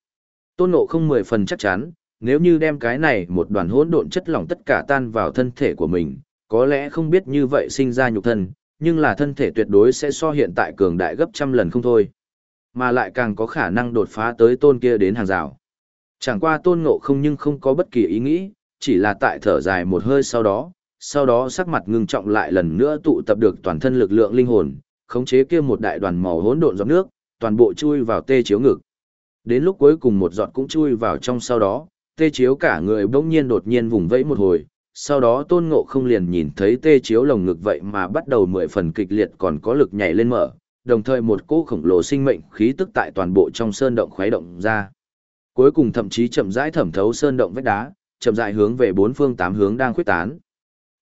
Tôn ngộ không mười phần chắc chắn, nếu như đem cái này một đoàn hỗn độn chất lỏng tất cả tan vào thân thể của mình, có lẽ không biết như vậy sinh ra nhục thân, nhưng là thân thể tuyệt đối sẽ so hiện tại cường đại gấp trăm lần không thôi. Mà lại càng có khả năng đột phá tới tôn kia đến hàng rào. Chẳng qua tôn ngộ không nhưng không có bất kỳ ý nghĩ, chỉ là tại thở dài một hơi sau đó, sau đó sắc mặt ngưng trọng lại lần nữa tụ tập được toàn thân lực lượng linh hồn, khống chế kia một đại đoàn màu hỗn độn giọt nước, toàn bộ chui vào tê chiếu ngực. Đến lúc cuối cùng một giọt cũng chui vào trong sau đó, tê chiếu cả người bỗng nhiên đột nhiên vùng vẫy một hồi, sau đó tôn ngộ không liền nhìn thấy tê chiếu lồng ngực vậy mà bắt đầu mười phần kịch liệt còn có lực nhảy lên mở, đồng thời một cỗ khổng lồ sinh mệnh khí tức tại toàn bộ trong sơn động khuấy động ra. Cuối cùng thậm chí chậm rãi thẩm thấu sơn động vách đá, chậm rãi hướng về bốn phương tám hướng đang khuyết tán.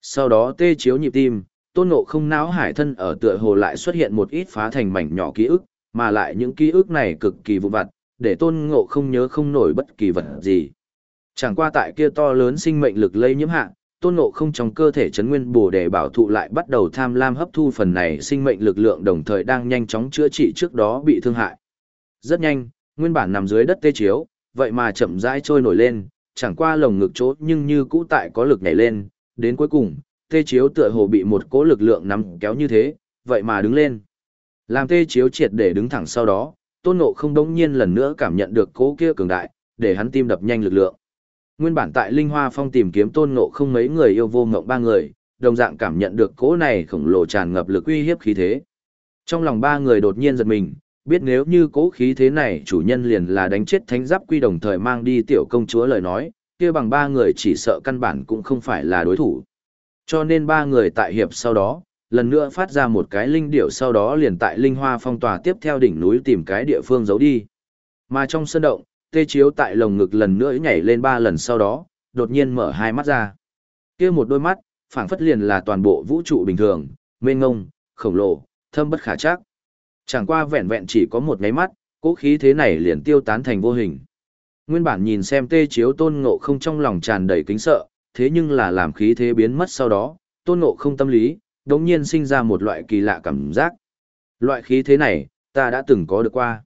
Sau đó tê chiếu nhịp tim, tôn ngộ không não hải thân ở tựa hồ lại xuất hiện một ít phá thành mảnh nhỏ ký ức, mà lại những ký ức này cực kỳ vụ vặt, để tôn ngộ không nhớ không nổi bất kỳ vật gì. Chẳng qua tại kia to lớn sinh mệnh lực lây nhiễm hạ, tôn ngộ không trong cơ thể chấn nguyên bổ để bảo thụ lại bắt đầu tham lam hấp thu phần này sinh mệnh lực lượng đồng thời đang nhanh chóng chữa trị trước đó bị thương hại. Rất nhanh, nguyên bản nằm dưới đất tê chiếu, vậy mà chậm rãi trôi nổi lên, chẳng qua lồng ngực chốt nhưng như cũ tại có lực nhảy lên, đến cuối cùng, tê chiếu tựa hồ bị một cỗ lực lượng nắm kéo như thế, vậy mà đứng lên. Làm tê chiếu triệt để đứng thẳng sau đó, tôn ngộ không đống nhiên lần nữa cảm nhận được cỗ kia cường đại, để hắn tim đập nhanh lực lượng. Nguyên bản tại Linh Hoa Phong tìm kiếm tôn ngộ không mấy người yêu vô ngộng ba người, đồng dạng cảm nhận được cỗ này khổng lồ tràn ngập lực uy hiếp khí thế. Trong lòng ba người đột nhiên giật mình, biết nếu như cỗ khí thế này chủ nhân liền là đánh chết thánh giáp quy đồng thời mang đi tiểu công chúa lời nói, kia bằng ba người chỉ sợ căn bản cũng không phải là đối thủ. Cho nên ba người tại hiệp sau đó, lần nữa phát ra một cái linh điệu sau đó liền tại linh hoa phong tòa tiếp theo đỉnh núi tìm cái địa phương giấu đi. Mà trong sân động, tê chiếu tại lồng ngực lần nữa nhảy lên ba lần sau đó, đột nhiên mở hai mắt ra. kia một đôi mắt, phảng phất liền là toàn bộ vũ trụ bình thường, mênh ngông, khổng lồ, thâm bất khả chắc. Chẳng qua vẹn vẹn chỉ có một ngáy mắt, cỗ khí thế này liền tiêu tán thành vô hình. Nguyên bản nhìn xem tê chiếu tôn ngộ không trong lòng tràn đầy kính sợ, thế nhưng là làm khí thế biến mất sau đó, tôn ngộ không tâm lý, đống nhiên sinh ra một loại kỳ lạ cảm giác. Loại khí thế này, ta đã từng có được qua.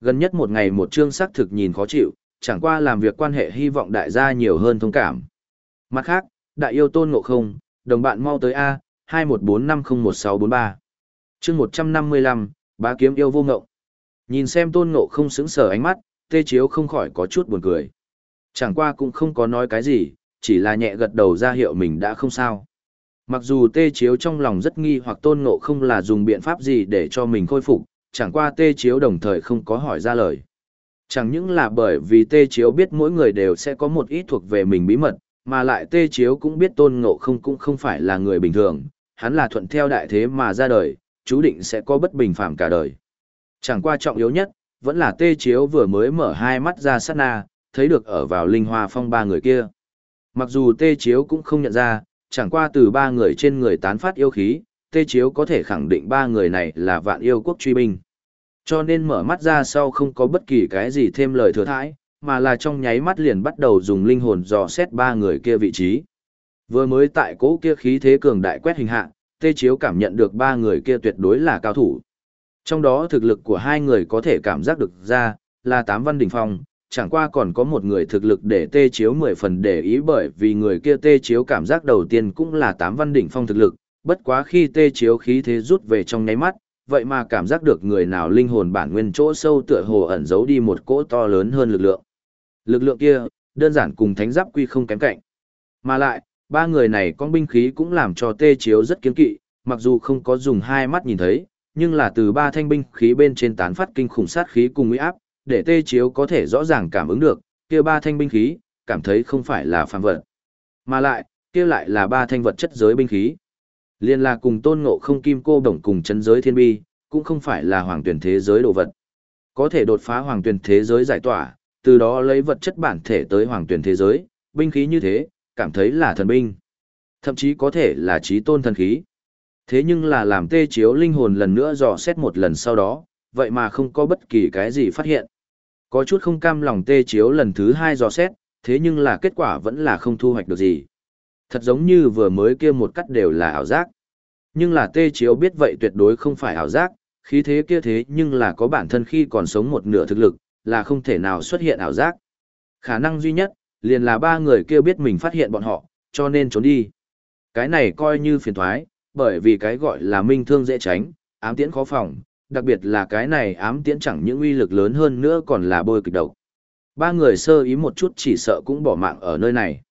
Gần nhất một ngày một chương sắc thực nhìn khó chịu, chẳng qua làm việc quan hệ hy vọng đại gia nhiều hơn thông cảm. Mặt khác, đại yêu tôn ngộ không, đồng bạn mau tới A, 2145011643. chương 155, bá kiếm yêu vô ngộng. Nhìn xem tôn ngộ không sững sờ ánh mắt, tê chiếu không khỏi có chút buồn cười. Chẳng qua cũng không có nói cái gì, chỉ là nhẹ gật đầu ra hiệu mình đã không sao. Mặc dù tê chiếu trong lòng rất nghi hoặc tôn ngộ không là dùng biện pháp gì để cho mình khôi phục, chẳng qua tê chiếu đồng thời không có hỏi ra lời. Chẳng những là bởi vì tê chiếu biết mỗi người đều sẽ có một ít thuộc về mình bí mật, Mà lại tê chiếu cũng biết tôn ngộ không cũng không phải là người bình thường, hắn là thuận theo đại thế mà ra đời, chú định sẽ có bất bình phạm cả đời. Chẳng qua trọng yếu nhất, vẫn là tê chiếu vừa mới mở hai mắt ra sát na, thấy được ở vào linh hoa phong ba người kia. Mặc dù tê chiếu cũng không nhận ra, chẳng qua từ ba người trên người tán phát yêu khí, tê chiếu có thể khẳng định ba người này là vạn yêu quốc truy binh. Cho nên mở mắt ra sau không có bất kỳ cái gì thêm lời thừa thãi, mà là trong nháy mắt liền bắt đầu dùng linh hồn dò xét ba người kia vị trí. Vừa mới tại cố kia khí thế cường đại quét hình hạ, tê chiếu cảm nhận được ba người kia tuyệt đối là cao thủ. Trong đó thực lực của hai người có thể cảm giác được ra, là tám văn đỉnh phong, chẳng qua còn có một người thực lực để tê chiếu mười phần để ý bởi vì người kia tê chiếu cảm giác đầu tiên cũng là tám văn đỉnh phong thực lực, bất quá khi tê chiếu khí thế rút về trong nháy mắt, vậy mà cảm giác được người nào linh hồn bản nguyên chỗ sâu tựa hồ ẩn giấu đi một cỗ to lớn hơn lực lượng. Lực lượng kia, đơn giản cùng thánh giáp quy không kém cạnh. Mà lại, ba người này con binh khí cũng làm cho tê chiếu rất kiên kỵ, mặc dù không có dùng hai mắt nhìn thấy, nhưng là từ ba thanh binh khí bên trên tán phát kinh khủng sát khí cùng uy áp, để tê chiếu có thể rõ ràng cảm ứng được, kia ba thanh binh khí, cảm thấy không phải là phàm vật. Mà lại, kia lại là ba thanh vật chất giới binh khí. Liên là cùng tôn ngộ không kim cô đồng cùng chân giới thiên bi, cũng không phải là hoàng tuyển thế giới đồ vật. Có thể đột phá hoàng tuyển thế giới giải tỏa, từ đó lấy vật chất bản thể tới hoàng tuyển thế giới, binh khí như thế, cảm thấy là thần binh. Thậm chí có thể là trí tôn thần khí. Thế nhưng là làm tê chiếu linh hồn lần nữa dò xét một lần sau đó, vậy mà không có bất kỳ cái gì phát hiện. Có chút không cam lòng tê chiếu lần thứ hai dò xét, thế nhưng là kết quả vẫn là không thu hoạch được gì. Thật giống như vừa mới kia một cắt đều là ảo giác. Nhưng là tê chiếu biết vậy tuyệt đối không phải ảo giác, khí thế kia thế nhưng là có bản thân khi còn sống một nửa thực lực, là không thể nào xuất hiện ảo giác. Khả năng duy nhất, liền là ba người kia biết mình phát hiện bọn họ, cho nên trốn đi. Cái này coi như phiền thoái, bởi vì cái gọi là minh thương dễ tránh, ám tiễn khó phòng, đặc biệt là cái này ám tiễn chẳng những uy lực lớn hơn nữa còn là bôi kịch độc. Ba người sơ ý một chút chỉ sợ cũng bỏ mạng ở nơi này.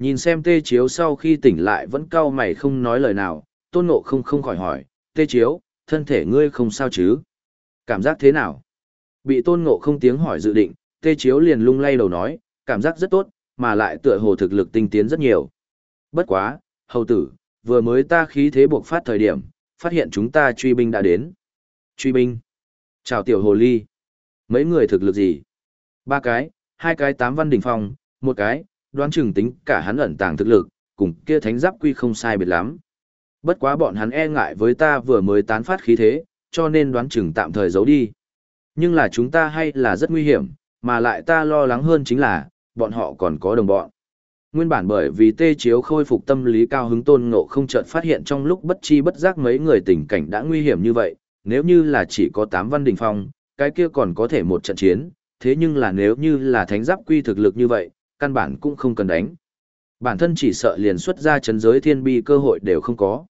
Nhìn xem tê chiếu sau khi tỉnh lại vẫn cau mày không nói lời nào, tôn ngộ không không khỏi hỏi, tê chiếu, thân thể ngươi không sao chứ? Cảm giác thế nào? Bị tôn ngộ không tiếng hỏi dự định, tê chiếu liền lung lay đầu nói, cảm giác rất tốt, mà lại tựa hồ thực lực tinh tiến rất nhiều. Bất quá, hầu tử, vừa mới ta khí thế buộc phát thời điểm, phát hiện chúng ta truy binh đã đến. Truy binh. Chào tiểu hồ ly. Mấy người thực lực gì? Ba cái, hai cái tám văn đỉnh phong, một cái, đoán chừng tính cả hắn ẩn tàng thực lực, cùng kia thánh giáp quy không sai biệt lắm. Bất quá bọn hắn e ngại với ta vừa mới tán phát khí thế, cho nên đoán chừng tạm thời giấu đi. Nhưng là chúng ta hay là rất nguy hiểm, mà lại ta lo lắng hơn chính là, bọn họ còn có đồng bọn. Nguyên bản bởi vì tê chiếu khôi phục tâm lý cao hứng tôn ngộ không chợt phát hiện trong lúc bất chi bất giác mấy người tình cảnh đã nguy hiểm như vậy, nếu như là chỉ có tám văn đình phong, cái kia còn có thể một trận chiến, thế nhưng là nếu như là thánh giáp quy thực lực như vậy, căn bản cũng không cần đánh. Bản thân chỉ sợ liền xuất ra chấn giới thiên bi cơ hội đều không có.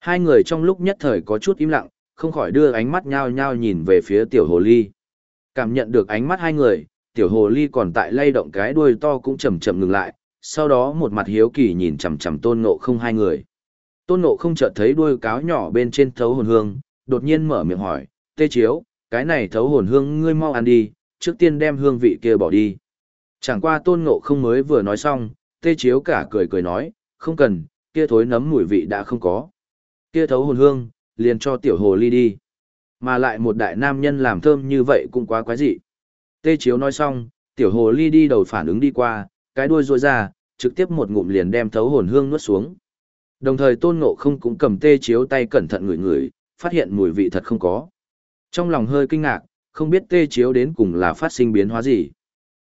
Hai người trong lúc nhất thời có chút im lặng, không khỏi đưa ánh mắt nhao nhao nhìn về phía tiểu hồ ly. Cảm nhận được ánh mắt hai người, tiểu hồ ly còn tại lay động cái đuôi to cũng chậm chậm ngừng lại, sau đó một mặt hiếu kỳ nhìn chằm chằm tôn ngộ không hai người. Tôn ngộ không chợt thấy đuôi cáo nhỏ bên trên thấu hồn hương, đột nhiên mở miệng hỏi, tê chiếu, cái này thấu hồn hương ngươi mau ăn đi, trước tiên đem hương vị kia bỏ đi. Chẳng qua tôn ngộ không mới vừa nói xong, tê chiếu cả cười cười nói, không cần, kia thối nấm mùi vị đã không có. Kia thấu hồn hương, liền cho tiểu hồ ly đi. Mà lại một đại nam nhân làm thơm như vậy cũng quá quái dị. Tê chiếu nói xong, tiểu hồ ly đi đầu phản ứng đi qua, cái đuôi rôi ra, trực tiếp một ngụm liền đem thấu hồn hương nuốt xuống. Đồng thời tôn ngộ không cũng cầm tê chiếu tay cẩn thận ngửi ngửi, phát hiện mùi vị thật không có. Trong lòng hơi kinh ngạc, không biết tê chiếu đến cùng là phát sinh biến hóa gì.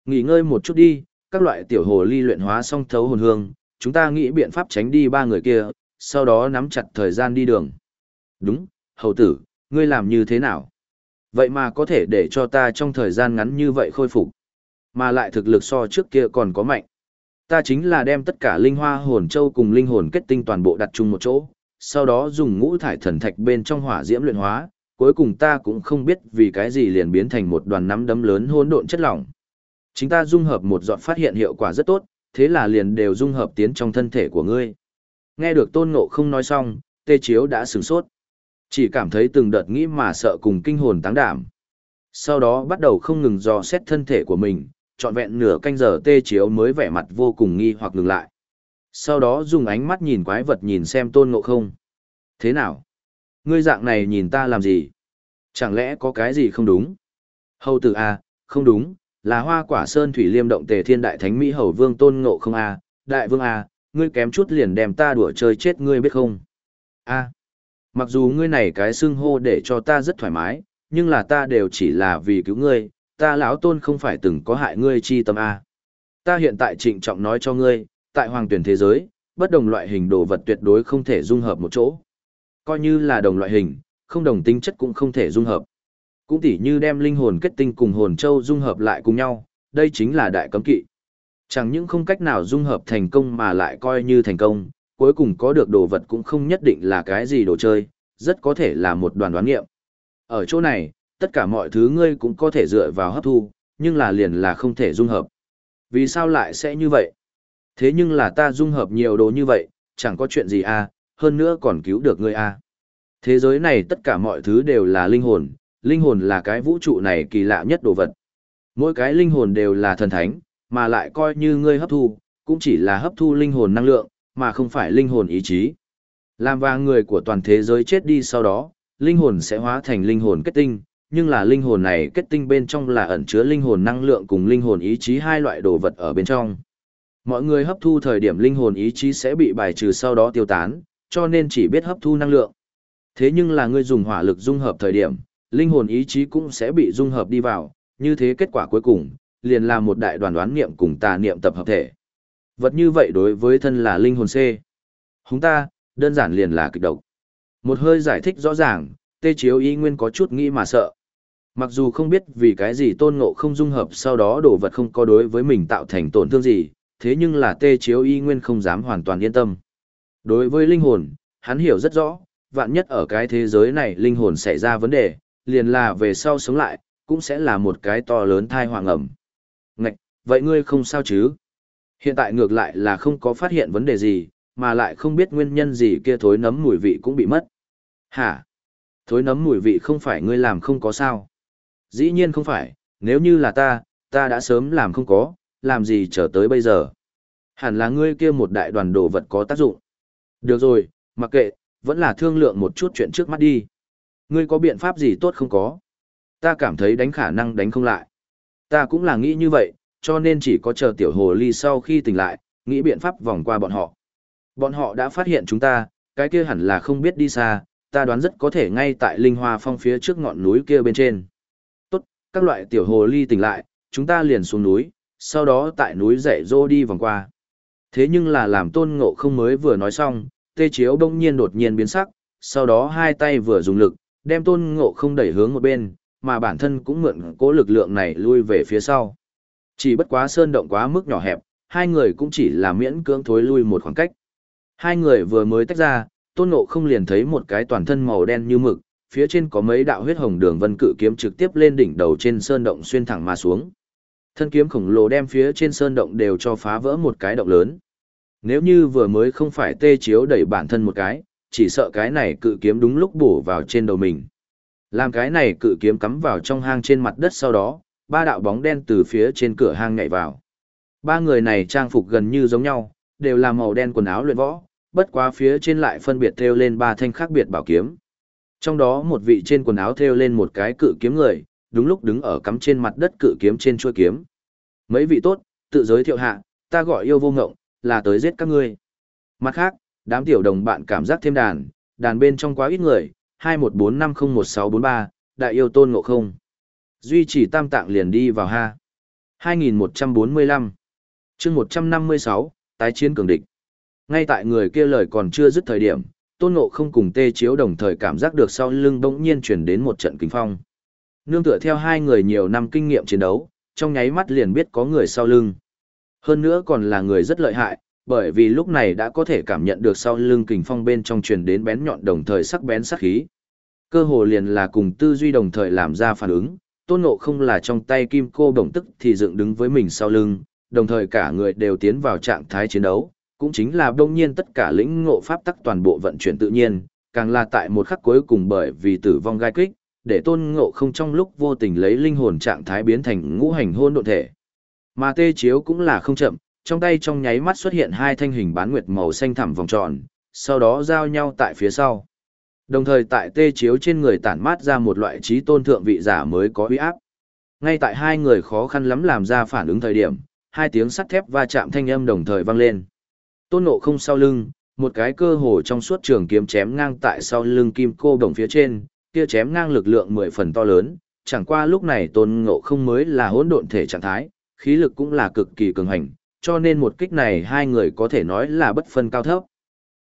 Nghỉ ngơi một chút đi, các loại tiểu hồ ly luyện hóa xong thấu hồn hương, chúng ta nghĩ biện pháp tránh đi ba người kia, sau đó nắm chặt thời gian đi đường. Đúng, hầu tử, ngươi làm như thế nào? Vậy mà có thể để cho ta trong thời gian ngắn như vậy khôi phục, mà lại thực lực so trước kia còn có mạnh. Ta chính là đem tất cả linh hoa hồn châu cùng linh hồn kết tinh toàn bộ đặt chung một chỗ, sau đó dùng ngũ thải thần thạch bên trong hỏa diễm luyện hóa, cuối cùng ta cũng không biết vì cái gì liền biến thành một đoàn nắm đấm lớn hỗn độn chất lỏng. Chính ta dung hợp một giọt phát hiện hiệu quả rất tốt, thế là liền đều dung hợp tiến trong thân thể của ngươi. Nghe được tôn ngộ không nói xong, tê chiếu đã sửng sốt. Chỉ cảm thấy từng đợt nghĩ mà sợ cùng kinh hồn táng đảm. Sau đó bắt đầu không ngừng dò xét thân thể của mình, trọn vẹn nửa canh giờ tê chiếu mới vẻ mặt vô cùng nghi hoặc ngừng lại. Sau đó dùng ánh mắt nhìn quái vật nhìn xem tôn ngộ không. Thế nào? Ngươi dạng này nhìn ta làm gì? Chẳng lẽ có cái gì không đúng? Hầu tử A, không đúng, là hoa quả sơn thủy liêm động tề thiên đại thánh Mỹ hầu vương tôn ngộ không A, đại vương A, ngươi kém chút liền đem ta đùa chơi chết ngươi biết không? A, mặc dù ngươi này cái xưng hô để cho ta rất thoải mái, nhưng là ta đều chỉ là vì cứu ngươi, ta lão tôn không phải từng có hại ngươi chi tâm A. Ta hiện tại trịnh trọng nói cho ngươi, tại hoàng tuyển thế giới, bất đồng loại hình đồ vật tuyệt đối không thể dung hợp một chỗ. Coi như là đồng loại hình, không đồng tính chất cũng không thể dung hợp. Cũng tỉ như đem linh hồn kết tinh cùng hồn châu dung hợp lại cùng nhau, đây chính là đại cấm kỵ. Chẳng những không cách nào dung hợp thành công mà lại coi như thành công, cuối cùng có được đồ vật cũng không nhất định là cái gì đồ chơi, rất có thể là một đoàn đoán nghiệm. Ở chỗ này, tất cả mọi thứ ngươi cũng có thể dựa vào hấp thu, nhưng là liền là không thể dung hợp. Vì sao lại sẽ như vậy? Thế nhưng là ta dung hợp nhiều đồ như vậy, chẳng có chuyện gì à, hơn nữa còn cứu được ngươi à. Thế giới này tất cả mọi thứ đều là linh hồn, linh hồn là cái vũ trụ này kỳ lạ nhất đồ vật. Mỗi cái linh hồn đều là thần thánh, mà lại coi như ngươi hấp thu, cũng chỉ là hấp thu linh hồn năng lượng, mà không phải linh hồn ý chí. Làm vàng người của toàn thế giới chết đi sau đó, linh hồn sẽ hóa thành linh hồn kết tinh, nhưng là linh hồn này kết tinh bên trong là ẩn chứa linh hồn năng lượng cùng linh hồn ý chí hai loại đồ vật ở bên trong. Mọi người hấp thu thời điểm linh hồn ý chí sẽ bị bài trừ sau đó tiêu tán, cho nên chỉ biết hấp thu năng lượng. Thế nhưng là ngươi dùng hỏa lực dung hợp thời điểm, linh hồn ý chí cũng sẽ bị dung hợp đi vào, như thế kết quả cuối cùng, liền là một đại đoàn đoán niệm cùng tà niệm tập hợp thể. Vật như vậy đối với thân là linh hồn C. Chúng ta, đơn giản liền là kịch độc. Một hơi giải thích rõ ràng, tê chiếu y nguyên có chút nghĩ mà sợ. Mặc dù không biết vì cái gì tôn ngộ không dung hợp sau đó đồ vật không có đối với mình tạo thành tổn thương gì, thế nhưng là tê chiếu y nguyên không dám hoàn toàn yên tâm. Đối với linh hồn, hắn hiểu rất rõ, vạn nhất ở cái thế giới này linh hồn xảy ra vấn đề, liền là về sau sống lại, cũng sẽ là một cái to lớn thai hoàng ẩm. Ngạch, vậy ngươi không sao chứ? Hiện tại ngược lại là không có phát hiện vấn đề gì, mà lại không biết nguyên nhân gì kia thối nấm mùi vị cũng bị mất. Hả? Thối nấm mùi vị không phải ngươi làm không có sao? Dĩ nhiên không phải, nếu như là ta, ta đã sớm làm không có, làm gì chờ tới bây giờ? Hẳn là ngươi kia một đại đoàn đồ vật có tác dụng. Được rồi, mặc kệ, vẫn là thương lượng một chút chuyện trước mắt đi. Ngươi có biện pháp gì tốt không có? Ta cảm thấy đánh khả năng đánh không lại. Ta cũng là nghĩ như vậy, cho nên chỉ có chờ tiểu hồ ly sau khi tỉnh lại, nghĩ biện pháp vòng qua bọn họ. Bọn họ đã phát hiện chúng ta, cái kia hẳn là không biết đi xa, ta đoán rất có thể ngay tại linh hoa phong phía trước ngọn núi kia bên trên. Tốt, các loại tiểu hồ ly tỉnh lại, chúng ta liền xuống núi, sau đó tại núi dậy dô đi vòng qua. Thế nhưng là làm tôn ngộ không mới vừa nói xong, tê chiếu đông nhiên đột nhiên biến sắc, sau đó hai tay vừa dùng lực, đem tôn ngộ không đẩy hướng một bên, mà bản thân cũng mượn cố lực lượng này lui về phía sau. Chỉ bất quá sơn động quá mức nhỏ hẹp, hai người cũng chỉ là miễn cưỡng thối lui một khoảng cách. Hai người vừa mới tách ra, tôn ngộ không liền thấy một cái toàn thân màu đen như mực, phía trên có mấy đạo huyết hồng đường vân cự kiếm trực tiếp lên đỉnh đầu trên sơn động xuyên thẳng mà xuống. Thân kiếm khổng lồ đem phía trên sơn động đều cho phá vỡ một cái động lớn. Nếu như vừa mới không phải tê chiếu đẩy bản thân một cái, chỉ sợ cái này cự kiếm đúng lúc bổ vào trên đầu mình. Làm cái này cự kiếm cắm vào trong hang trên mặt đất sau đó, ba đạo bóng đen từ phía trên cửa hang nhảy vào. Ba người này trang phục gần như giống nhau, đều là màu đen quần áo luyện võ, bất quá phía trên lại phân biệt thêu lên ba thanh khác biệt bảo kiếm. Trong đó một vị trên quần áo thêu lên một cái cự kiếm người, đúng lúc đứng ở cắm trên mặt đất cự kiếm trên chuôi kiếm. Mấy vị tốt, tự giới thiệu hạ, ta gọi yêu vô ngộng, là tới giết các ngươi. Mặt khác, đám tiểu đồng bạn cảm giác thêm đàn, đàn bên trong quá ít người, 2145011643, đại yêu tôn ngộ không. Duy trì tam tạng liền đi vào ha. 2145. chương 156, tái chiến cường địch. Ngay tại người kia lời còn chưa dứt thời điểm, tôn ngộ không cùng tê chiếu đồng thời cảm giác được sau lưng bỗng nhiên chuyển đến một trận kinh phong. Nương tựa theo hai người nhiều năm kinh nghiệm chiến đấu, trong nháy mắt liền biết có người sau lưng. Hơn nữa còn là người rất lợi hại, bởi vì lúc này đã có thể cảm nhận được sau lưng kình phong bên trong truyền đến bén nhọn đồng thời sắc bén sắc khí. Cơ hồ liền là cùng tư duy đồng thời làm ra phản ứng, tôn ngộ không là trong tay kim cô đồng tức thì dựng đứng với mình sau lưng, đồng thời cả người đều tiến vào trạng thái chiến đấu, cũng chính là đông nhiên tất cả lĩnh ngộ pháp tắc toàn bộ vận chuyển tự nhiên, càng là tại một khắc cuối cùng bởi vì tử vong gai kích, để tôn ngộ không trong lúc vô tình lấy linh hồn trạng thái biến thành ngũ hành hôn độn thể. Mà tê chiếu cũng là không chậm, trong tay trong nháy mắt xuất hiện hai thanh hình bán nguyệt màu xanh thẳm vòng tròn, sau đó giao nhau tại phía sau. Đồng thời tại tê chiếu trên người tản mát ra một loại trí tôn thượng vị giả mới có uy áp. Ngay tại hai người khó khăn lắm làm ra phản ứng thời điểm, hai tiếng sắt thép va chạm thanh âm đồng thời vang lên. Tôn nộ không sau lưng, một cái cơ hồ trong suốt trường kiếm chém ngang tại sau lưng kim cô đồng phía trên, kia chém ngang lực lượng mười phần to lớn, chẳng qua lúc này tôn ngộ không mới là hỗn độn thể trạng thái, khí lực cũng là cực kỳ cường hành, cho nên một kích này hai người có thể nói là bất phân cao thấp.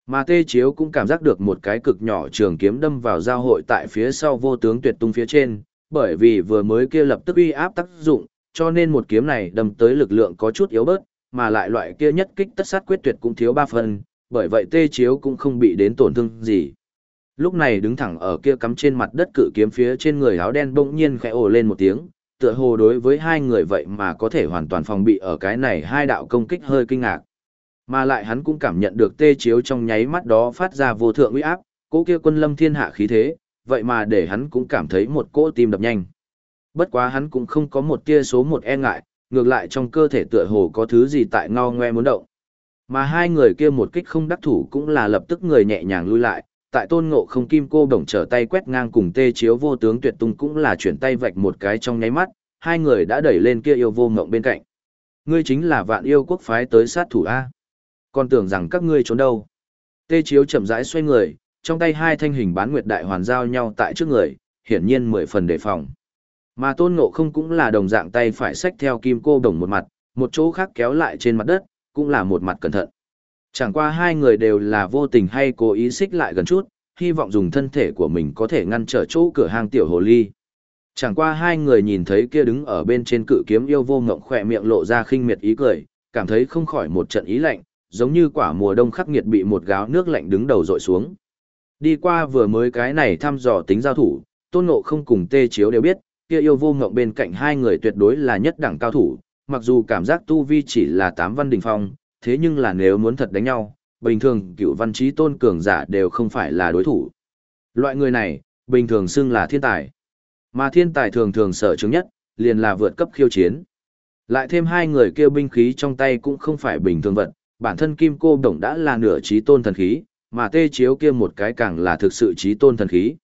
Mà Tê Chiếu cũng cảm giác được một cái cực nhỏ trường kiếm đâm vào giao hội tại phía sau vô tướng tuyệt tung phía trên, bởi vì vừa mới kia lập tức uy áp tác dụng, cho nên một kiếm này đâm tới lực lượng có chút yếu bớt, mà lại loại kia nhất kích tất sát quyết tuyệt cũng thiếu ba phần, bởi vậy Tê Chiếu cũng không bị đến tổn thương gì. Lúc này đứng thẳng ở kia cắm trên mặt đất cự kiếm phía trên người áo đen bỗng nhiên khẽ ồ lên một tiếng, tựa hồ đối với hai người vậy mà có thể hoàn toàn phòng bị ở cái này hai đạo công kích hơi kinh ngạc. Mà lại hắn cũng cảm nhận được tê chiếu trong nháy mắt đó phát ra vô thượng uy áp, cỗ kia quân lâm thiên hạ khí thế, vậy mà để hắn cũng cảm thấy một cỗ tim đập nhanh. Bất quá hắn cũng không có một tia số một e ngại, ngược lại trong cơ thể tựa hồ có thứ gì tại ngao ngoe muốn động. Mà hai người kia một kích không đắc thủ cũng là lập tức người nhẹ nhàng lui lại, tại tôn ngộ không kim cô đồng trở tay quét ngang cùng tê chiếu vô tướng tuyệt tung cũng là chuyển tay vạch một cái trong nháy mắt, hai người đã đẩy lên kia yêu vô ngộng bên cạnh. Ngươi chính là vạn yêu quốc phái tới sát thủ A. Còn tưởng rằng các ngươi trốn đâu. Tê chiếu chậm rãi xoay người, trong tay hai thanh hình bán nguyệt đại hoàn giao nhau tại trước người, hiển nhiên mười phần đề phòng. Mà tôn ngộ không cũng là đồng dạng tay phải xách theo kim cô đồng một mặt, một chỗ khác kéo lại trên mặt đất, cũng là một mặt cẩn thận. Chẳng qua hai người đều là vô tình hay cố ý xích lại gần chút, hy vọng dùng thân thể của mình có thể ngăn trở chỗ cửa hàng tiểu hồ ly. Chẳng qua hai người nhìn thấy kia đứng ở bên trên cự kiếm yêu vô ngộng khỏe miệng lộ ra khinh miệt ý cười, cảm thấy không khỏi một trận ý lạnh, giống như quả mùa đông khắc nghiệt bị một gáo nước lạnh đứng đầu dội xuống. Đi qua vừa mới cái này thăm dò tính giao thủ, tôn ngộ không cùng tê chiếu đều biết, kia yêu vô ngộng bên cạnh hai người tuyệt đối là nhất đẳng cao thủ, mặc dù cảm giác tu vi chỉ là tám văn đỉnh phong, thế nhưng là nếu muốn thật đánh nhau, bình thường cựu văn trí tôn cường giả đều không phải là đối thủ. Loại người này, bình thường xưng là thiên tài. Mà thiên tài thường thường sở chứng nhất, liền là vượt cấp khiêu chiến. Lại thêm hai người kêu binh khí trong tay cũng không phải bình thường vật, bản thân kim cô đồng đã là nửa trí tôn thần khí, mà tê chiếu kia một cái càng là thực sự trí tôn thần khí.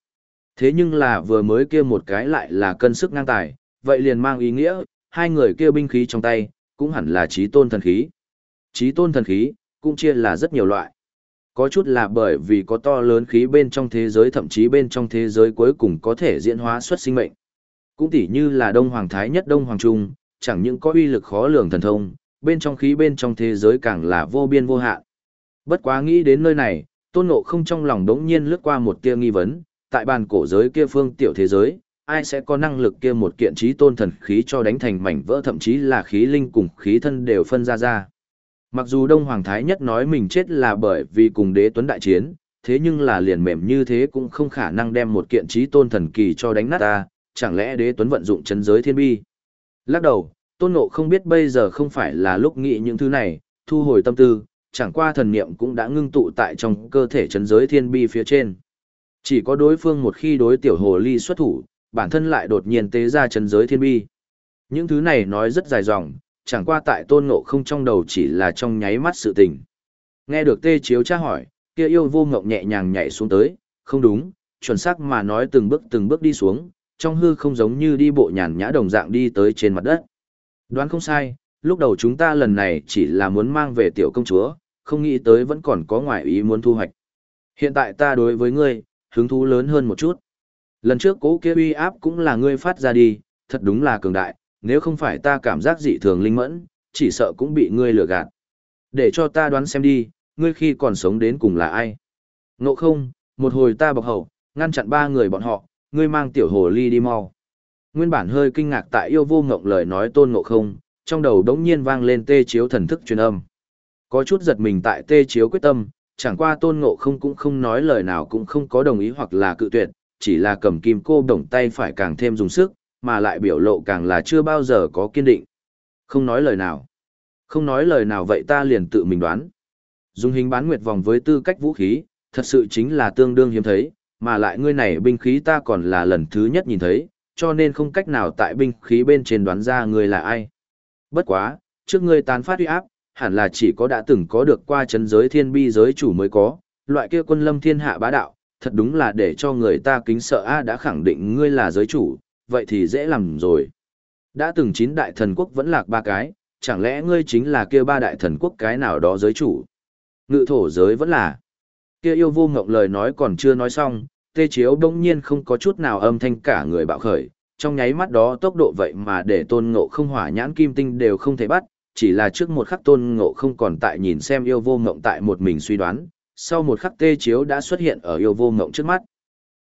Thế nhưng là vừa mới kia một cái lại là cân sức ngang tài, vậy liền mang ý nghĩa, hai người kia binh khí trong tay, cũng hẳn là trí tôn thần khí trí tôn thần khí, cũng chia là rất nhiều loại. Có chút là bởi vì có to lớn khí bên trong thế giới thậm chí bên trong thế giới cuối cùng có thể diễn hóa xuất sinh mệnh. Cũng tỉ như là Đông Hoàng Thái nhất Đông Hoàng Trung, chẳng những có uy lực khó lường thần thông, bên trong khí bên trong thế giới càng là vô biên vô hạn. Bất quá nghĩ đến nơi này, tôn ngộ không trong lòng đống nhiên lướt qua một tia nghi vấn, tại bàn cổ giới kia phương tiểu thế giới, ai sẽ có năng lực kia một kiện trí tôn thần khí cho đánh thành mảnh vỡ thậm chí là khí linh cùng khí thân đều phân ra ra. Mặc dù Đông Hoàng Thái Nhất nói mình chết là bởi vì cùng đế tuấn đại chiến, thế nhưng là liền mềm như thế cũng không khả năng đem một kiện trí tôn thần kỳ cho đánh nát ta, chẳng lẽ đế tuấn vận dụng chân giới thiên bi. Lắc đầu, tôn ngộ không biết bây giờ không phải là lúc nghĩ những thứ này, thu hồi tâm tư, chẳng qua thần niệm cũng đã ngưng tụ tại trong cơ thể chân giới thiên bi phía trên. Chỉ có đối phương một khi đối tiểu hồ ly xuất thủ, bản thân lại đột nhiên tế ra chân giới thiên bi. Những thứ này nói rất dài dòng, chẳng qua tại tôn ngộ không trong đầu chỉ là trong nháy mắt sự tình. Nghe được tê chiếu tra hỏi, kia yêu vô ngộng nhẹ nhàng nhảy xuống tới, không đúng, chuẩn xác mà nói từng bước từng bước đi xuống, trong hư không giống như đi bộ nhàn nhã đồng dạng đi tới trên mặt đất. Đoán không sai, lúc đầu chúng ta lần này chỉ là muốn mang về tiểu công chúa, không nghĩ tới vẫn còn có ngoại ý muốn thu hoạch. Hiện tại ta đối với ngươi, hứng thú lớn hơn một chút. Lần trước cố kia uy áp cũng là ngươi phát ra đi, thật đúng là cường đại, nếu không phải ta cảm giác dị thường linh mẫn, chỉ sợ cũng bị ngươi lừa gạt. Để cho ta đoán xem đi, ngươi khi còn sống đến cùng là ai? Ngộ không, một hồi ta bọc hậu, ngăn chặn ba người bọn họ, ngươi mang tiểu hồ ly đi mau. Nguyên bản hơi kinh ngạc tại yêu vô ngộng lời nói tôn ngộ không, trong đầu đống nhiên vang lên tê chiếu thần thức truyền âm. Có chút giật mình tại tê chiếu quyết tâm, chẳng qua tôn ngộ không cũng không nói lời nào cũng không có đồng ý hoặc là cự tuyệt, chỉ là cầm kim cô đồng tay phải càng thêm dùng sức, mà lại biểu lộ càng là chưa bao giờ có kiên định. Không nói lời nào. Không nói lời nào vậy ta liền tự mình đoán. Dùng hình bán nguyệt vòng với tư cách vũ khí, thật sự chính là tương đương hiếm thấy, mà lại ngươi này binh khí ta còn là lần thứ nhất nhìn thấy, cho nên không cách nào tại binh khí bên trên đoán ra ngươi là ai. Bất quá, trước ngươi tán phát uy áp, hẳn là chỉ có đã từng có được qua chấn giới thiên bi giới chủ mới có, loại kia quân lâm thiên hạ bá đạo, thật đúng là để cho người ta kính sợ a đã khẳng định ngươi là giới chủ, vậy thì dễ làm rồi. Đã từng chín đại thần quốc vẫn lạc ba cái, chẳng lẽ ngươi chính là kia ba đại thần quốc cái nào đó giới chủ? Ngự thổ giới vẫn là. Kia yêu vô ngộng lời nói còn chưa nói xong, tê chiếu đông nhiên không có chút nào âm thanh cả người bạo khởi, trong nháy mắt đó tốc độ vậy mà để tôn ngộ không hỏa nhãn kim tinh đều không thể bắt, chỉ là trước một khắc tôn ngộ không còn tại nhìn xem yêu vô ngộng tại một mình suy đoán, sau một khắc tê chiếu đã xuất hiện ở yêu vô ngộng trước mắt.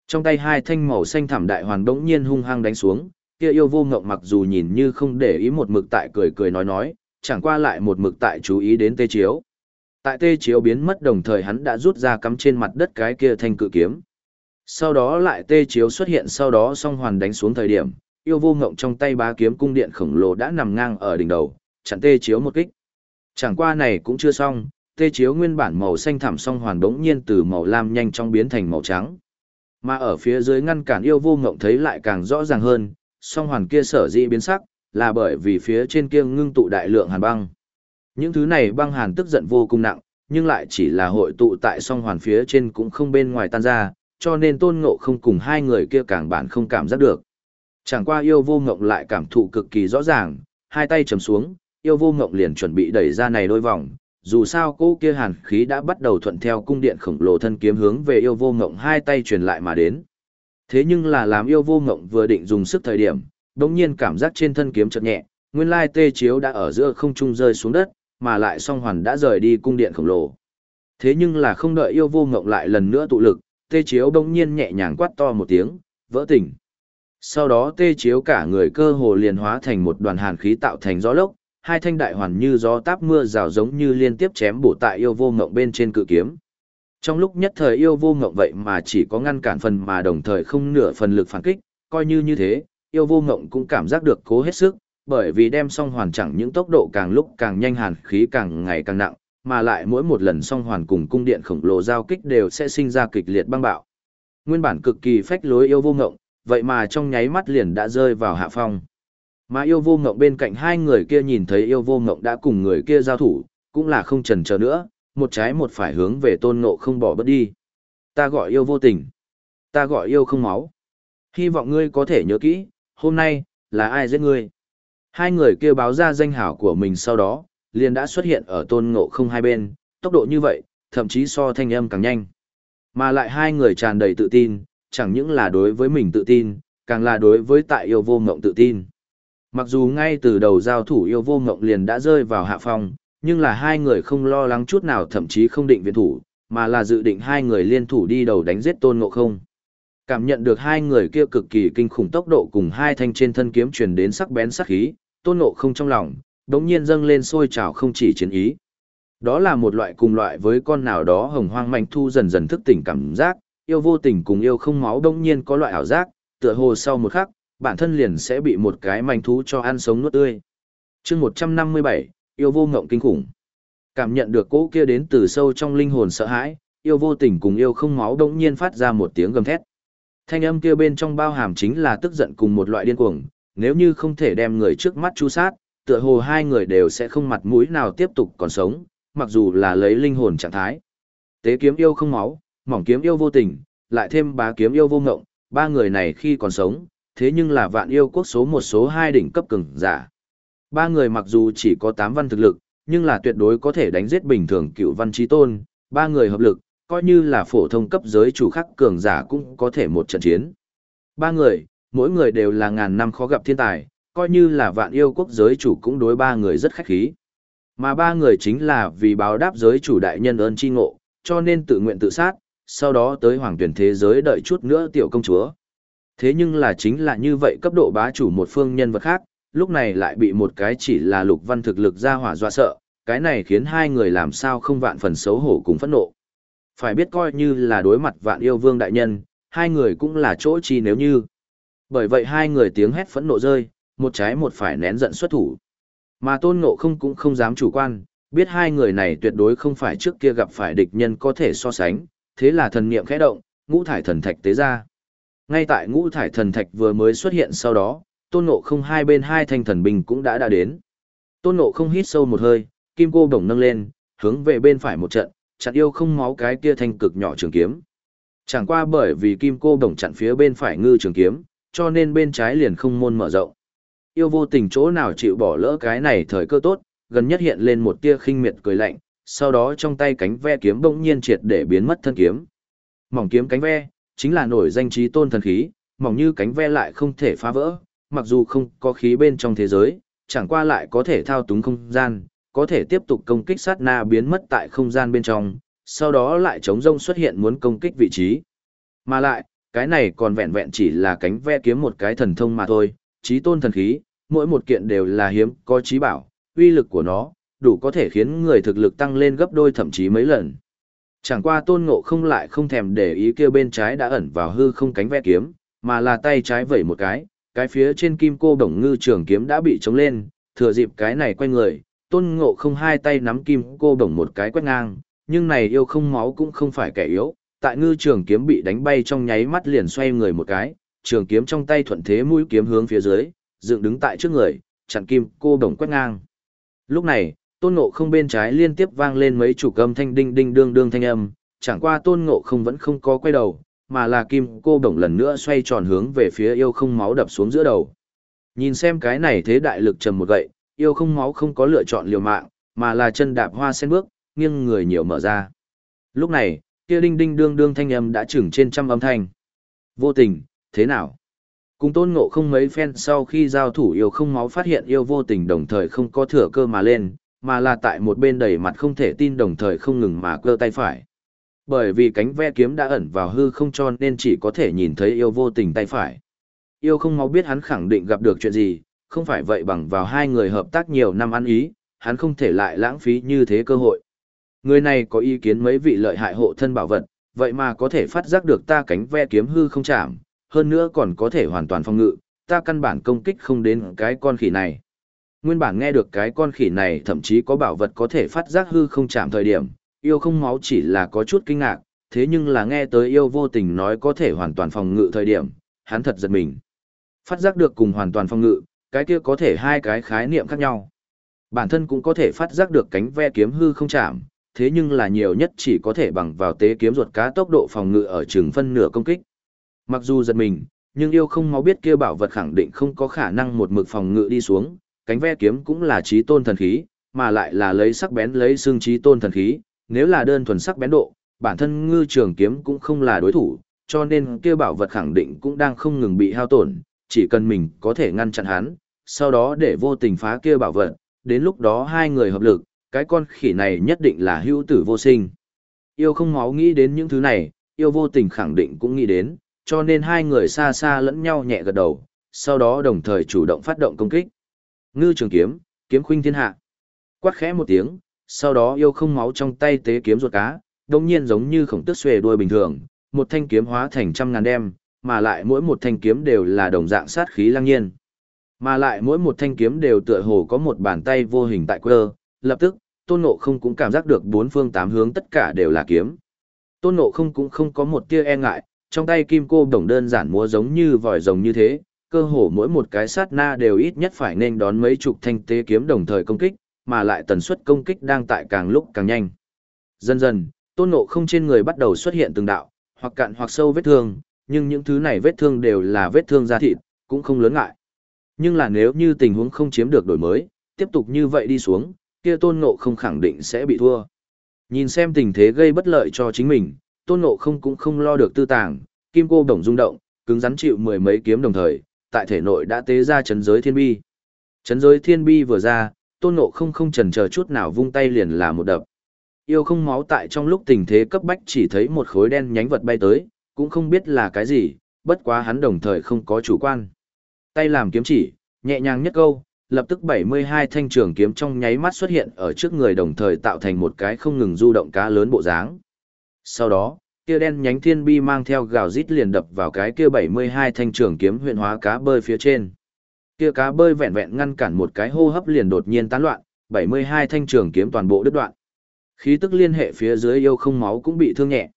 Trong tay hai thanh màu xanh thảm đại hoàn đống nhiên hung hăng đánh xuống, kia yêu vô ngộng mặc dù nhìn như không để ý một mực tại cười cười nói nói, chẳng qua lại một mực tại chú ý đến tê chiếu. Tại tê chiếu biến mất đồng thời hắn đã rút ra cắm trên mặt đất cái kia thanh cự kiếm. Sau đó lại tê chiếu xuất hiện sau đó song hoàn đánh xuống thời điểm, yêu vô ngộng trong tay bá kiếm cung điện khổng lồ đã nằm ngang ở đỉnh đầu, chặn tê chiếu một kích. Chẳng qua này cũng chưa xong, tê chiếu nguyên bản màu xanh thẳm song hoàn đống nhiên từ màu lam nhanh chóng biến thành màu trắng. Mà ở phía dưới ngăn cản yêu vô ngộng thấy lại càng rõ ràng hơn, song hoàn kia sở dĩ biến sắc, là bởi vì phía trên kia ngưng tụ đại lượng hàn băng. Những thứ này băng hàn tức giận vô cùng nặng, nhưng lại chỉ là hội tụ tại song hoàn phía trên cũng không bên ngoài tan ra, cho nên tôn ngộ không cùng hai người kia càng bản không cảm giác được. Chẳng qua yêu vô ngộng lại cảm thụ cực kỳ rõ ràng, hai tay chầm xuống, yêu vô ngộng liền chuẩn bị đẩy ra này đôi vòng, dù sao cô kia hàn khí đã bắt đầu thuận theo cung điện khổng lồ thân kiếm hướng về yêu vô ngộng hai tay truyền lại mà đến. Thế nhưng là làm yêu vô ngộng vừa định dùng sức thời điểm, đồng nhiên cảm giác trên thân kiếm chợt nhẹ, nguyên lai tê chiếu đã ở giữa không trung rơi xuống đất, mà lại song hoàn đã rời đi cung điện khổng lồ. Thế nhưng là không đợi yêu vô ngộng lại lần nữa tụ lực, tê chiếu đông nhiên nhẹ nhàng quát to một tiếng, vỡ tỉnh. Sau đó tê chiếu cả người cơ hồ liền hóa thành một đoàn hàn khí tạo thành gió lốc, hai thanh đại hoàn như gió táp mưa rào giống như liên tiếp chém bổ tại yêu vô ngộng bên trên cự kiếm. Trong lúc nhất thời yêu vô ngộng vậy mà chỉ có ngăn cản phần mà đồng thời không nửa phần lực phản kích, coi như như thế, yêu vô ngộng cũng cảm giác được cố hết sức, bởi vì đem song hoàn chẳng những tốc độ càng lúc càng nhanh hàn khí càng ngày càng nặng, mà lại mỗi một lần song hoàn cùng cung điện khổng lồ giao kích đều sẽ sinh ra kịch liệt băng bạo. Nguyên bản cực kỳ phách lối yêu vô ngộng, vậy mà trong nháy mắt liền đã rơi vào hạ phong. Mà yêu vô ngộng bên cạnh hai người kia nhìn thấy yêu vô ngộng đã cùng người kia giao thủ, cũng là không chần chờ nữa, một trái một phải hướng về tôn ngộ không bỏ bớt đi. Ta gọi yêu vô tình. Ta gọi yêu không máu. Hy vọng ngươi có thể nhớ kỹ, hôm nay, là ai giết ngươi. Hai người kia báo ra danh hảo của mình sau đó, liền đã xuất hiện ở tôn ngộ không hai bên, tốc độ như vậy, thậm chí so thanh âm càng nhanh. Mà lại hai người tràn đầy tự tin, chẳng những là đối với mình tự tin, càng là đối với tại yêu vô ngộng tự tin. Mặc dù ngay từ đầu giao thủ yêu vô ngộng liền đã rơi vào hạ phong, nhưng là hai người không lo lắng chút nào thậm chí không định viện thủ, mà là dự định hai người liên thủ đi đầu đánh giết tôn ngộ không. Cảm nhận được hai người kia cực kỳ kinh khủng tốc độ cùng hai thanh trên thân kiếm truyền đến sắc bén sắc khí, tôn ngộ không trong lòng, đống nhiên dâng lên sôi trào không chỉ chiến ý. Đó là một loại cùng loại với con nào đó hồng hoang mạnh thu dần dần thức tỉnh cảm giác, yêu vô tình cùng yêu không máu đống nhiên có loại ảo giác, tựa hồ sau một khắc, bản thân liền sẽ bị một cái manh thú cho ăn sống nuốt tươi. chương 157, yêu vô ngộng kinh khủng. Cảm nhận được cỗ kia đến từ sâu trong linh hồn sợ hãi, yêu vô tình cùng yêu không máu đống nhiên phát ra một tiếng gầm thét. Thanh âm kia bên trong bao hàm chính là tức giận cùng một loại điên cuồng, nếu như không thể đem người trước mắt chu sát, tựa hồ hai người đều sẽ không mặt mũi nào tiếp tục còn sống, mặc dù là lấy linh hồn trạng thái. Tế kiếm yêu không máu, mỏng kiếm yêu vô tình, lại thêm bá kiếm yêu vô ngộng, ba người này khi còn sống, thế nhưng là vạn yêu quốc số một số hai đỉnh cấp cường giả. Ba người mặc dù chỉ có tám văn thực lực, nhưng là tuyệt đối có thể đánh giết bình thường cựu văn trí tôn, ba người hợp lực, coi như là phổ thông cấp giới chủ khắc cường giả cũng có thể một trận chiến. Ba người, mỗi người đều là ngàn năm khó gặp thiên tài, coi như là vạn yêu quốc giới chủ cũng đối ba người rất khách khí. Mà ba người chính là vì báo đáp giới chủ đại nhân ơn chi ngộ, cho nên tự nguyện tự sát, sau đó tới hoàng tuyển thế giới đợi chút nữa tiểu công chúa. Thế nhưng là chính là như vậy cấp độ bá chủ một phương nhân vật khác, lúc này lại bị một cái chỉ là lục văn thực lực ra hỏa dọa sợ, cái này khiến hai người làm sao không vạn phần xấu hổ cùng phẫn nộ. Phải biết coi như là đối mặt vạn yêu vương đại nhân, hai người cũng là chỗ chi nếu như. Bởi vậy hai người tiếng hét phẫn nộ rơi, một trái một phải nén giận xuất thủ. Mà tôn ngộ không cũng không dám chủ quan, biết hai người này tuyệt đối không phải trước kia gặp phải địch nhân có thể so sánh, thế là thần niệm khẽ động, ngũ thải thần thạch tế ra. Ngay tại ngũ thải thần thạch vừa mới xuất hiện sau đó, tôn ngộ không hai bên hai thanh thần binh cũng đã đã đến. Tôn ngộ không hít sâu một hơi, kim cô đồng nâng lên, hướng về bên phải một trận, chặn yêu không máu cái kia thanh cực nhỏ trường kiếm. Chẳng qua bởi vì kim cô đồng chặn phía bên phải ngư trường kiếm, cho nên bên trái liền không môn mở rộng. Yêu vô tình chỗ nào chịu bỏ lỡ cái này thời cơ tốt, gần nhất hiện lên một tia khinh miệt cười lạnh, sau đó trong tay cánh ve kiếm bỗng nhiên triệt để biến mất thân kiếm. Mỏng kiếm cánh ve, chính là nổi danh trí tôn thần khí, mỏng như cánh ve lại không thể phá vỡ, mặc dù không có khí bên trong thế giới, chẳng qua lại có thể thao túng không gian, có thể tiếp tục công kích sát na biến mất tại không gian bên trong, sau đó lại chống rông xuất hiện muốn công kích vị trí. Mà lại, cái này còn vẹn vẹn chỉ là cánh ve kiếm một cái thần thông mà thôi, trí tôn thần khí, mỗi một kiện đều là hiếm, có trí bảo, uy lực của nó, đủ có thể khiến người thực lực tăng lên gấp đôi thậm chí mấy lần. Chẳng qua tôn ngộ không lại không thèm để ý kia bên trái đã ẩn vào hư không cánh ve kiếm, mà là tay trái vẩy một cái, cái phía trên kim cô đồng ngư trường kiếm đã bị trống lên, thừa dịp cái này quay người, tôn ngộ không hai tay nắm kim cô đồng một cái quét ngang, nhưng này yêu không máu cũng không phải kẻ yếu, tại ngư trường kiếm bị đánh bay trong nháy mắt liền xoay người một cái, trường kiếm trong tay thuận thế mũi kiếm hướng phía dưới, dựng đứng tại trước người, chặn kim cô đồng quét ngang. Lúc này, tôn ngộ không bên trái liên tiếp vang lên mấy chủ âm thanh đinh đinh đương đương thanh âm, chẳng qua tôn ngộ không vẫn không có quay đầu, mà là kim cô đồng lần nữa xoay tròn hướng về phía yêu không máu đập xuống giữa đầu. Nhìn xem cái này thế đại lực trầm một gậy, yêu không máu không có lựa chọn liều mạng, mà là chân đạp hoa sen bước, nghiêng người nhiều mở ra. Lúc này, kia đinh đinh đương đương thanh âm đã chừng trên trăm âm thanh. Vô tình, thế nào? Cùng tôn ngộ không mấy phen sau khi giao thủ yêu không máu phát hiện yêu vô tình đồng thời không có thừa cơ mà lên, mà là tại một bên đầy mặt không thể tin đồng thời không ngừng mà cơ tay phải. Bởi vì cánh ve kiếm đã ẩn vào hư không cho nên chỉ có thể nhìn thấy yêu vô tình tay phải. Yêu không máu biết hắn khẳng định gặp được chuyện gì, không phải vậy bằng vào hai người hợp tác nhiều năm ăn ý, hắn không thể lại lãng phí như thế cơ hội. Người này có ý kiến mấy vị lợi hại hộ thân bảo vật, vậy mà có thể phát giác được ta cánh ve kiếm hư không chạm, hơn nữa còn có thể hoàn toàn phòng ngự, ta căn bản công kích không đến cái con khỉ này. Nguyên bản nghe được cái con khỉ này thậm chí có bảo vật có thể phát giác hư không chạm thời điểm, yêu không máu chỉ là có chút kinh ngạc, thế nhưng là nghe tới yêu vô tình nói có thể hoàn toàn phòng ngự thời điểm, hắn thật giật mình. Phát giác được cùng hoàn toàn phòng ngự, cái kia có thể hai cái khái niệm khác nhau. Bản thân cũng có thể phát giác được cánh ve kiếm hư không chạm, thế nhưng là nhiều nhất chỉ có thể bằng vào tế kiếm ruột cá tốc độ phòng ngự ở trường phân nửa công kích. Mặc dù giật mình, nhưng yêu không máu biết kia bảo vật khẳng định không có khả năng một mực phòng ngự đi xuống, cánh ve kiếm cũng là trí tôn thần khí, mà lại là lấy sắc bén lấy xương trí tôn thần khí, nếu là đơn thuần sắc bén độ, bản thân ngư trường kiếm cũng không là đối thủ, cho nên kia bảo vật khẳng định cũng đang không ngừng bị hao tổn, chỉ cần mình có thể ngăn chặn hắn, sau đó để vô tình phá kia bảo vật, đến lúc đó hai người hợp lực, cái con khỉ này nhất định là hữu tử vô sinh. Yêu không máu nghĩ đến những thứ này, yêu vô tình khẳng định cũng nghĩ đến, cho nên hai người xa xa lẫn nhau nhẹ gật đầu, sau đó đồng thời chủ động phát động công kích. Ngư trường kiếm, kiếm khuynh thiên hạ. Quát khẽ một tiếng, sau đó yêu không máu trong tay tế kiếm ruột cá, đồng nhiên giống như khổng tức xuề đuôi bình thường, một thanh kiếm hóa thành trăm ngàn đem, mà lại mỗi một thanh kiếm đều là đồng dạng sát khí lăng nhiên. Mà lại mỗi một thanh kiếm đều tựa hồ có một bàn tay vô hình tại quơ, lập tức, tôn ngộ không cũng cảm giác được bốn phương tám hướng tất cả đều là kiếm. Tôn ngộ không cũng không có một tia e ngại, trong tay kim cô đồng đơn giản múa giống như vòi rồng như thế, cơ hồ mỗi một cái sát na đều ít nhất phải nên đón mấy chục thanh tế kiếm đồng thời công kích, mà lại tần suất công kích đang tại càng lúc càng nhanh. Dần dần, tôn ngộ không trên người bắt đầu xuất hiện từng đạo, hoặc cạn hoặc sâu vết thương, nhưng những thứ này vết thương đều là vết thương da thịt, cũng không lớn ngại. Nhưng là nếu như tình huống không chiếm được đổi mới, tiếp tục như vậy đi xuống, kia tôn ngộ không khẳng định sẽ bị thua. Nhìn xem tình thế gây bất lợi cho chính mình, tôn ngộ không cũng không lo được tư tàng, kim cô đồng rung động, cứng rắn chịu mười mấy kiếm đồng thời, tại thể nội đã tế ra chấn giới thiên bi. Chấn giới thiên bi vừa ra, tôn ngộ không không chần chờ chút nào vung tay liền là một đập. Yêu không máu tại trong lúc tình thế cấp bách chỉ thấy một khối đen nhánh vật bay tới, cũng không biết là cái gì, bất quá hắn đồng thời không có chủ quan. Tay làm kiếm chỉ, nhẹ nhàng nhất câu, lập tức 72 thanh trường kiếm trong nháy mắt xuất hiện ở trước người đồng thời tạo thành một cái không ngừng du động cá lớn bộ dáng. Sau đó, kia đen nhánh thiên bi mang theo gào rít liền đập vào cái kia 72 thanh trường kiếm huyện hóa cá bơi phía trên. Kia cá bơi vẹn vẹn ngăn cản một cái hô hấp liền đột nhiên tán loạn, 72 thanh trường kiếm toàn bộ đứt đoạn. Khí tức liên hệ phía dưới yêu không máu cũng bị thương nhẹ.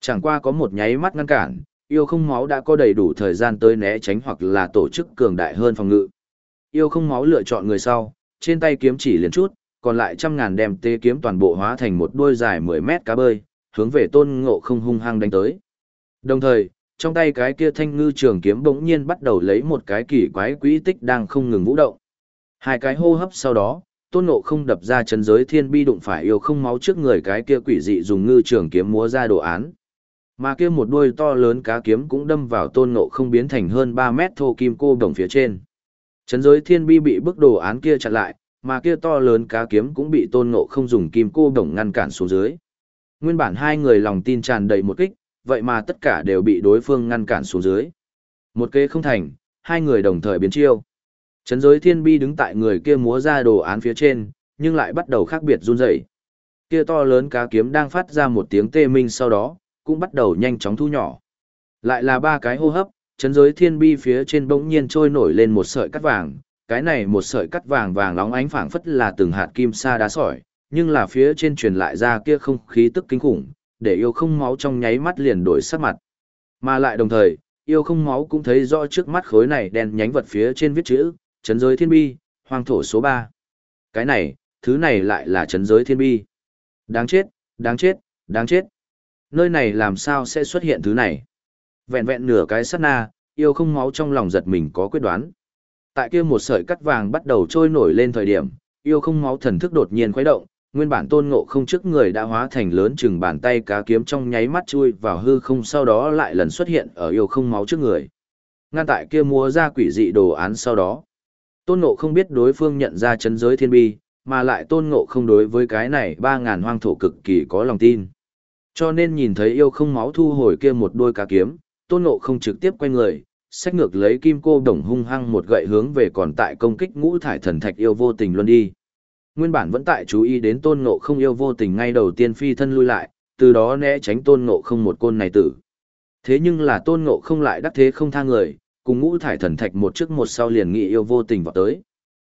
Chẳng qua có một nháy mắt ngăn cản, yêu không máu đã có đầy đủ thời gian tới né tránh hoặc là tổ chức cường đại hơn phòng ngự. Yêu không máu lựa chọn người sau, trên tay kiếm chỉ liền chút, còn lại trăm ngàn đem tê kiếm toàn bộ hóa thành một đuôi dài 10 mét cá bơi, hướng về tôn ngộ không hung hăng đánh tới. Đồng thời, trong tay cái kia thanh ngư trường kiếm bỗng nhiên bắt đầu lấy một cái kỳ quái quỹ tích đang không ngừng vũ động. Hai cái hô hấp sau đó, tôn ngộ không đập ra chân giới thiên bi đụng phải yêu không máu trước người cái kia quỷ dị dùng ngư trường kiếm múa ra đồ án. Mà kia một đuôi to lớn cá kiếm cũng đâm vào tôn ngộ không biến thành hơn 3 mét thô kim cô đồng phía trên. Chấn giới thiên bi bị bức đồ án kia chặn lại, mà kia to lớn cá kiếm cũng bị tôn ngộ không dùng kim cô đồng ngăn cản xuống dưới. Nguyên bản hai người lòng tin tràn đầy một kích, vậy mà tất cả đều bị đối phương ngăn cản xuống dưới. Một kế không thành, hai người đồng thời biến chiêu. Trấn giới thiên bi đứng tại người kia múa ra đồ án phía trên, nhưng lại bắt đầu khác biệt run rẩy. Kia to lớn cá kiếm đang phát ra một tiếng tê minh sau đó, cũng bắt đầu nhanh chóng thu nhỏ. Lại là ba cái hô hấp, Trấn giới thiên bi phía trên bỗng nhiên trôi nổi lên một sợi cắt vàng, cái này một sợi cắt vàng vàng nóng ánh phảng phất là từng hạt kim sa đá sỏi, nhưng là phía trên truyền lại ra kia không khí tức kinh khủng, để yêu không máu trong nháy mắt liền đổi sắc mặt. Mà lại đồng thời, yêu không máu cũng thấy rõ trước mắt khối này đen nhánh vật phía trên viết chữ, chấn giới thiên bi, hoang thổ số 3. Cái này, thứ này lại là chấn giới thiên bi. Đáng chết, đáng chết, đáng chết. Nơi này làm sao sẽ xuất hiện thứ này? Vẹn vẹn nửa cái sát na, yêu không máu trong lòng giật mình có quyết đoán. Tại kia một sợi cắt vàng bắt đầu trôi nổi lên thời điểm, yêu không máu thần thức đột nhiên khuấy động, nguyên bản tôn ngộ không trước người đã hóa thành lớn chừng bàn tay cá kiếm trong nháy mắt chui vào hư không sau đó lại lần xuất hiện ở yêu không máu trước người. Ngăn tại kia múa ra quỷ dị đồ án sau đó. Tôn ngộ không biết đối phương nhận ra chấn giới thiên bi, mà lại tôn ngộ không đối với cái này ba ngàn hoang thổ cực kỳ có lòng tin. Cho nên nhìn thấy yêu không máu thu hồi kia một đôi cá kiếm, tôn ngộ không trực tiếp quay người, sách ngược lấy kim cô đồng hung hăng một gậy hướng về còn tại công kích ngũ thải thần thạch yêu vô tình luôn đi. Nguyên bản vẫn tại chú ý đến tôn ngộ không yêu vô tình ngay đầu tiên phi thân lui lại, từ đó né tránh tôn ngộ không một côn này tử. Thế nhưng là tôn ngộ không lại đắc thế không tha người, cùng ngũ thải thần thạch một trước một sau liền nghị yêu vô tình vào tới.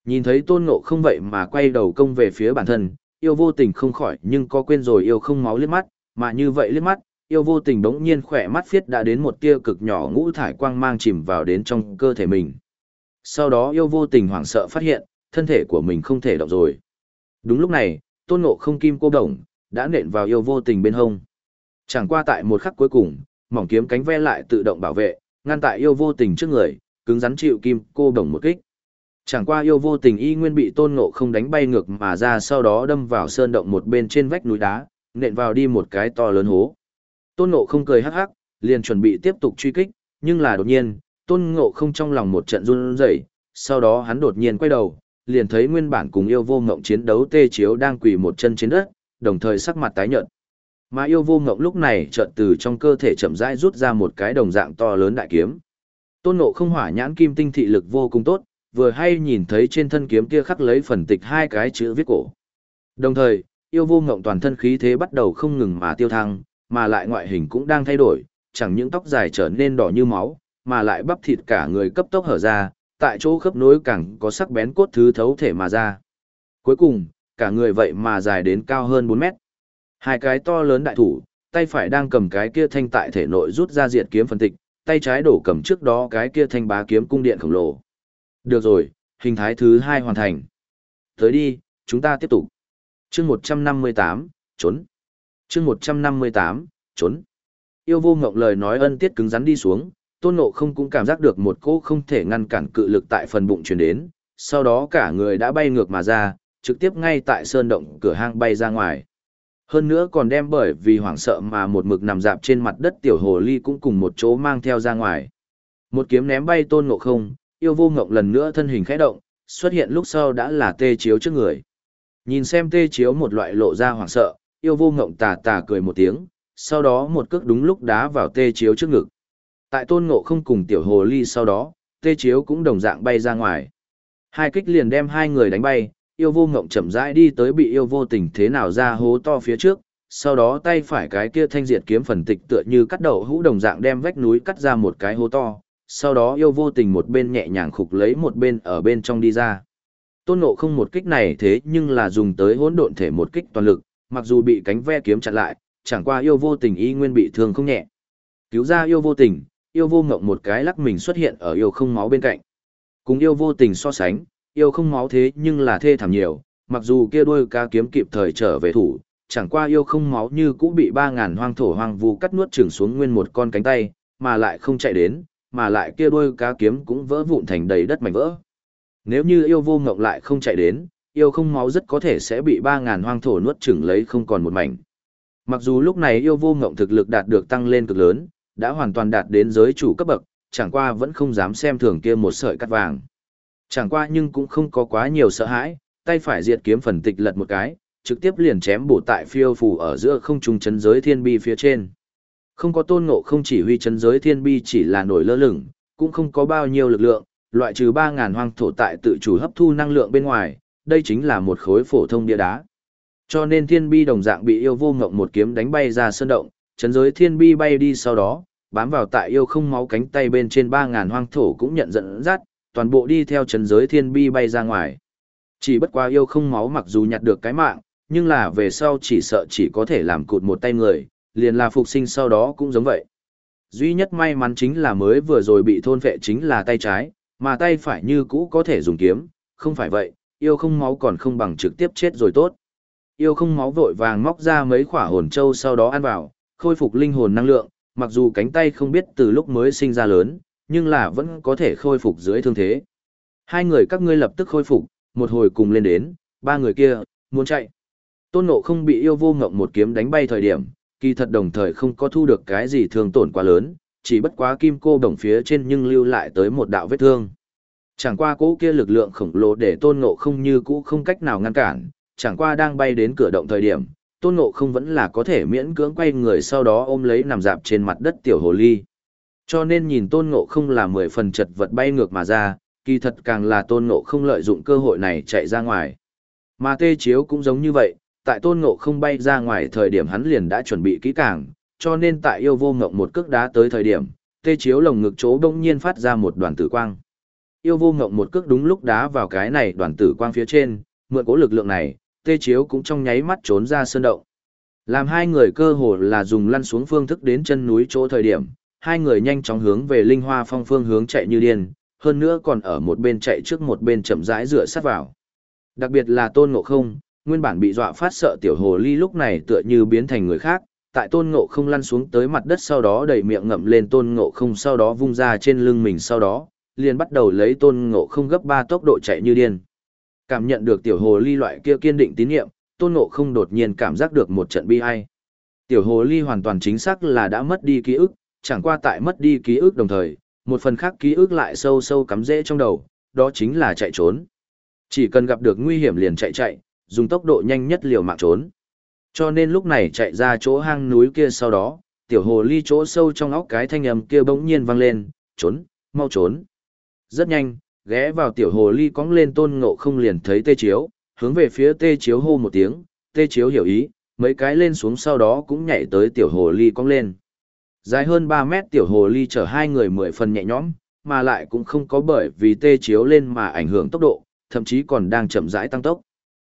Nhìn thấy tôn ngộ không vậy mà quay đầu công về phía bản thân, yêu vô tình không khỏi nhưng có quên rồi yêu không máu liếc mắt, mà như vậy liếc mắt, yêu vô tình đống nhiên khỏe mắt phiết đã đến một tia cực nhỏ ngũ thải quang mang chìm vào đến trong cơ thể mình. Sau đó yêu vô tình hoảng sợ phát hiện, thân thể của mình không thể động rồi. Đúng lúc này, tôn ngộ không kim cô đồng, đã nện vào yêu vô tình bên hông. Chẳng qua tại một khắc cuối cùng, mỏng kiếm cánh ve lại tự động bảo vệ, ngăn tại yêu vô tình trước người, cứng rắn chịu kim cô đồng một kích. Chẳng qua yêu vô tình y nguyên bị tôn ngộ không đánh bay ngược mà ra sau đó đâm vào sơn động một bên trên vách núi đá, nện vào đi một cái to lớn hố. Tôn ngộ không cười hắc hắc, liền chuẩn bị tiếp tục truy kích, nhưng là đột nhiên, tôn ngộ không trong lòng một trận run rẩy, sau đó hắn đột nhiên quay đầu, liền thấy nguyên bản cùng yêu vô ngộng chiến đấu tê chiếu đang quỳ một chân trên đất, đồng thời sắc mặt tái nhợt. Mà yêu vô ngộng lúc này chợt từ trong cơ thể chậm rãi rút ra một cái đồng dạng to lớn đại kiếm. Tôn ngộ không hỏa nhãn kim tinh thị lực vô cùng tốt, vừa hay nhìn thấy trên thân kiếm kia khắc lấy phần tịch hai cái chữ viết cổ. Đồng thời, yêu vô ngộng toàn thân khí thế bắt đầu không ngừng mà tiêu thăng, mà lại ngoại hình cũng đang thay đổi, chẳng những tóc dài trở nên đỏ như máu, mà lại bắp thịt cả người cấp tốc hở ra, tại chỗ khớp nối càng có sắc bén cốt thứ thấu thể mà ra. Cuối cùng, cả người vậy mà dài đến cao hơn 4 mét. Hai cái to lớn đại thủ, tay phải đang cầm cái kia thanh tại thể nội rút ra diệt kiếm phân tịch, tay trái đổ cầm trước đó cái kia thanh bá kiếm cung điện khổng lồ. Được rồi, hình thái thứ hai hoàn thành. Tới đi, chúng ta tiếp tục. chương 158, trốn. chương 158, trốn. Yêu vô ngộng lời nói ân tiết cứng rắn đi xuống, tôn nộ không cũng cảm giác được một cỗ không thể ngăn cản cự lực tại phần bụng truyền đến, sau đó cả người đã bay ngược mà ra, trực tiếp ngay tại sơn động cửa hang bay ra ngoài. Hơn nữa còn đem bởi vì hoảng sợ mà một mực nằm dạp trên mặt đất tiểu hồ ly cũng cùng một chỗ mang theo ra ngoài. Một kiếm ném bay tôn ngộ không, yêu vô ngộng lần nữa thân hình khẽ động, xuất hiện lúc sau đã là tê chiếu trước người. Nhìn xem tê chiếu một loại lộ ra hoảng sợ, yêu vô ngộng tà tà cười một tiếng, sau đó một cước đúng lúc đá vào tê chiếu trước ngực. Tại tôn ngộ không cùng tiểu hồ ly sau đó, tê chiếu cũng đồng dạng bay ra ngoài. Hai kích liền đem hai người đánh bay, yêu vô ngộng chậm rãi đi tới bị yêu vô tình thế nào ra hố to phía trước, sau đó tay phải cái kia thanh diệt kiếm phần tịch tựa như cắt đầu hũ đồng dạng đem vách núi cắt ra một cái hố to, sau đó yêu vô tình một bên nhẹ nhàng khục lấy một bên ở bên trong đi ra. Tôn ngộ không một kích này thế nhưng là dùng tới hỗn độn thể một kích toàn lực, mặc dù bị cánh ve kiếm chặn lại, chẳng qua yêu vô tình y nguyên bị thương không nhẹ. Cứu ra yêu vô tình, yêu vô ngộng một cái lắc mình xuất hiện ở yêu không máu bên cạnh. Cùng yêu vô tình so sánh, yêu không máu thế nhưng là thê thảm nhiều, mặc dù kia đôi cá kiếm kịp thời trở về thủ, chẳng qua yêu không máu như cũ bị ba ngàn hoang thổ hoang vu cắt nuốt chửng xuống nguyên một con cánh tay, mà lại không chạy đến, mà lại kia đôi cá kiếm cũng vỡ vụn thành đầy đất mảnh vỡ. Nếu như yêu vô ngộng lại không chạy đến, yêu không máu rất có thể sẽ bị ba ngàn hoang thổ nuốt chửng lấy không còn một mảnh. Mặc dù lúc này yêu vô ngộng thực lực đạt được tăng lên cực lớn, đã hoàn toàn đạt đến giới chủ cấp bậc, chẳng qua vẫn không dám xem thường kia một sợi cắt vàng. Chẳng qua nhưng cũng không có quá nhiều sợ hãi, tay phải diệt kiếm phần tịch lật một cái, trực tiếp liền chém bổ tại phiêu phù ở giữa không trung chấn giới thiên bi phía trên. Không có tôn ngộ không chỉ huy chấn giới thiên bi chỉ là nổi lơ lửng, cũng không có bao nhiêu lực lượng, loại trừ 3.000 hoang thổ tại tự chủ hấp thu năng lượng bên ngoài, đây chính là một khối phổ thông bia đá. Cho nên thiên bi đồng dạng bị yêu vô ngộng một kiếm đánh bay ra sơn động, chấn giới thiên bi bay đi sau đó, bám vào tại yêu không máu cánh tay bên trên 3.000 hoang thổ cũng nhận dẫn dắt, toàn bộ đi theo chấn giới thiên bi bay ra ngoài. Chỉ bất quá yêu không máu mặc dù nhặt được cái mạng, nhưng là về sau chỉ sợ chỉ có thể làm cụt một tay người, liền là phục sinh sau đó cũng giống vậy. Duy nhất may mắn chính là mới vừa rồi bị thôn vệ chính là tay trái, mà tay phải như cũ có thể dùng kiếm, không phải vậy, yêu không máu còn không bằng trực tiếp chết rồi tốt. Yêu không máu vội vàng móc ra mấy khỏa hồn châu sau đó ăn vào, khôi phục linh hồn năng lượng, mặc dù cánh tay không biết từ lúc mới sinh ra lớn, nhưng là vẫn có thể khôi phục dưới thương thế. Hai người các ngươi lập tức khôi phục, một hồi cùng lên đến, ba người kia, muốn chạy. Tôn Nộ không bị yêu vô ngộng một kiếm đánh bay thời điểm, kỳ thật đồng thời không có thu được cái gì thương tổn quá lớn, chỉ bất quá kim cô đồng phía trên nhưng lưu lại tới một đạo vết thương. Chẳng qua cỗ kia lực lượng khổng lồ để tôn ngộ không như cũ không cách nào ngăn cản, chẳng qua đang bay đến cửa động thời điểm, tôn ngộ không vẫn là có thể miễn cưỡng quay người sau đó ôm lấy nằm dạp trên mặt đất tiểu hồ ly. Cho nên nhìn tôn ngộ không là mười phần chật vật bay ngược mà ra, kỳ thật càng là tôn ngộ không lợi dụng cơ hội này chạy ra ngoài. Mà tê chiếu cũng giống như vậy, tại tôn ngộ không bay ra ngoài thời điểm hắn liền đã chuẩn bị kỹ càng, cho nên tại yêu vô ngộng một cước đá tới thời điểm, tê chiếu lồng ngực chỗ đông nhiên phát ra một đoàn tử quang. Yêu vô ngộng một cước đúng lúc đá vào cái này đoàn tử quang phía trên, mượn cố lực lượng này, tê chiếu cũng trong nháy mắt trốn ra sơn động. Làm hai người cơ hồ là dùng lăn xuống phương thức đến chân núi chỗ thời điểm, hai người nhanh chóng hướng về linh hoa phong phương hướng chạy như điên, hơn nữa còn ở một bên chạy trước một bên chậm rãi dựa sát vào. Đặc biệt là tôn ngộ không, nguyên bản bị dọa phát sợ tiểu hồ ly lúc này tựa như biến thành người khác, tại tôn ngộ không lăn xuống tới mặt đất sau đó đẩy miệng ngậm lên tôn ngộ không sau đó vung ra trên lưng mình sau đó, liền bắt đầu lấy tôn ngộ không gấp ba tốc độ chạy như điên. Cảm nhận được tiểu hồ ly loại kia kiên định tín nhiệm, tôn ngộ không đột nhiên cảm giác được một trận bi ai. Tiểu hồ ly hoàn toàn chính xác là đã mất đi ký ức, chẳng qua tại mất đi ký ức đồng thời, một phần khác ký ức lại sâu sâu cắm rễ trong đầu, đó chính là chạy trốn. Chỉ cần gặp được nguy hiểm liền chạy chạy, dùng tốc độ nhanh nhất liều mạng trốn. Cho nên lúc này chạy ra chỗ hang núi kia sau đó, tiểu hồ ly chỗ sâu trong óc cái thanh âm kia bỗng nhiên vang lên, trốn, mau trốn. Rất nhanh, ghé vào tiểu hồ ly cóng lên tôn ngộ không liền thấy tê chiếu, hướng về phía tê chiếu hô một tiếng, tê chiếu hiểu ý, mấy cái lên xuống sau đó cũng nhảy tới tiểu hồ ly cong lên. Dài hơn 3 mét tiểu hồ ly chở hai người mười phần nhẹ nhõm, mà lại cũng không có bởi vì tê chiếu lên mà ảnh hưởng tốc độ, thậm chí còn đang chậm rãi tăng tốc.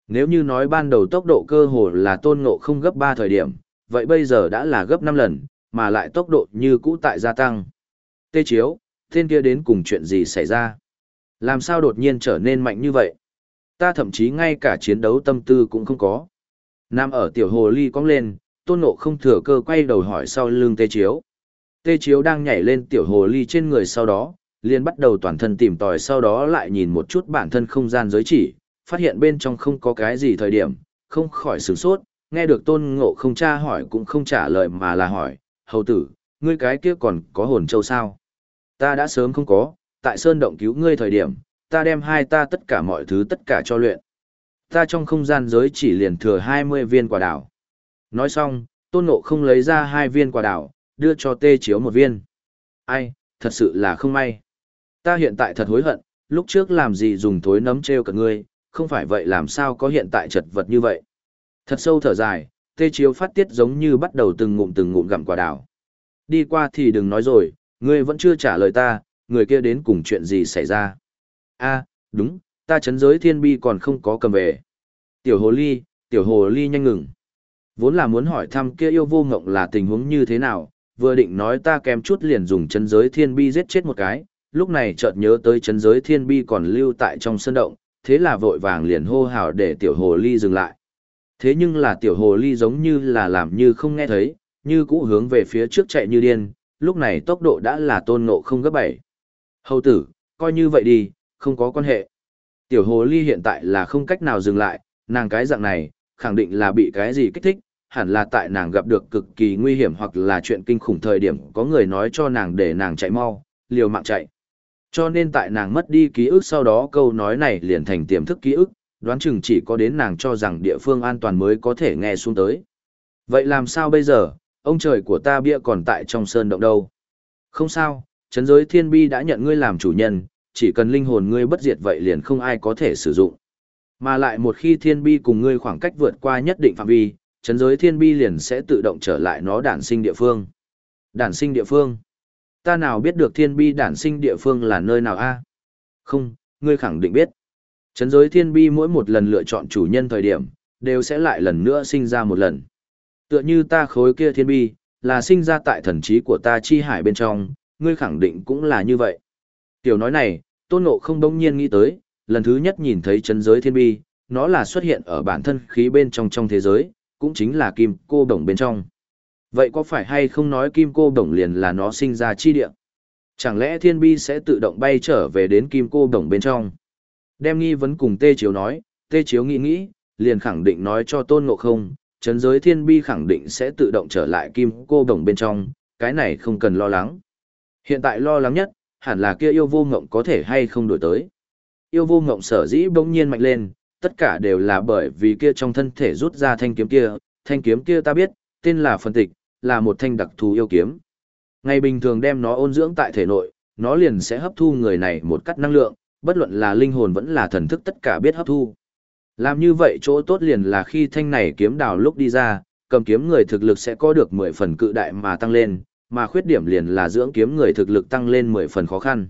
Nếu như nói ban đầu tốc độ cơ hồ là tôn ngộ không gấp 3 thời điểm, vậy bây giờ đã là gấp 5 lần, mà lại tốc độ như cũ tại gia tăng. Tê chiếu, tên kia đến cùng chuyện gì xảy ra? Làm sao đột nhiên trở nên mạnh như vậy? Ta thậm chí ngay cả chiến đấu tâm tư cũng không có. Nam ở tiểu hồ ly cong lên, tôn ngộ không thừa cơ quay đầu hỏi sau lưng tê chiếu. Tê chiếu đang nhảy lên tiểu hồ ly trên người sau đó, liền bắt đầu toàn thân tìm tòi sau đó lại nhìn một chút bản thân không gian giới chỉ, phát hiện bên trong không có cái gì thời điểm, không khỏi sửng sốt, nghe được tôn ngộ không tra hỏi cũng không trả lời mà là hỏi, hầu tử, ngươi cái kia còn có hồn châu sao? Ta đã sớm không có, tại sơn động cứu ngươi thời điểm, ta đem hai ta tất cả mọi thứ tất cả cho luyện. Ta trong không gian giới chỉ liền thừa 20 viên quả đảo. Nói xong, tôn ngộ không lấy ra hai viên quả đảo, đưa cho tê chiếu một viên. Ai, thật sự là không may. Ta hiện tại thật hối hận, lúc trước làm gì dùng thối nấm treo cả ngươi, không phải vậy làm sao có hiện tại chật vật như vậy. Thật sâu thở dài, tê chiếu phát tiết giống như bắt đầu từng ngụm từng ngụm gặm quả đào. Đi qua thì đừng nói rồi, ngươi vẫn chưa trả lời ta, người kia đến cùng chuyện gì xảy ra. a đúng, ta chấn giới thiên bi còn không có cầm về. Tiểu hồ ly, tiểu hồ ly nhanh ngừng. Vốn là muốn hỏi thăm kia yêu vô ngộng là tình huống như thế nào, vừa định nói ta kém chút liền dùng chấn giới thiên bi giết chết một cái, lúc này chợt nhớ tới chấn giới thiên bi còn lưu tại trong sân động, thế là vội vàng liền hô hào để tiểu hồ ly dừng lại. Thế nhưng là tiểu hồ ly giống như là làm như không nghe thấy, như cũ hướng về phía trước chạy như điên, lúc này tốc độ đã là tôn ngộ không gấp bảy. Hầu tử, coi như vậy đi, không có quan hệ. Tiểu hồ ly hiện tại là không cách nào dừng lại, nàng cái dạng này, khẳng định là bị cái gì kích thích, hẳn là tại nàng gặp được cực kỳ nguy hiểm hoặc là chuyện kinh khủng thời điểm có người nói cho nàng để nàng chạy mau, liều mạng chạy. Cho nên tại nàng mất đi ký ức sau đó câu nói này liền thành tiềm thức ký ức, đoán chừng chỉ có đến nàng cho rằng địa phương an toàn mới có thể nghe xuống tới. Vậy làm sao bây giờ, ông trời của ta bia còn tại trong sơn động đâu? Không sao, chấn giới thiên bi đã nhận ngươi làm chủ nhân, chỉ cần linh hồn ngươi bất diệt vậy liền không ai có thể sử dụng. Mà lại một khi thiên bi cùng ngươi khoảng cách vượt qua nhất định phạm vi, chấn giới thiên bi liền sẽ tự động trở lại nó đản sinh địa phương. Đản sinh địa phương? Ta nào biết được thiên bi đản sinh địa phương là nơi nào a? Không, ngươi khẳng định biết. Chấn giới thiên bi mỗi một lần lựa chọn chủ nhân thời điểm, đều sẽ lại lần nữa sinh ra một lần. Tựa như ta khối kia thiên bi, là sinh ra tại thần trí của ta chi hải bên trong, ngươi khẳng định cũng là như vậy. Tiểu nói này, tôn ngộ không đông nhiên nghĩ tới, lần thứ nhất nhìn thấy chân giới thiên bi, nó là xuất hiện ở bản thân khí bên trong trong thế giới, cũng chính là kim cô đồng bên trong. Vậy có phải hay không nói kim cô đồng liền là nó sinh ra chi địa? Chẳng lẽ thiên bi sẽ tự động bay trở về đến kim cô đồng bên trong? Đem nghi vấn cùng tê chiếu nói, tê chiếu nghĩ nghĩ, liền khẳng định nói cho tôn ngộ không, chấn giới thiên bi khẳng định sẽ tự động trở lại kim cô đồng bên trong, cái này không cần lo lắng. Hiện tại lo lắng nhất, hẳn là kia yêu vô ngộng có thể hay không đổi tới. Yêu vô ngộng sở dĩ bỗng nhiên mạnh lên, tất cả đều là bởi vì kia trong thân thể rút ra thanh kiếm kia, thanh kiếm kia ta biết, tên là phân tịch, là một thanh đặc thù yêu kiếm. Ngày bình thường đem nó ôn dưỡng tại thể nội, nó liền sẽ hấp thu người này một cắt năng lượng, bất luận là linh hồn vẫn là thần thức tất cả biết hấp thu. Làm như vậy chỗ tốt liền là khi thanh này kiếm đào lúc đi ra, cầm kiếm người thực lực sẽ có được 10 phần cự đại mà tăng lên, mà khuyết điểm liền là dưỡng kiếm người thực lực tăng lên 10 phần khó khăn.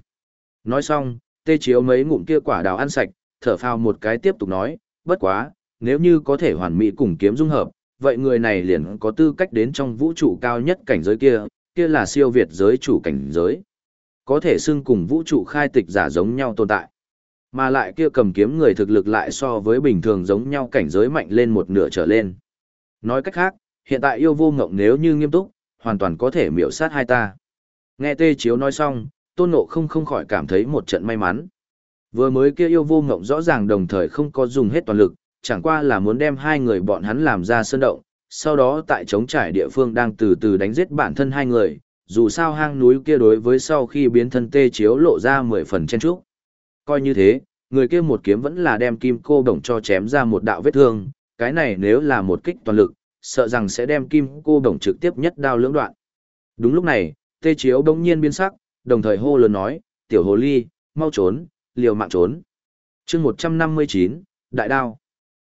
Nói xong, tê chiếu mấy ngụm kia quả đào ăn sạch, thở phào một cái tiếp tục nói, bất quá, nếu như có thể hoàn mỹ cùng kiếm dung hợp, vậy người này liền có tư cách đến trong vũ trụ cao nhất cảnh giới kia, kia là siêu việt giới chủ cảnh giới. Có thể xưng cùng vũ trụ khai tịch giả giống nhau tồn tại. Mà lại kia cầm kiếm người thực lực lại so với bình thường giống nhau cảnh giới mạnh lên một nửa trở lên. Nói cách khác, hiện tại yêu vô ngộng nếu như nghiêm túc, hoàn toàn có thể miểu sát hai ta. Nghe tê chiếu nói xong, tôn nộ không không khỏi cảm thấy một trận may mắn. Vừa mới kia yêu vô ngộng rõ ràng đồng thời không có dùng hết toàn lực, chẳng qua là muốn đem hai người bọn hắn làm ra sơn động, sau đó tại chống trải địa phương đang từ từ đánh giết bản thân hai người, dù sao hang núi kia đối với sau khi biến thân tê chiếu lộ ra mười phần chen trúc. Coi như thế, người kia một kiếm vẫn là đem kim cô đồng cho chém ra một đạo vết thương, cái này nếu là một kích toàn lực, sợ rằng sẽ đem kim cô đồng trực tiếp nhất đao lưỡng đoạn. Đúng lúc này, tê chiếu đông nhiên biến sắc, đồng thời hô lớn nói, tiểu hồ ly, mau trốn, liều mạng trốn. chương 159, đại đao.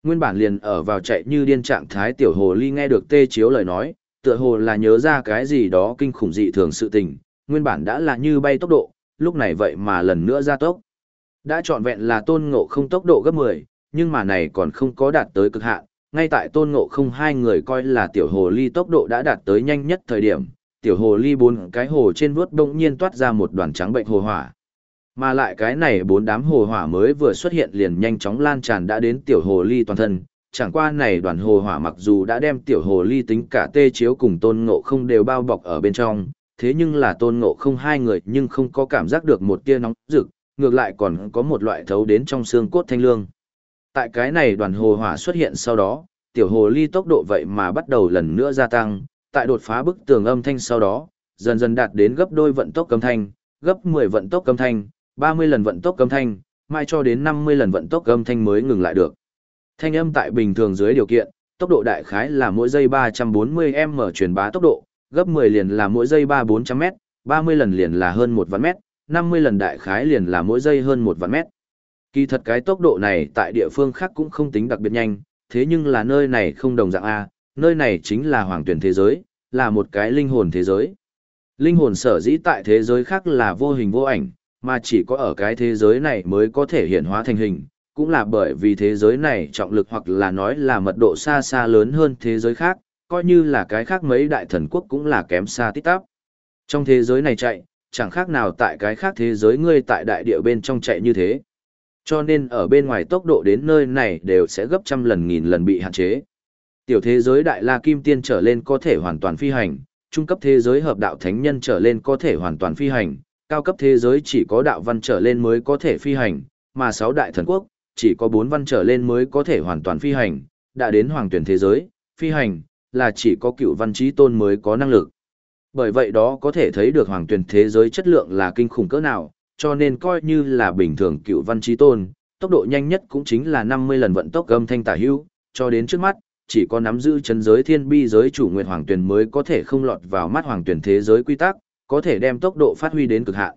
Nguyên bản liền ở vào chạy như điên trạng thái tiểu hồ ly nghe được tê chiếu lời nói, tựa hồ là nhớ ra cái gì đó kinh khủng dị thường sự tình, nguyên bản đã là như bay tốc độ, lúc này vậy mà lần nữa ra tốc. Đã trọn vẹn là tôn ngộ không tốc độ gấp 10, nhưng mà này còn không có đạt tới cực hạn, ngay tại tôn ngộ không hai người coi là tiểu hồ ly tốc độ đã đạt tới nhanh nhất thời điểm, tiểu hồ ly bốn cái hồ trên vuốt bỗng nhiên toát ra một đoàn trắng bệnh hồ hỏa. Mà lại cái này bốn đám hồ hỏa mới vừa xuất hiện liền nhanh chóng lan tràn đã đến tiểu hồ ly toàn thân, chẳng qua này đoàn hồ hỏa mặc dù đã đem tiểu hồ ly tính cả tê chiếu cùng tôn ngộ không đều bao bọc ở bên trong, thế nhưng là tôn ngộ không hai người nhưng không có cảm giác được một tia nóng rực, ngược lại còn có một loại thấu đến trong xương cốt thanh lương. Tại cái này đoàn hồ hỏa xuất hiện sau đó, tiểu hồ ly tốc độ vậy mà bắt đầu lần nữa gia tăng, tại đột phá bức tường âm thanh sau đó, dần dần đạt đến gấp đôi vận tốc âm thanh, gấp 10 vận tốc âm thanh, 30 lần vận tốc âm thanh, mai cho đến 50 lần vận tốc âm thanh mới ngừng lại được. Thanh âm tại bình thường dưới điều kiện, tốc độ đại khái là mỗi giây 340m truyền bá tốc độ, gấp 10 liền là mỗi giây 3400m, 30 lần liền là hơn 1 vạn mét, 50 lần đại khái liền là mỗi giây hơn 1 vạn mét. Kỳ thật cái tốc độ này tại địa phương khác cũng không tính đặc biệt nhanh, thế nhưng là nơi này không đồng dạng A, nơi này chính là hoàng tuyển thế giới, là một cái linh hồn thế giới. Linh hồn sở dĩ tại thế giới khác là vô hình vô ảnh, mà chỉ có ở cái thế giới này mới có thể hiện hóa thành hình, cũng là bởi vì thế giới này trọng lực hoặc là nói là mật độ xa xa lớn hơn thế giới khác, coi như là cái khác mấy đại thần quốc cũng là kém xa tít tắp. Trong thế giới này chạy, chẳng khác nào tại cái khác thế giới ngươi tại đại địa bên trong chạy như thế. Cho nên ở bên ngoài tốc độ đến nơi này đều sẽ gấp trăm lần nghìn lần bị hạn chế. Tiểu thế giới đại la kim tiên trở lên có thể hoàn toàn phi hành, trung cấp thế giới hợp đạo thánh nhân trở lên có thể hoàn toàn phi hành, cao cấp thế giới chỉ có đạo văn trở lên mới có thể phi hành, mà sáu đại thần quốc chỉ có bốn văn trở lên mới có thể hoàn toàn phi hành, đã đến hoàng tuyển thế giới, phi hành là chỉ có cựu văn trí tôn mới có năng lực. Bởi vậy đó có thể thấy được hoàng tuyển thế giới chất lượng là kinh khủng cỡ nào, cho nên coi như là bình thường cựu văn trí tôn, tốc độ nhanh nhất cũng chính là 50 lần vận tốc âm thanh tả hữu, cho đến trước mắt, chỉ có nắm giữ chân giới thiên bi giới chủ nguyệt hoàng tuyển mới có thể không lọt vào mắt hoàng tuyển thế giới quy tắc, có thể đem tốc độ phát huy đến cực hạn.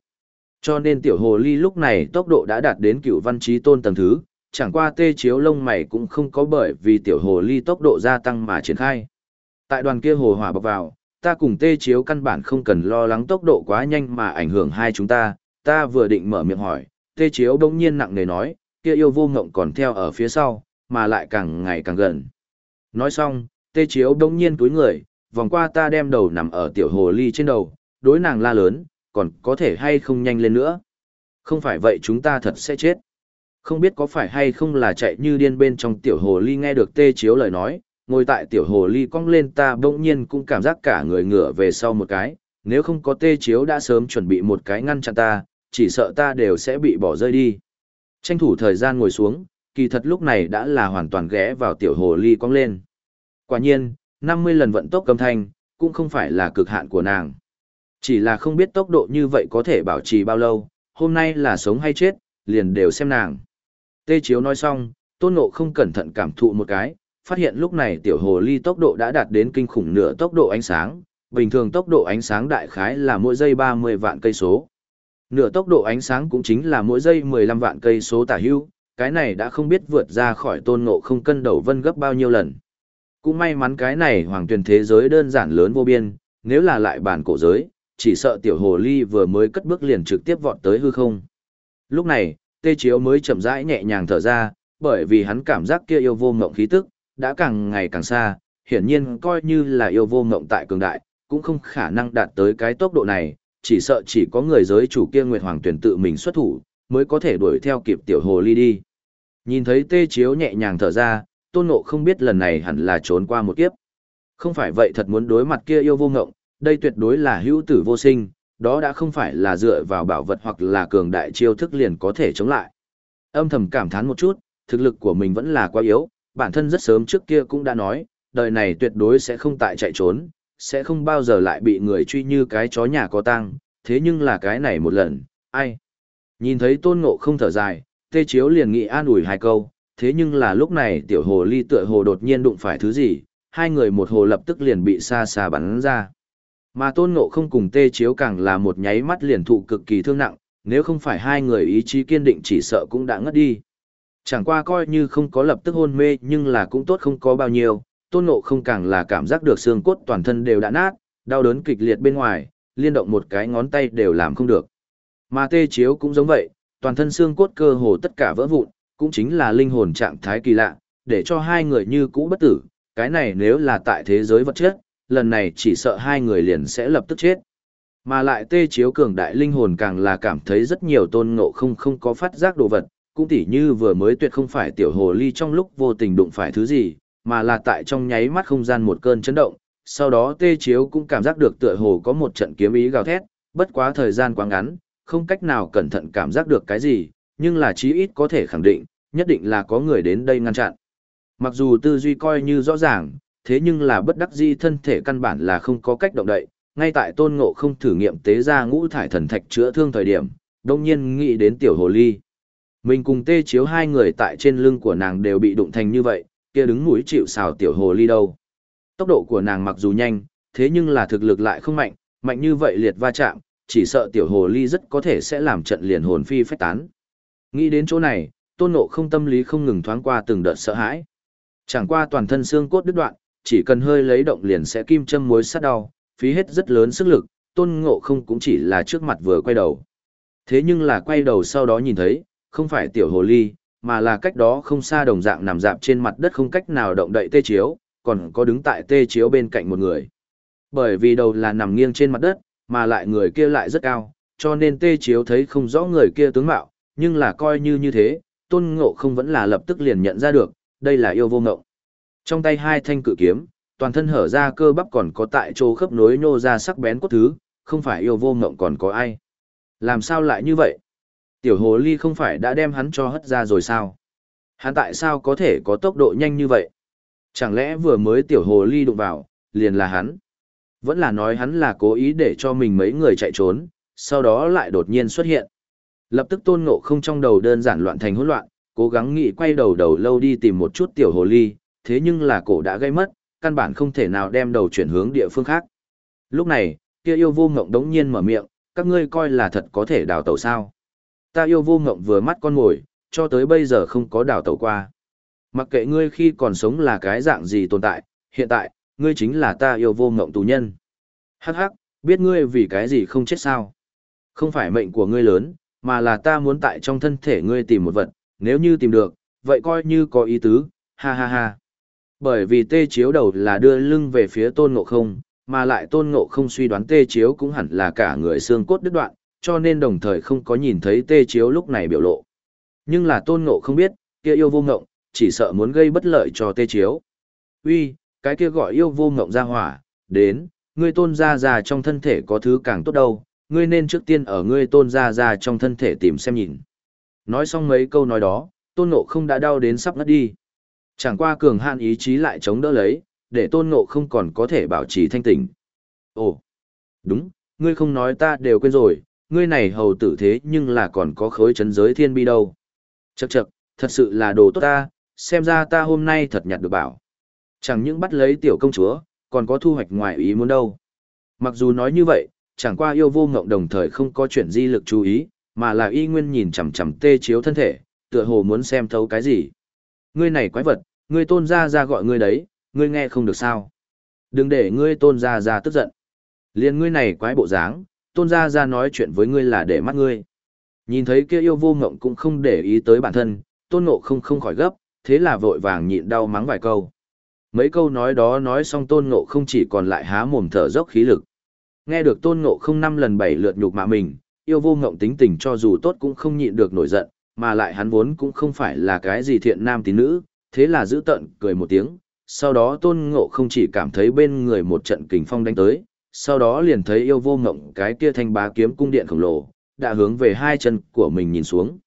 Cho nên tiểu hồ ly lúc này tốc độ đã đạt đến cựu văn trí tôn tầng thứ, chẳng qua tê chiếu lông mày cũng không có bởi vì tiểu hồ ly tốc độ gia tăng mà triển khai. Tại đoàn kia hồ hỏa bọc vào, ta cùng tê chiếu căn bản không cần lo lắng tốc độ quá nhanh mà ảnh hưởng hai chúng ta, ta vừa định mở miệng hỏi, tê chiếu đông nhiên nặng nề nói, kia yêu vô ngộng còn theo ở phía sau, mà lại càng ngày càng gần. Nói xong, tê chiếu đông nhiên túi người, vòng qua ta đem đầu nằm ở tiểu hồ ly trên đầu, đối nàng la lớn, còn có thể hay không nhanh lên nữa. Không phải vậy chúng ta thật sẽ chết. Không biết có phải hay không là chạy như điên bên trong tiểu hồ ly nghe được tê chiếu lời nói, ngồi tại tiểu hồ ly cong lên ta bỗng nhiên cũng cảm giác cả người ngửa về sau một cái, nếu không có tê chiếu đã sớm chuẩn bị một cái ngăn chặn ta, chỉ sợ ta đều sẽ bị bỏ rơi đi. Tranh thủ thời gian ngồi xuống, kỳ thật lúc này đã là hoàn toàn ghé vào tiểu hồ ly cong lên. Quả nhiên, 50 lần vận tốc cầm thanh, cũng không phải là cực hạn của nàng. Chỉ là không biết tốc độ như vậy có thể bảo trì bao lâu, hôm nay là sống hay chết, liền đều xem nàng. Tê Chiếu nói xong, Tôn Ngộ không cẩn thận cảm thụ một cái, phát hiện lúc này tiểu hồ ly tốc độ đã đạt đến kinh khủng nửa tốc độ ánh sáng, bình thường tốc độ ánh sáng đại khái là mỗi giây 30 vạn cây số. Nửa tốc độ ánh sáng cũng chính là mỗi giây 15 vạn cây số tả hữu, cái này đã không biết vượt ra khỏi tôn ngộ không cân đầu vân gấp bao nhiêu lần. Cũng may mắn cái này hoàng tuyển thế giới đơn giản lớn vô biên, nếu là lại bản cổ giới, chỉ sợ tiểu hồ ly vừa mới cất bước liền trực tiếp vọt tới hư không. Lúc này, tê chiếu mới chậm rãi nhẹ nhàng thở ra, bởi vì hắn cảm giác kia yêu vô mộng khí tức, đã càng ngày càng xa, hiển nhiên coi như là yêu vô mộng tại cường đại, cũng không khả năng đạt tới cái tốc độ này, chỉ sợ chỉ có người giới chủ kia Nguyệt Hoàng tuyển tự mình xuất thủ, mới có thể đuổi theo kịp tiểu hồ ly đi. Nhìn thấy tê chiếu nhẹ nhàng thở ra, tôn ngộ không biết lần này hẳn là trốn qua một kiếp. Không phải vậy thật muốn đối mặt kia yêu vô ngộng, đây tuyệt đối là hữu tử vô sinh, đó đã không phải là dựa vào bảo vật hoặc là cường đại chiêu thức liền có thể chống lại. Âm thầm cảm thán một chút, thực lực của mình vẫn là quá yếu, bản thân rất sớm trước kia cũng đã nói, đời này tuyệt đối sẽ không tại chạy trốn, sẽ không bao giờ lại bị người truy như cái chó nhà có tang, thế nhưng là cái này một lần, ai? Nhìn thấy tôn ngộ không thở dài, tê chiếu liền nghị an ủi hai câu, thế nhưng là lúc này tiểu hồ ly tựa hồ đột nhiên đụng phải thứ gì, hai người một hồ lập tức liền bị xa xa bắn ra. Mà tôn ngộ không cùng tê chiếu càng là một nháy mắt liền thụ cực kỳ thương nặng, nếu không phải hai người ý chí kiên định chỉ sợ cũng đã ngất đi. Chẳng qua coi như không có lập tức hôn mê nhưng là cũng tốt không có bao nhiêu, tôn ngộ không càng là cảm giác được xương cốt toàn thân đều đã nát, đau đớn kịch liệt bên ngoài, liên động một cái ngón tay đều làm không được. Mà tê chiếu cũng giống vậy, toàn thân xương cốt cơ hồ tất cả vỡ vụn, cũng chính là linh hồn trạng thái kỳ lạ, để cho hai người như cũ bất tử, cái này nếu là tại thế giới vật chất, lần này chỉ sợ hai người liền sẽ lập tức chết. Mà lại tê chiếu cường đại linh hồn càng là cảm thấy rất nhiều tôn ngộ không không có phát giác đồ vật, cũng tỉ như vừa mới tuyệt không phải tiểu hồ ly trong lúc vô tình đụng phải thứ gì, mà là tại trong nháy mắt không gian một cơn chấn động, sau đó tê chiếu cũng cảm giác được tựa hồ có một trận kiếm ý gào thét, bất quá thời gian quá ngắn, không cách nào cẩn thận cảm giác được cái gì, nhưng là chí ít có thể khẳng định, nhất định là có người đến đây ngăn chặn. Mặc dù tư duy coi như rõ ràng, thế nhưng là bất đắc di thân thể căn bản là không có cách động đậy, ngay tại tôn ngộ không thử nghiệm tế ra ngũ thải thần thạch chữa thương thời điểm, đông nhiên nghĩ đến tiểu hồ ly. Mình cùng tê chiếu hai người tại trên lưng của nàng đều bị đụng thành như vậy, kia đứng mũi chịu xào tiểu hồ ly đâu. Tốc độ của nàng mặc dù nhanh, thế nhưng là thực lực lại không mạnh, mạnh như vậy liệt va chạm, chỉ sợ tiểu hồ ly rất có thể sẽ làm trận liền hồn phi phách tán. Nghĩ đến chỗ này, tôn ngộ không tâm lý không ngừng thoáng qua từng đợt sợ hãi. Chẳng qua toàn thân xương cốt đứt đoạn, chỉ cần hơi lấy động liền sẽ kim châm mối sát đau, phí hết rất lớn sức lực, tôn ngộ không cũng chỉ là trước mặt vừa quay đầu. Thế nhưng là quay đầu sau đó nhìn thấy, không phải tiểu hồ ly, mà là cách đó không xa đồng dạng nằm dạp trên mặt đất không cách nào động đậy tê chiếu, còn có đứng tại tê chiếu bên cạnh một người. Bởi vì đầu là nằm nghiêng trên mặt đất, mà lại người kia lại rất cao, cho nên tê chiếu thấy không rõ người kia tướng mạo, nhưng là coi như như thế, tôn ngộ không vẫn là lập tức liền nhận ra được, đây là yêu vô ngộng. Trong tay hai thanh cự kiếm, toàn thân hở ra cơ bắp còn có tại chỗ khớp nối nhô ra sắc bén cốt thứ, không phải yêu vô ngộng còn có ai. Làm sao lại như vậy? Tiểu hồ ly không phải đã đem hắn cho hất ra rồi sao? Hắn tại sao có thể có tốc độ nhanh như vậy? Chẳng lẽ vừa mới tiểu hồ ly đụng vào, liền là hắn? Vẫn là nói hắn là cố ý để cho mình mấy người chạy trốn, sau đó lại đột nhiên xuất hiện. Lập tức tôn ngộ không trong đầu đơn giản loạn thành hỗn loạn, cố gắng nghĩ quay đầu đầu lâu đi tìm một chút tiểu hồ ly, thế nhưng là cổ đã gây mất, căn bản không thể nào đem đầu chuyển hướng địa phương khác. Lúc này, kia yêu vô ngộng đống nhiên mở miệng, các ngươi coi là thật có thể đào tẩu sao. Ta yêu vô ngộng vừa mắt con ngồi, cho tới bây giờ không có đào tẩu qua. Mặc kệ ngươi khi còn sống là cái dạng gì tồn tại, hiện tại, ngươi chính là ta yêu vô ngộng tù nhân. Hắc hắc, biết ngươi vì cái gì không chết sao? Không phải mệnh của ngươi lớn, mà là ta muốn tại trong thân thể ngươi tìm một vật, nếu như tìm được, vậy coi như có ý tứ, ha ha ha. Bởi vì tê chiếu đầu là đưa lưng về phía tôn ngộ không, mà lại tôn ngộ không suy đoán tê chiếu cũng hẳn là cả người xương cốt đứt đoạn, cho nên đồng thời không có nhìn thấy tê chiếu lúc này biểu lộ. Nhưng là tôn ngộ không biết, kia yêu vô ngộng, chỉ sợ muốn gây bất lợi cho tê chiếu. Uy, cái kia gọi yêu vô ngộng ra hỏa, đến, ngươi tôn ra ra trong thân thể có thứ càng tốt đâu, ngươi nên trước tiên ở ngươi tôn ra ra trong thân thể tìm xem nhìn. Nói xong mấy câu nói đó, tôn ngộ không đã đau đến sắp ngất đi. Chẳng qua cường hạn ý chí lại chống đỡ lấy, để tôn ngộ không còn có thể bảo trì thanh tỉnh. Ồ, đúng, ngươi không nói ta đều quên rồi, ngươi này hầu tử thế nhưng là còn có khối chấn giới thiên bi đâu. Chậc chậc, thật sự là đồ tốt ta, xem ra ta hôm nay thật nhặt được bảo. Chẳng những bắt lấy tiểu công chúa, còn có thu hoạch ngoài ý muốn đâu. Mặc dù nói như vậy, chẳng qua yêu vô ngộng đồng thời không có chuyện di lực chú ý, mà là y nguyên nhìn chằm chằm tê chiếu thân thể, tựa hồ muốn xem thấu cái gì. Ngươi này quái vật, ngươi tôn ra ra gọi ngươi đấy, ngươi nghe không được sao. Đừng để ngươi tôn ra ra tức giận. Liên ngươi này quái bộ dáng, tôn gia ra nói chuyện với ngươi là để mắt ngươi. Nhìn thấy kia yêu vô ngộng cũng không để ý tới bản thân, tôn ngộ không không khỏi gấp, thế là vội vàng nhịn đau mắng vài câu. Mấy câu nói đó nói xong tôn ngộ không chỉ còn lại há mồm thở dốc khí lực. Nghe được tôn ngộ không năm lần bảy lượt nhục mạ mình, yêu vô ngộng tính tình cho dù tốt cũng không nhịn được nổi giận, mà lại hắn vốn cũng không phải là cái gì thiện nam tín nữ, thế là giữ tận cười một tiếng, sau đó tôn ngộ không chỉ cảm thấy bên người một trận kình phong đánh tới, sau đó liền thấy yêu vô ngộng cái kia thanh bá kiếm cung điện khổng lồ, đã hướng về hai chân của mình nhìn xuống.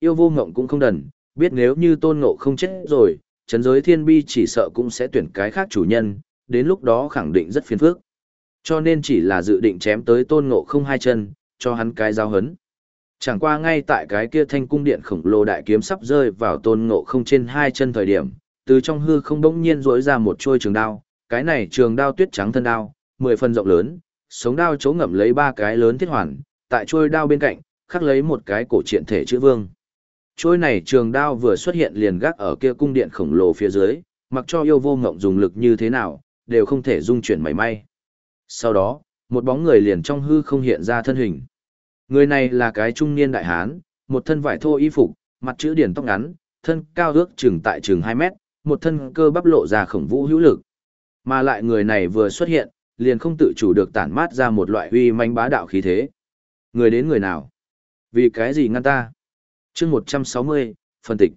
Yêu vô ngộng cũng không đần, biết nếu như tôn ngộ không chết rồi, chấn giới thiên bi chỉ sợ cũng sẽ tuyển cái khác chủ nhân, đến lúc đó khẳng định rất phiền phức. Cho nên chỉ là dự định chém tới tôn ngộ không hai chân, cho hắn cái giao hấn. Chẳng qua ngay tại cái kia thanh cung điện khổng lồ đại kiếm sắp rơi vào tôn ngộ không trên hai chân thời điểm, từ trong hư không bỗng nhiên rỗi ra một trôi trường đao, cái này trường đao tuyết trắng thân đao, mười phần rộng lớn, sống đao chấu ngậm lấy ba cái lớn thiết hoàn, tại chuôi đao bên cạnh, khắc lấy một cái cổ truyện thể chữ vương. Chuôi này trường đao vừa xuất hiện liền gác ở kia cung điện khổng lồ phía dưới, mặc cho yêu vô ngộng dùng lực như thế nào, đều không thể dung chuyển mảy may. Sau đó, một bóng người liền trong hư không hiện ra thân hình. Người này là cái trung niên đại hán, một thân vải thô y phục, mặt chữ điển tóc ngắn, thân cao ước chừng tại chừng 2 mét, một thân cơ bắp lộ ra khổng vũ hữu lực. Mà lại người này vừa xuất hiện, liền không tự chủ được tản mát ra một loại uy manh bá đạo khí thế. Người đến người nào? Vì cái gì ngăn ta? chương 160, phân tịch.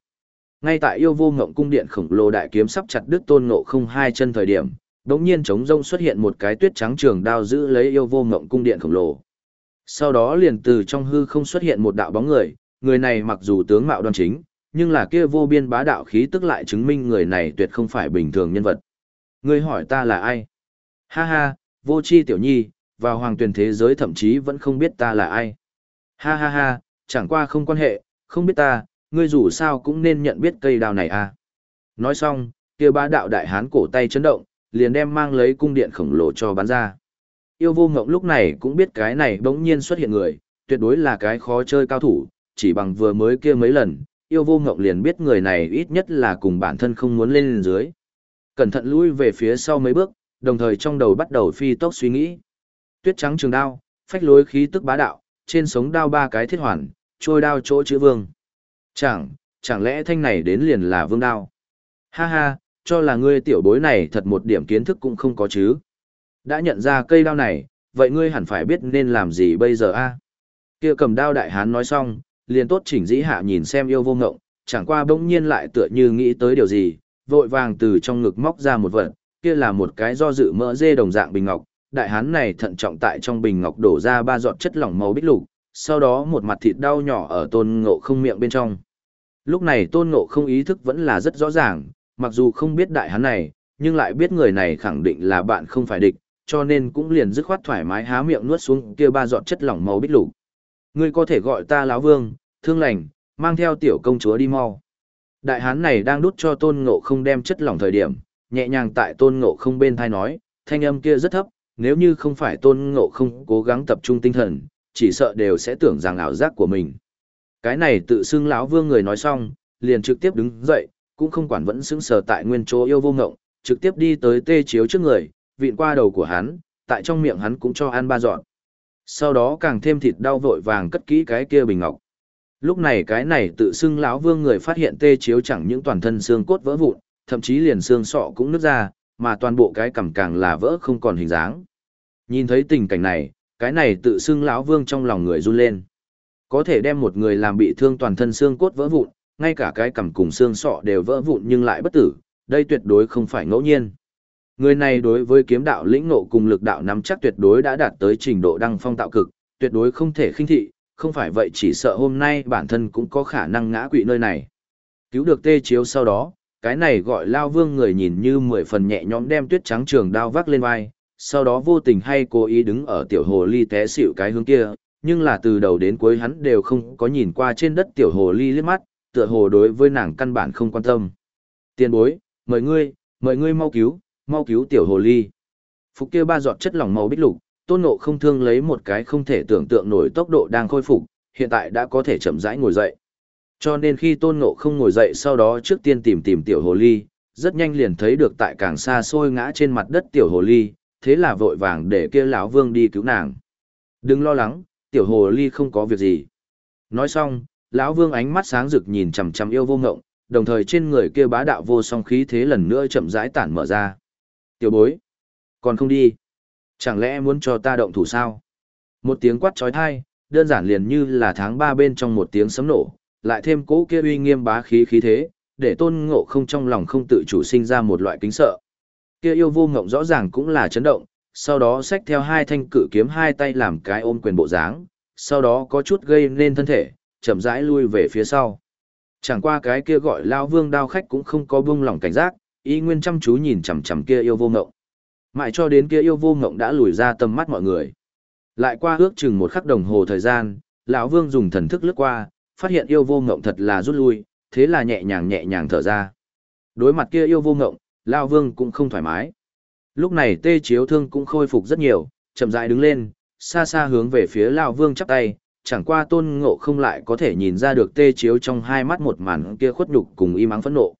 Ngay tại yêu vô ngộng cung điện khổng lồ đại kiếm sắp chặt đứt tôn ngộ không hai chân thời điểm, đống nhiên trống rông xuất hiện một cái tuyết trắng trường đao giữ lấy yêu vô ngộng cung điện khổng lồ. Sau đó liền từ trong hư không xuất hiện một đạo bóng người, người này mặc dù tướng mạo đoan chính, nhưng là kia vô biên bá đạo khí tức lại chứng minh người này tuyệt không phải bình thường nhân vật. Ngươi hỏi ta là ai? Ha ha, vô chi tiểu nhi, vào hoàng tuyển thế giới thậm chí vẫn không biết ta là ai. Ha ha ha, chẳng qua không quan hệ, không biết ta, ngươi dù sao cũng nên nhận biết cây đào này à. Nói xong, kia bá đạo đại hán cổ tay chấn động, liền đem mang lấy cung điện khổng lồ cho bắn ra. Yêu vô ngộng lúc này cũng biết cái này bỗng nhiên xuất hiện người, tuyệt đối là cái khó chơi cao thủ, chỉ bằng vừa mới kia mấy lần, yêu vô ngộng liền biết người này ít nhất là cùng bản thân không muốn lên dưới. Cẩn thận lui về phía sau mấy bước, đồng thời trong đầu bắt đầu phi tốc suy nghĩ. Tuyết trắng trường đao, phách lối khí tức bá đạo, trên sống đao ba cái thiết hoàn, trôi đao chỗ chữ vương. Chẳng, chẳng lẽ thanh này đến liền là vương đao? Ha ha, cho là ngươi tiểu bối này thật một điểm kiến thức cũng không có chứ. Đã nhận ra cây đao này, vậy ngươi hẳn phải biết nên làm gì bây giờ a? Kia cầm đao đại hán nói xong, liền tốt chỉnh dĩ hạ nhìn xem yêu vô ngộng, chẳng qua bỗng nhiên lại tựa như nghĩ tới điều gì, vội vàng từ trong ngực móc ra một vật, kia là một cái do dự mỡ dê đồng dạng bình ngọc, đại hán này thận trọng tại trong bình ngọc đổ ra ba giọt chất lỏng màu bích lục, sau đó một mặt thịt đau nhỏ ở tôn ngộ không miệng bên trong. Lúc này tôn ngộ không ý thức vẫn là rất rõ ràng, mặc dù không biết đại hán này, nhưng lại biết người này khẳng định là bạn không phải địch, cho nên cũng liền dứt khoát thoải mái há miệng nuốt xuống kia ba giọt chất lỏng màu bích lục. Ngươi có thể gọi ta lão vương, thương lành, mang theo tiểu công chúa đi mau. Đại hán này đang đút cho tôn ngộ không đem chất lỏng thời điểm, nhẹ nhàng tại tôn ngộ không bên thai nói, thanh âm kia rất thấp, nếu như không phải tôn ngộ không cố gắng tập trung tinh thần, chỉ sợ đều sẽ tưởng rằng ảo giác của mình. Cái này tự xưng lão vương người nói xong, liền trực tiếp đứng dậy, cũng không quản vẫn sững sờ tại nguyên chỗ yêu vô ngộng, trực tiếp đi tới tê chiếu trước người, vịn qua đầu của hắn, tại trong miệng hắn cũng cho ăn ba dọn. Sau đó càng thêm thịt đau vội vàng cất kỹ cái kia bình ngọc. Lúc này cái này tự xưng lão vương người phát hiện tê chiếu chẳng những toàn thân xương cốt vỡ vụn, thậm chí liền xương sọ cũng nứt ra, mà toàn bộ cái cằm càng là vỡ không còn hình dáng. Nhìn thấy tình cảnh này, cái này tự xưng lão vương trong lòng người run lên. Có thể đem một người làm bị thương toàn thân xương cốt vỡ vụn, ngay cả cái cằm cùng xương sọ đều vỡ vụn nhưng lại bất tử, đây tuyệt đối không phải ngẫu nhiên. Người này đối với kiếm đạo lĩnh ngộ cùng lực đạo nắm chắc tuyệt đối đã đạt tới trình độ đăng phong tạo cực, tuyệt đối không thể khinh thị, không phải vậy chỉ sợ hôm nay bản thân cũng có khả năng ngã quỵ nơi này. Cứu được tê chiếu sau đó, cái này gọi lao vương người nhìn như mười phần nhẹ nhõm đem tuyết trắng trường đao vác lên vai, sau đó vô tình hay cố ý đứng ở tiểu hồ ly té xịu cái hướng kia, nhưng là từ đầu đến cuối hắn đều không có nhìn qua trên đất tiểu hồ ly liếc mắt, tựa hồ đối với nàng căn bản không quan tâm. Tiền bối, mời ngươi, mời ngươi mau cứu, mau cứu tiểu hồ ly. Phục kia ba giọt chất lỏng màu bích lục, tôn nộ không thương lấy một cái không thể tưởng tượng nổi tốc độ đang khôi phục, hiện tại đã có thể chậm rãi ngồi dậy. Cho nên khi tôn ngộ không ngồi dậy sau đó trước tiên tìm tìm tiểu hồ ly, rất nhanh liền thấy được tại càng xa xôi ngã trên mặt đất tiểu hồ ly, thế là vội vàng để kia lão vương đi cứu nàng. Đừng lo lắng, tiểu hồ ly không có việc gì. Nói xong, lão vương ánh mắt sáng rực nhìn chằm chằm yêu vô ngộng, đồng thời trên người kia bá đạo vô song khí thế lần nữa chậm rãi tản mở ra. Tiểu bối, còn không đi. Chẳng lẽ muốn cho ta động thủ sao? Một tiếng quát trói thai, đơn giản liền như là tháng ba bên trong một tiếng sấm nổ, lại thêm cỗ kia uy nghiêm bá khí khí thế, để tôn ngộ không trong lòng không tự chủ sinh ra một loại kính sợ. Kia yêu vô ngộng rõ ràng cũng là chấn động, sau đó xách theo hai thanh cự kiếm hai tay làm cái ôm quyền bộ dáng, sau đó có chút gây nên thân thể, chậm rãi lui về phía sau. Chẳng qua cái kia gọi lao vương đao khách cũng không có buông lòng cảnh giác, y nguyên chăm chú nhìn chằm chằm kia yêu vô ngộng. Mãi cho đến kia yêu vô ngộng đã lùi ra tầm mắt mọi người. Lại qua ước chừng một khắc đồng hồ thời gian, lão vương dùng thần thức lướt qua, phát hiện yêu vô ngộng thật là rút lui, thế là nhẹ nhàng nhẹ nhàng thở ra. Đối mặt kia yêu vô ngộng, lão vương cũng không thoải mái. Lúc này tê chiếu thương cũng khôi phục rất nhiều, chậm rãi đứng lên, xa xa hướng về phía lão vương chắp tay, chẳng qua tôn ngộ không lại có thể nhìn ra được tê chiếu trong hai mắt một màn kia khuất nhục cùng im ắng phẫn nộ.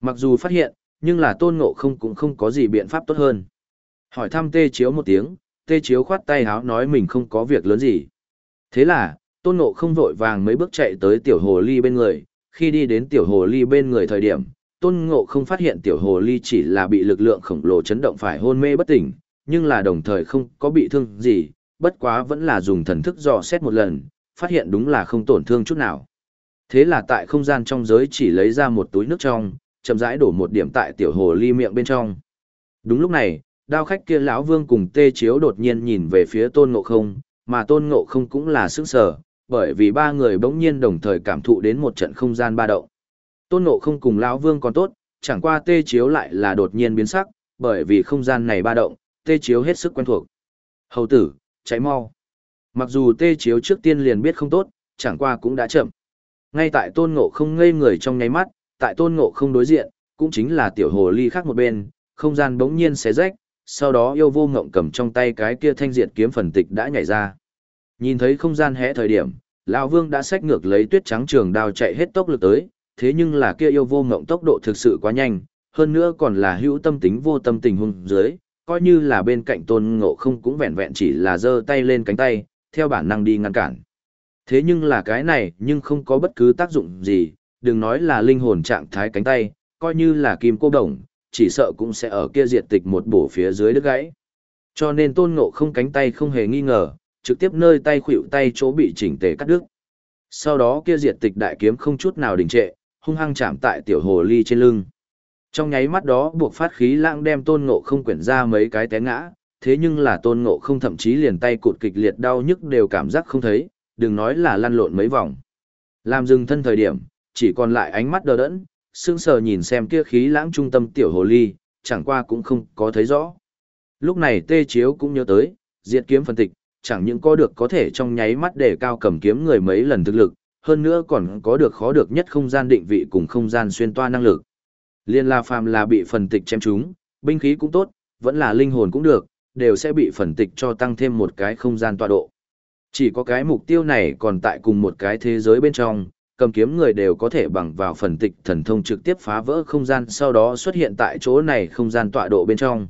Mặc dù phát hiện, nhưng là tôn ngộ không cũng không có gì biện pháp tốt hơn. Hỏi thăm tê chiếu một tiếng, tê chiếu khoát tay háo nói mình không có việc lớn gì. Thế là, tôn ngộ không vội vàng mấy bước chạy tới tiểu hồ ly bên người, khi đi đến tiểu hồ ly bên người thời điểm, tôn ngộ không phát hiện tiểu hồ ly chỉ là bị lực lượng khổng lồ chấn động phải hôn mê bất tỉnh, nhưng là đồng thời không có bị thương gì, bất quá vẫn là dùng thần thức dò xét một lần, phát hiện đúng là không tổn thương chút nào. Thế là tại không gian trong giới chỉ lấy ra một túi nước trong, chậm rãi đổ một điểm tại tiểu hồ ly miệng bên trong. Đúng lúc này, đao khách kia lão vương cùng tê chiếu đột nhiên nhìn về phía tôn ngộ không, mà tôn ngộ không cũng là sức sở, bởi vì ba người bỗng nhiên đồng thời cảm thụ đến một trận không gian ba động. Tôn ngộ không cùng lão vương còn tốt, chẳng qua tê chiếu lại là đột nhiên biến sắc, bởi vì không gian này ba động, tê chiếu hết sức quen thuộc. Hầu tử, cháy mau. Mặc dù tê chiếu trước tiên liền biết không tốt, chẳng qua cũng đã chậm. Ngay tại tôn ngộ không ngây người trong nháy mắt, tại tôn ngộ không đối diện, cũng chính là tiểu hồ ly khác một bên, không gian bỗng nhiên xé rách, sau đó yêu vô ngộng cầm trong tay cái kia thanh diệt kiếm phần tịch đã nhảy ra. Nhìn thấy không gian hẽ thời điểm, lão vương đã xách ngược lấy tuyết trắng trường đao chạy hết tốc lực tới, thế nhưng là kia yêu vô ngộng tốc độ thực sự quá nhanh, hơn nữa còn là hữu tâm tính vô tâm tình hung dưới, coi như là bên cạnh tôn ngộ không cũng vẹn vẹn chỉ là giơ tay lên cánh tay, theo bản năng đi ngăn cản. Thế nhưng là cái này nhưng không có bất cứ tác dụng gì, đừng nói là linh hồn trạng thái cánh tay, coi như là kim cô đồng, chỉ sợ cũng sẽ ở kia diệt tịch một bổ phía dưới đứt gãy. Cho nên tôn ngộ không cánh tay không hề nghi ngờ, trực tiếp nơi tay khuỵu tay chỗ bị chỉnh tề cắt đứt. Sau đó kia diệt tịch đại kiếm không chút nào đình trệ, hung hăng chạm tại tiểu hồ ly trên lưng. Trong nháy mắt đó buộc phát khí lãng đem tôn ngộ không quyển ra mấy cái té ngã, thế nhưng là tôn ngộ không thậm chí liền tay cụt kịch liệt đau nhức đều cảm giác không thấy, đừng nói là lăn lộn mấy vòng. Làm dừng thân thời điểm, chỉ còn lại ánh mắt đờ đẫn, sững sờ nhìn xem kia khí lãng trung tâm tiểu hồ ly, chẳng qua cũng không có thấy rõ. Lúc này tê chiếu cũng nhớ tới, diệt kiếm phân tịch, chẳng những có được có thể trong nháy mắt để cao cầm kiếm người mấy lần thực lực, hơn nữa còn có được khó được nhất không gian định vị cùng không gian xuyên toa năng lực. Liên la phàm là bị phần tịch chém chúng, binh khí cũng tốt, vẫn là linh hồn cũng được, đều sẽ bị phần tịch cho tăng thêm một cái không gian tọa độ. Chỉ có cái mục tiêu này còn tại cùng một cái thế giới bên trong, cầm kiếm người đều có thể bằng vào phần tịch thần thông trực tiếp phá vỡ không gian sau đó xuất hiện tại chỗ này không gian tọa độ bên trong.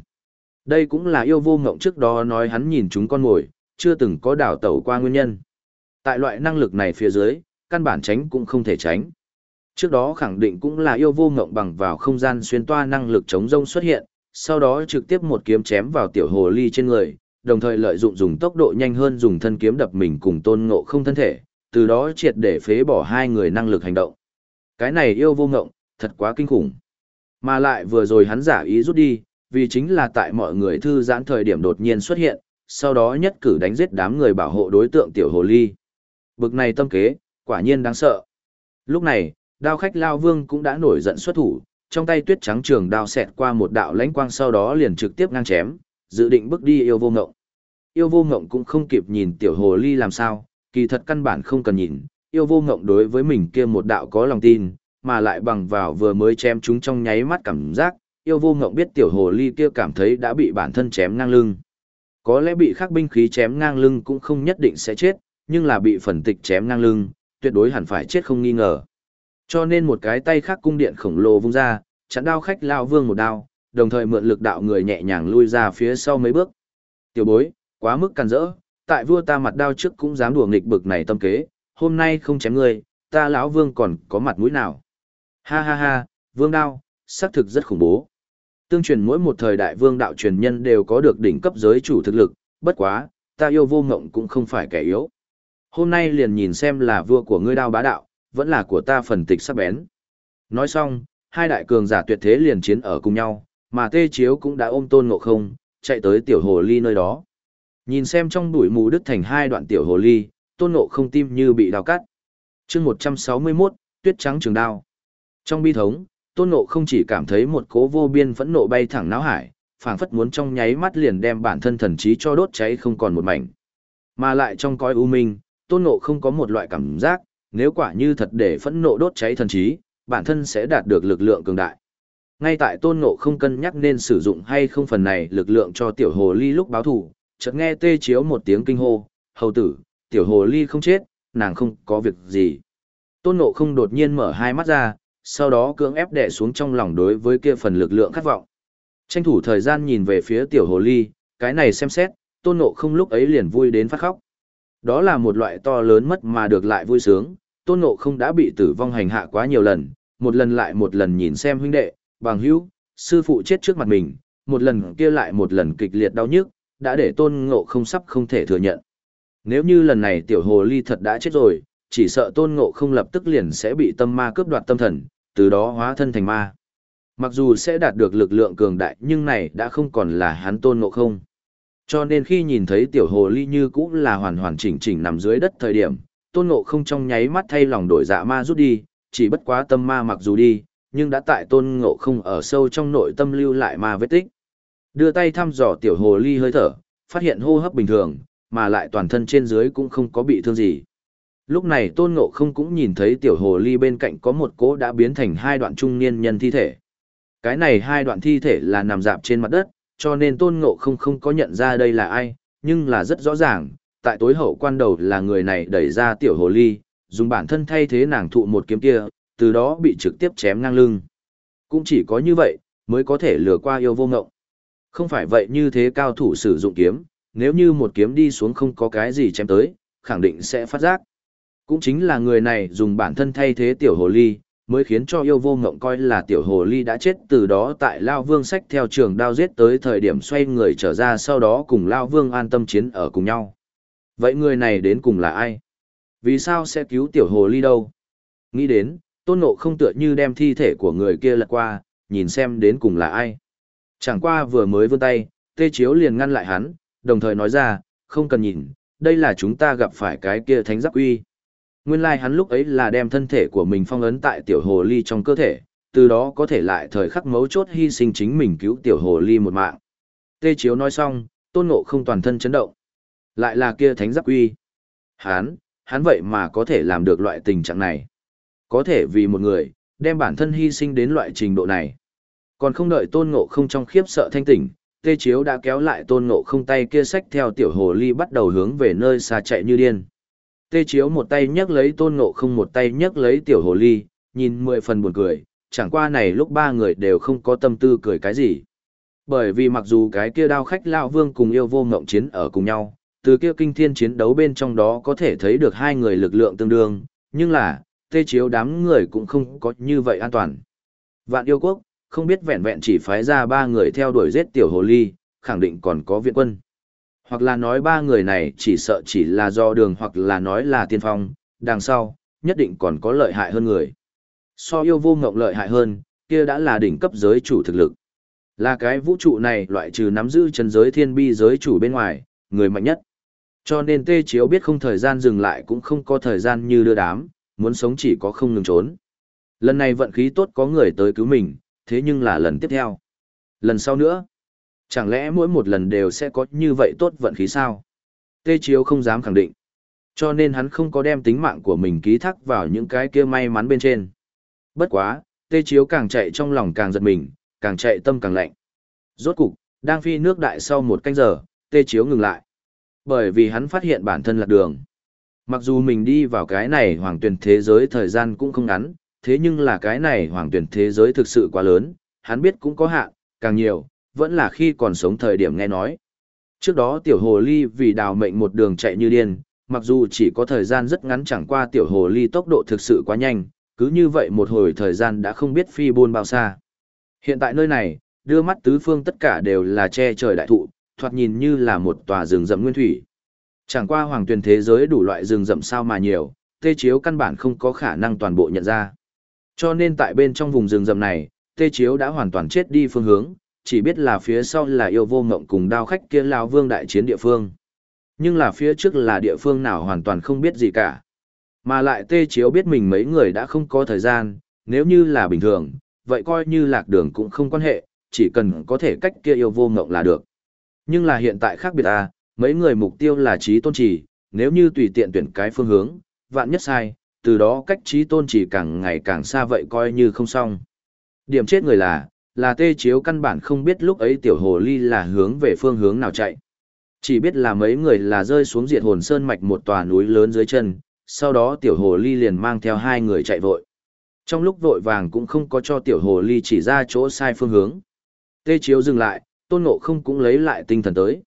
Đây cũng là yêu vô ngộng trước đó nói hắn nhìn chúng con mồi, chưa từng có đảo tẩu qua nguyên nhân. Tại loại năng lực này phía dưới, căn bản tránh cũng không thể tránh. Trước đó khẳng định cũng là yêu vô ngộng bằng vào không gian xuyên toa năng lực chống rông xuất hiện, sau đó trực tiếp một kiếm chém vào tiểu hồ ly trên người, đồng thời lợi dụng dùng tốc độ nhanh hơn dùng thân kiếm đập mình cùng tôn ngộ không thân thể, từ đó triệt để phế bỏ hai người năng lực hành động. Cái này yêu vô ngộng, thật quá kinh khủng. Mà lại vừa rồi hắn giả ý rút đi, vì chính là tại mọi người thư giãn thời điểm đột nhiên xuất hiện, sau đó nhất cử đánh giết đám người bảo hộ đối tượng tiểu hồ ly. Bực này tâm kế, quả nhiên đáng sợ. Lúc này, đao khách Lao Vương cũng đã nổi giận xuất thủ, trong tay tuyết trắng trường đao xẹt qua một đạo lãnh quang sau đó liền trực tiếp ngang chém, dự định bước đi yêu vô ngộng. Yêu vô ngộng cũng không kịp nhìn tiểu hồ ly làm sao, kỳ thật căn bản không cần nhìn, yêu vô ngộng đối với mình kia một đạo có lòng tin, mà lại bằng vào vừa mới chém chúng trong nháy mắt cảm giác, yêu vô ngộng biết tiểu hồ ly kia cảm thấy đã bị bản thân chém ngang lưng. Có lẽ bị khắc binh khí chém ngang lưng cũng không nhất định sẽ chết, nhưng là bị phần tịch chém ngang lưng, tuyệt đối hẳn phải chết không nghi ngờ. Cho nên một cái tay khác cung điện khổng lồ vung ra, chặn đao khách lao vương một đao, đồng thời mượn lực đạo người nhẹ nhàng lui ra phía sau mấy bước. Tiểu bối, quá mức càn rỡ, tại vua ta mặt đao trước cũng dám đùa nghịch bực này tâm kế, hôm nay không chém ngươi, ta lão vương còn có mặt mũi nào. Ha ha ha, vương đao, xác thực rất khủng bố. Tương truyền mỗi một thời đại vương đạo truyền nhân đều có được đỉnh cấp giới chủ thực lực, bất quá, ta yêu vô ngộng cũng không phải kẻ yếu. Hôm nay liền nhìn xem là vua của ngươi đao bá đạo, vẫn là của ta phần tịch sắc bén. Nói xong, hai đại cường giả tuyệt thế liền chiến ở cùng nhau, mà tê chiếu cũng đã ôm tôn ngộ không, chạy tới tiểu hồ ly nơi đó. Nhìn xem trong bụi mù đứt thành hai đoạn tiểu hồ ly, tôn ngộ không tim như bị đào cắt. chương 161, tuyết trắng trường đao. Trong bi thống, tôn Nộ không chỉ cảm thấy một cố vô biên phẫn nộ bay thẳng náo hải, phảng phất muốn trong nháy mắt liền đem bản thân thần trí cho đốt cháy không còn một mảnh. Mà lại trong cõi u minh, tôn Nộ không có một loại cảm giác, nếu quả như thật để phẫn nộ đốt cháy thần trí, bản thân sẽ đạt được lực lượng cường đại. Ngay tại tôn Nộ không cân nhắc nên sử dụng hay không phần này lực lượng cho tiểu hồ ly lúc báo thù, chợt nghe tê chiếu một tiếng kinh hô, hầu tử, tiểu hồ ly không chết, nàng không có việc gì. Tôn Nộ không đột nhiên mở hai mắt ra, sau đó cưỡng ép đè xuống trong lòng đối với kia phần lực lượng khát vọng. Tranh thủ thời gian nhìn về phía tiểu hồ ly, cái này xem xét, tôn ngộ không lúc ấy liền vui đến phát khóc. Đó là một loại to lớn mất mà được lại vui sướng, tôn ngộ không đã bị tử vong hành hạ quá nhiều lần, một lần lại một lần nhìn xem huynh đệ, bằng hữu, sư phụ chết trước mặt mình, một lần kia lại một lần kịch liệt đau nhức, đã để tôn ngộ không sắp không thể thừa nhận. Nếu như lần này tiểu hồ ly thật đã chết rồi, chỉ sợ tôn ngộ không lập tức liền sẽ bị tâm ma cướp đoạt tâm thần, từ đó hóa thân thành ma. Mặc dù sẽ đạt được lực lượng cường đại nhưng này đã không còn là hắn tôn ngộ không. Cho nên khi nhìn thấy tiểu hồ ly như cũ là hoàn hoàn chỉnh chỉnh nằm dưới đất thời điểm, tôn ngộ không trong nháy mắt thay lòng đổi dạ ma rút đi, chỉ bất quá tâm ma mặc dù đi, nhưng đã tại tôn ngộ không ở sâu trong nội tâm lưu lại ma vết tích. Đưa tay thăm dò tiểu hồ ly hơi thở, phát hiện hô hấp bình thường, mà lại toàn thân trên dưới cũng không có bị thương gì. Lúc này tôn ngộ không cũng nhìn thấy tiểu hồ ly bên cạnh có một cỗ đã biến thành hai đoạn trung niên nhân thi thể. Cái này hai đoạn thi thể là nằm dạp trên mặt đất, cho nên tôn ngộ không không có nhận ra đây là ai, nhưng là rất rõ ràng, tại tối hậu quan đầu là người này đẩy ra tiểu hồ ly, dùng bản thân thay thế nàng thụ một kiếm kia, từ đó bị trực tiếp chém ngang lưng. Cũng chỉ có như vậy, mới có thể lừa qua yêu vô ngộng. Không phải vậy như thế cao thủ sử dụng kiếm, nếu như một kiếm đi xuống không có cái gì chém tới, khẳng định sẽ phát giác. Cũng chính là người này dùng bản thân thay thế tiểu hồ ly, mới khiến cho yêu vô ngộng coi là tiểu hồ ly đã chết từ đó tại Lao Vương sách theo trường đao giết tới thời điểm xoay người trở ra sau đó cùng Lao Vương an tâm chiến ở cùng nhau. Vậy người này đến cùng là ai? Vì sao sẽ cứu tiểu hồ ly đâu? Nghĩ đến, Tôn Ngộ không tựa như đem thi thể của người kia lật qua, nhìn xem đến cùng là ai. Chẳng qua vừa mới vươn tay, Tê Chiếu liền ngăn lại hắn, đồng thời nói ra, không cần nhìn, đây là chúng ta gặp phải cái kia thánh giáp uy. Nguyên lai like hắn lúc ấy là đem thân thể của mình phong ấn tại tiểu hồ ly trong cơ thể, từ đó có thể lại thời khắc mấu chốt hy sinh chính mình cứu tiểu hồ ly một mạng. Tê Chiếu nói xong, tôn ngộ không toàn thân chấn động. Lại là kia thánh giáp uy. Hắn, hắn vậy mà có thể làm được loại tình trạng này. Có thể vì một người, đem bản thân hy sinh đến loại trình độ này. Còn không đợi tôn ngộ không trong khiếp sợ thanh tỉnh, tê chiếu đã kéo lại tôn ngộ không tay kia sách theo tiểu hồ ly bắt đầu hướng về nơi xa chạy như điên. Tê chiếu một tay nhấc lấy tôn ngộ không một tay nhấc lấy tiểu hồ ly, nhìn mười phần buồn cười, chẳng qua này lúc ba người đều không có tâm tư cười cái gì. Bởi vì mặc dù cái kia đao khách Lão vương cùng yêu vô ngộng chiến ở cùng nhau, từ kia kinh thiên chiến đấu bên trong đó có thể thấy được hai người lực lượng tương đương, nhưng là, tê chiếu đám người cũng không có như vậy an toàn. Vạn yêu quốc, không biết vẹn vẹn chỉ phái ra ba người theo đuổi giết tiểu hồ ly, khẳng định còn có viện quân. Hoặc là nói ba người này chỉ sợ chỉ là do đường hoặc là nói là tiên phong, đằng sau, nhất định còn có lợi hại hơn người. So yêu vô ngộng lợi hại hơn, kia đã là đỉnh cấp giới chủ thực lực. Là cái vũ trụ này loại trừ nắm giữ chân giới thiên bi giới chủ bên ngoài, người mạnh nhất. Cho nên tê chiếu biết không thời gian dừng lại cũng không có thời gian như đưa đám, muốn sống chỉ có không ngừng trốn. Lần này vận khí tốt có người tới cứu mình, thế nhưng là lần tiếp theo. Lần sau nữa, chẳng lẽ mỗi một lần đều sẽ có như vậy tốt vận khí sao? Tê Chiếu không dám khẳng định. Cho nên hắn không có đem tính mạng của mình ký thác vào những cái kia may mắn bên trên. Bất quá, Tê Chiếu càng chạy trong lòng càng giật mình, càng chạy tâm càng lạnh. Rốt cục, đang phi nước đại sau một canh giờ, Tê Chiếu ngừng lại. Bởi vì hắn phát hiện bản thân lạc đường. Mặc dù mình đi vào cái này hoàng tuyển thế giới thời gian cũng không ngắn, thế nhưng là cái này hoàng tuyển thế giới thực sự quá lớn, hắn biết cũng có hạn, càng nhiều, vẫn là khi còn sống thời điểm nghe nói. Trước đó tiểu hồ ly vì đào mệnh một đường chạy như điên, mặc dù chỉ có thời gian rất ngắn chẳng qua tiểu hồ ly tốc độ thực sự quá nhanh, cứ như vậy một hồi thời gian đã không biết phi buôn bao xa. Hiện tại nơi này, đưa mắt tứ phương tất cả đều là che trời đại thụ, thoạt nhìn như là một tòa rừng rậm nguyên thủy. Chẳng qua hoàng tuyển thế giới đủ loại rừng rậm sao mà nhiều, tê chiếu căn bản không có khả năng toàn bộ nhận ra. Cho nên tại bên trong vùng rừng rậm này, tê chiếu đã hoàn toàn chết đi phương hướng, chỉ biết là phía sau là yêu vô ngộng cùng đao khách kia lao vương đại chiến địa phương. Nhưng là phía trước là địa phương nào hoàn toàn không biết gì cả. Mà lại tê chiếu biết mình mấy người đã không có thời gian, nếu như là bình thường, vậy coi như lạc đường cũng không quan hệ, chỉ cần có thể cách kia yêu vô ngộng là được. Nhưng là hiện tại khác biệt à, mấy người mục tiêu là trí tôn trì, nếu như tùy tiện tuyển cái phương hướng, vạn nhất sai, từ đó cách trí tôn trì càng ngày càng xa vậy coi như không xong. Điểm chết người là, là tê chiếu căn bản không biết lúc ấy tiểu hồ ly là hướng về phương hướng nào chạy. Chỉ biết là mấy người là rơi xuống diệt hồn sơn mạch một tòa núi lớn dưới chân, sau đó tiểu hồ ly liền mang theo hai người chạy vội. Trong lúc vội vàng cũng không có cho tiểu hồ ly chỉ ra chỗ sai phương hướng. Tê chiếu dừng lại, tôn ngộ không cũng lấy lại tinh thần tới.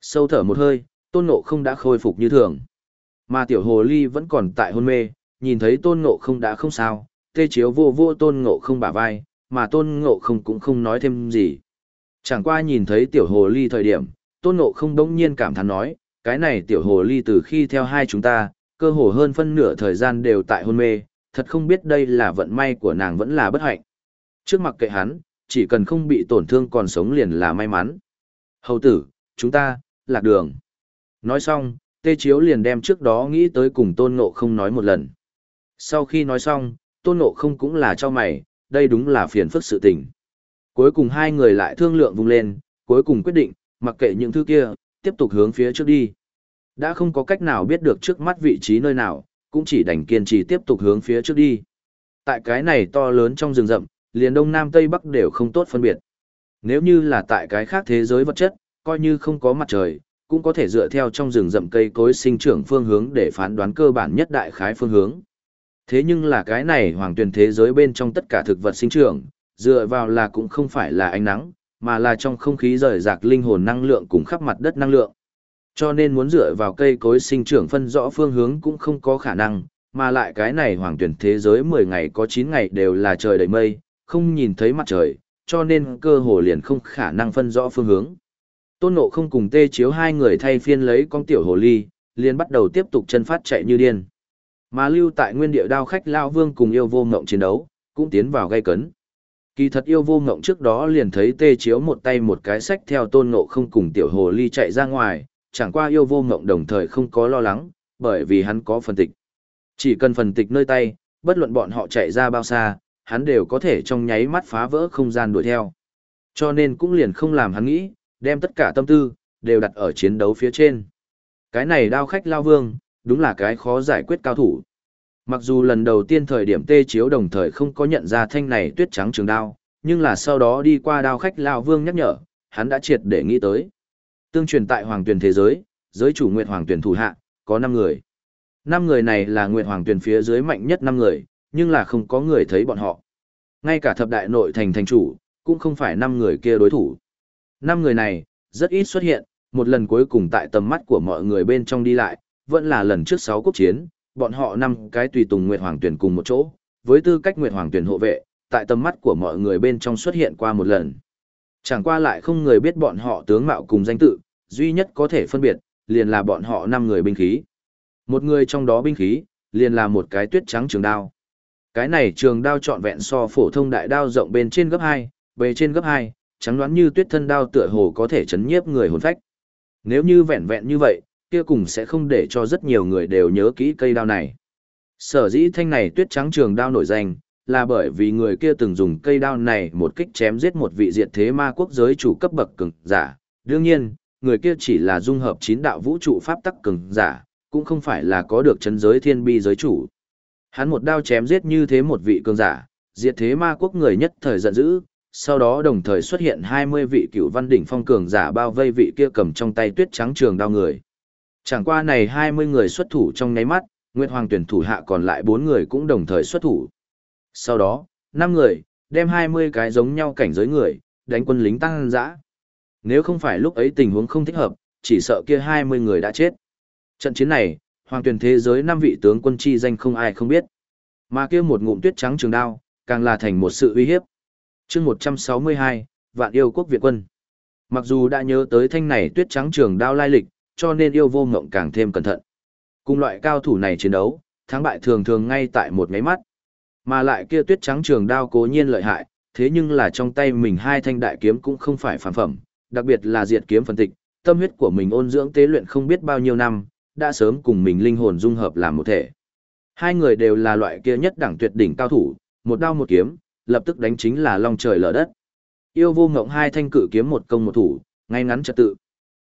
Sâu thở một hơi, tôn ngộ không đã khôi phục như thường. Mà tiểu hồ ly vẫn còn tại hôn mê, nhìn thấy tôn ngộ không đã không sao, tê chiếu vô vô tôn ngộ không bả vai, mà tôn ngộ không cũng không nói thêm gì. Chẳng qua nhìn thấy tiểu hồ ly thời điểm, tôn ngộ không đống nhiên cảm thán nói, cái này tiểu hồ ly từ khi theo hai chúng ta, cơ hồ hơn phân nửa thời gian đều tại hôn mê, thật không biết đây là vận may của nàng vẫn là bất hạnh. Trước mặt kệ hắn, chỉ cần không bị tổn thương còn sống liền là may mắn. Hầu tử, chúng ta, lạc đường. Nói xong, tê chiếu liền đem trước đó nghĩ tới cùng tôn ngộ không nói một lần. Sau khi nói xong, tôn ngộ không cũng là cho mày, đây đúng là phiền phức sự tình. Cuối cùng hai người lại thương lượng vùng lên, cuối cùng quyết định, mặc kệ những thứ kia, tiếp tục hướng phía trước đi. Đã không có cách nào biết được trước mắt vị trí nơi nào, cũng chỉ đành kiên trì tiếp tục hướng phía trước đi. Tại cái này to lớn trong rừng rậm, liền đông nam tây bắc đều không tốt phân biệt. Nếu như là tại cái khác thế giới vật chất, coi như không có mặt trời, cũng có thể dựa theo trong rừng rậm cây cối sinh trưởng phương hướng để phán đoán cơ bản nhất đại khái phương hướng. Thế nhưng là cái này hoàng tuyển thế giới bên trong tất cả thực vật sinh trưởng, dựa vào là cũng không phải là ánh nắng, mà là trong không khí rời rạc linh hồn năng lượng cùng khắp mặt đất năng lượng. Cho nên muốn dựa vào cây cối sinh trưởng phân rõ phương hướng cũng không có khả năng, mà lại cái này hoàng tuyển thế giới 10 ngày có 9 ngày đều là trời đầy mây, không nhìn thấy mặt trời, cho nên cơ hồ liền không khả năng phân rõ phương hướng. Tôn Ngộ không cùng tê chiếu hai người thay phiên lấy con tiểu hồ ly, liền bắt đầu tiếp tục chân phát chạy như điên. Mà lưu tại nguyên địa đao khách Lao Vương cùng yêu vô ngộng chiến đấu, cũng tiến vào gây cấn. Kỳ thật yêu vô ngộng trước đó liền thấy tê chiếu một tay một cái sách theo tôn ngộ không cùng tiểu hồ ly chạy ra ngoài, chẳng qua yêu vô ngộng đồng thời không có lo lắng, bởi vì hắn có phần tịch. Chỉ cần phần tịch nơi tay, bất luận bọn họ chạy ra bao xa, hắn đều có thể trong nháy mắt phá vỡ không gian đuổi theo. Cho nên cũng liền không làm hắn nghĩ, đem tất cả tâm tư, đều đặt ở chiến đấu phía trên. Cái này đao khách lao vương, đúng là cái khó giải quyết cao thủ. Mặc dù lần đầu tiên thời điểm tê chiếu đồng thời không có nhận ra thanh này tuyết trắng trường đao, nhưng là sau đó đi qua đao khách lao vương nhắc nhở, hắn đã triệt để nghĩ tới. Tương truyền tại hoàng tuyển thế giới, giới chủ nguyệt hoàng tuyển thủ hạ, có 5 người. 5 người này là nguyệt hoàng tuyển phía dưới mạnh nhất 5 người, nhưng là không có người thấy bọn họ. Ngay cả thập đại nội thành thành chủ, cũng không phải 5 người kia đối thủ. 5 người này, rất ít xuất hiện, một lần cuối cùng tại tầm mắt của mọi người bên trong đi lại, vẫn là lần trước 6 quốc chiến, bọn họ năm cái tùy tùng Nguyệt Hoàng tuyển cùng một chỗ, với tư cách Nguyệt Hoàng tuyển hộ vệ, tại tầm mắt của mọi người bên trong xuất hiện qua một lần. Chẳng qua lại không người biết bọn họ tướng mạo cùng danh tự, duy nhất có thể phân biệt, liền là bọn họ năm người binh khí. Một người trong đó binh khí, liền là một cái tuyết trắng trường đao. Cái này trường đao trọn vẹn so phổ thông đại đao rộng bên trên gấp 2, bề trên gấp 2, trắng đoán như tuyết thân đao tựa hồ có thể chấn nhiếp người hồn phách. Nếu như vẹn vẹn như vậy, kia cùng sẽ không để cho rất nhiều người đều nhớ kỹ cây đao này. Sở dĩ thanh này tuyết trắng trường đao nổi danh, là bởi vì người kia từng dùng cây đao này một kích chém giết một vị diệt thế ma quốc giới chủ cấp bậc cường giả. Đương nhiên, người kia chỉ là dung hợp chín đạo vũ trụ pháp tắc cường giả, cũng không phải là có được chân giới thiên bi giới chủ. Hắn một đao chém giết như thế một vị cường giả, diệt thế ma quốc người nhất thời giận dữ, sau đó đồng thời xuất hiện 20 vị cựu văn đỉnh phong cường giả bao vây vị kia cầm trong tay tuyết trắng trường đao người. Chẳng qua này 20 người xuất thủ trong nháy mắt, Nguyệt Hoàng tuyển thủ hạ còn lại 4 người cũng đồng thời xuất thủ. Sau đó, 5 người, đem 20 cái giống nhau cảnh giới người, đánh quân lính tăng dã. Nếu không phải lúc ấy tình huống không thích hợp, chỉ sợ kia 20 người đã chết. Trận chiến này, Hoàng tuyển thế giới 5 vị tướng quân chi danh không ai không biết. Mà kia một ngụm tuyết trắng trường đao, càng là thành một sự uy hiếp. chương 162, Vạn yêu quốc Việt quân. Mặc dù đã nhớ tới thanh này tuyết trắng trường đao lai lịch, cho nên yêu vô ngộng càng thêm cẩn thận. Cùng loại cao thủ này chiến đấu, thắng bại thường thường ngay tại một máy mắt. Mà lại kia tuyết trắng trường đao cố nhiên lợi hại, thế nhưng là trong tay mình hai thanh đại kiếm cũng không phải phản phẩm, đặc biệt là diệt kiếm phân tịch, tâm huyết của mình ôn dưỡng tế luyện không biết bao nhiêu năm, đã sớm cùng mình linh hồn dung hợp làm một thể. Hai người đều là loại kia nhất đẳng tuyệt đỉnh cao thủ, một đao một kiếm, lập tức đánh chính là long trời lở đất. Yêu vô ngộng hai thanh cử kiếm một công một thủ, ngay ngắn trật tự.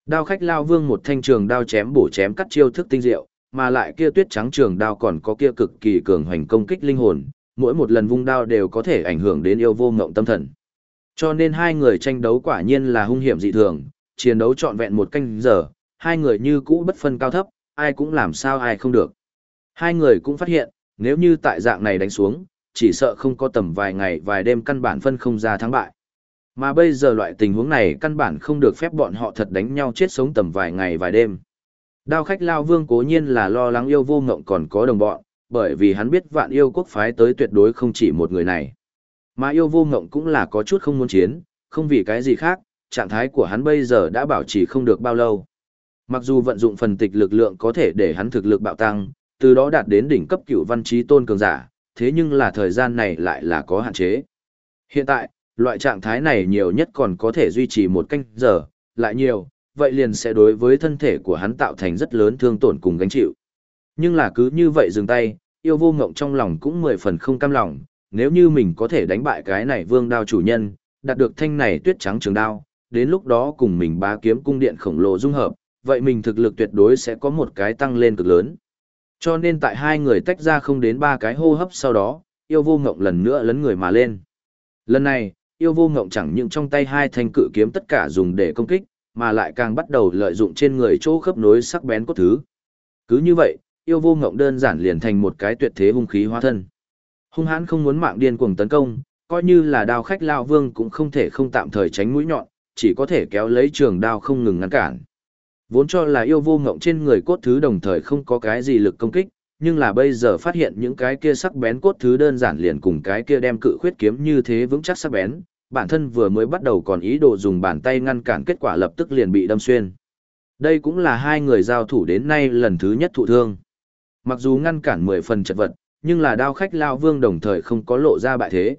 Đao khách lao vương một thanh trường đao chém bổ chém cắt chiêu thức tinh diệu, mà lại kia tuyết trắng trường đao còn có kia cực kỳ cường hoành công kích linh hồn, mỗi một lần vung đao đều có thể ảnh hưởng đến yêu vô ngộng tâm thần. Cho nên hai người tranh đấu quả nhiên là hung hiểm dị thường, chiến đấu trọn vẹn một canh giờ, hai người như cũ bất phân cao thấp, ai cũng làm sao ai không được. Hai người cũng phát hiện, nếu như tại dạng này đánh xuống, chỉ sợ không có tầm vài ngày vài đêm căn bản phân không ra thắng bại. Mà bây giờ loại tình huống này căn bản không được phép bọn họ thật đánh nhau chết sống tầm vài ngày vài đêm. Đao khách Lao Vương cố nhiên là lo lắng yêu vô ngộng còn có đồng bọn, bởi vì hắn biết vạn yêu quốc phái tới tuyệt đối không chỉ một người này. Mà yêu vô ngộng cũng là có chút không muốn chiến, không vì cái gì khác, trạng thái của hắn bây giờ đã bảo trì không được bao lâu. Mặc dù vận dụng phần tịch lực lượng có thể để hắn thực lực bạo tăng, từ đó đạt đến đỉnh cấp cựu văn trí tôn cường giả, thế nhưng là thời gian này lại là có hạn chế. Hiện tại, loại trạng thái này nhiều nhất còn có thể duy trì một canh giờ, lại nhiều, vậy liền sẽ đối với thân thể của hắn tạo thành rất lớn thương tổn cùng gánh chịu. Nhưng là cứ như vậy dừng tay, yêu vô ngộng trong lòng cũng mười phần không cam lòng, nếu như mình có thể đánh bại cái này vương đao chủ nhân, đạt được thanh này tuyết trắng trường đao, đến lúc đó cùng mình bá kiếm cung điện khổng lồ dung hợp, vậy mình thực lực tuyệt đối sẽ có một cái tăng lên cực lớn. Cho nên tại hai người tách ra không đến ba cái hô hấp sau đó, yêu vô ngộng lần nữa lấn người mà lên. Lần này, yêu vô ngộng chẳng những trong tay hai thanh cự kiếm tất cả dùng để công kích, mà lại càng bắt đầu lợi dụng trên người chỗ khớp nối sắc bén cốt thứ. Cứ như vậy, yêu vô ngộng đơn giản liền thành một cái tuyệt thế hung khí hóa thân. Hung hãn không muốn mạng điên cuồng tấn công, coi như là đao khách lao vương cũng không thể không tạm thời tránh mũi nhọn, chỉ có thể kéo lấy trường đao không ngừng ngăn cản. Vốn cho là yêu vô ngộng trên người cốt thứ đồng thời không có cái gì lực công kích, nhưng là bây giờ phát hiện những cái kia sắc bén cốt thứ đơn giản liền cùng cái kia đem cự khuyết kiếm như thế vững chắc sắc bén, bản thân vừa mới bắt đầu còn ý đồ dùng bàn tay ngăn cản kết quả lập tức liền bị đâm xuyên. Đây cũng là hai người giao thủ đến nay lần thứ nhất thụ thương. Mặc dù ngăn cản mười phần chật vật, nhưng là đao khách lao vương đồng thời không có lộ ra bại thế.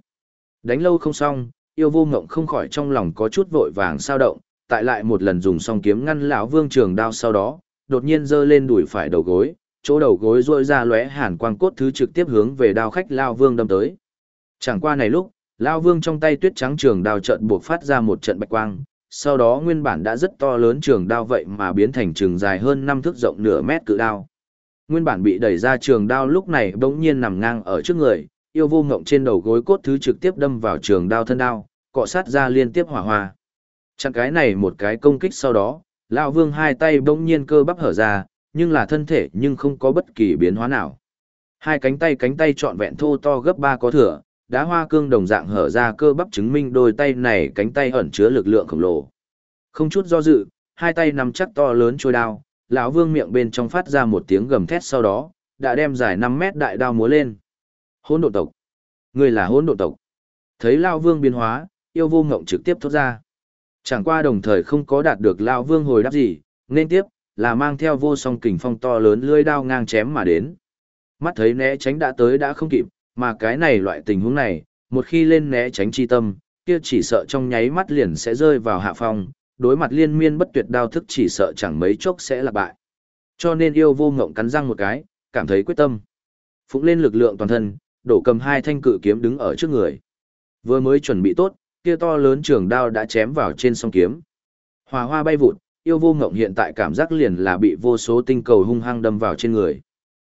Đánh lâu không xong, yêu vô ngộng không khỏi trong lòng có chút vội vàng sao động, tại lại một lần dùng song kiếm ngăn lão vương trường đao sau đó, đột nhiên giơ lên đùi phải đầu gối, chỗ đầu gối rôi ra lóe hàn quang cốt thứ trực tiếp hướng về đao khách lao vương đâm tới. Chẳng qua này lúc, lao vương trong tay tuyết trắng trường đao trận buộc phát ra một trận bạch quang, sau đó nguyên bản đã rất to lớn trường đao vậy mà biến thành trường dài hơn năm thước rộng nửa mét cự đao. Nguyên bản bị đẩy ra trường đao lúc này bỗng nhiên nằm ngang ở trước người, yêu vô ngộng trên đầu gối cốt thứ trực tiếp đâm vào trường đao thân đao, cọ sát ra liên tiếp hỏa hoa. Chẳng cái này một cái công kích sau đó, lão vương hai tay bỗng nhiên cơ bắp hở ra, nhưng là thân thể nhưng không có bất kỳ biến hóa nào. Hai cánh tay cánh tay trọn vẹn thô to gấp ba có thừa, đá hoa cương đồng dạng hở ra cơ bắp chứng minh đôi tay này cánh tay ẩn chứa lực lượng khổng lồ. Không chút do dự, hai tay nắm chắc to lớn trôi đao, lão vương miệng bên trong phát ra một tiếng gầm thét sau đó, đã đem dài 5 mét đại đao múa lên. Hỗn độn tộc. Người là hỗn độn tộc. Thấy lão vương biến hóa, yêu vô ngộng trực tiếp thốt ra. Chẳng qua đồng thời không có đạt được lão vương hồi đáp gì, nên tiếp, là mang theo vô song kình phong to lớn lưỡi đao ngang chém mà đến. Mắt thấy né tránh đã tới đã không kịp, mà cái này loại tình huống này, một khi lên né tránh chi tâm, kia chỉ sợ trong nháy mắt liền sẽ rơi vào hạ phong, đối mặt liên miên bất tuyệt đao thức chỉ sợ chẳng mấy chốc sẽ là bại. Cho nên yêu vô ngộng cắn răng một cái, cảm thấy quyết tâm. Phụng lên lực lượng toàn thân, đổ cầm hai thanh cự kiếm đứng ở trước người. Vừa mới chuẩn bị tốt, kia to lớn trường đao đã chém vào trên song kiếm. Hòa hoa bay vụt, yêu vô ngộng hiện tại cảm giác liền là bị vô số tinh cầu hung hăng đâm vào trên người.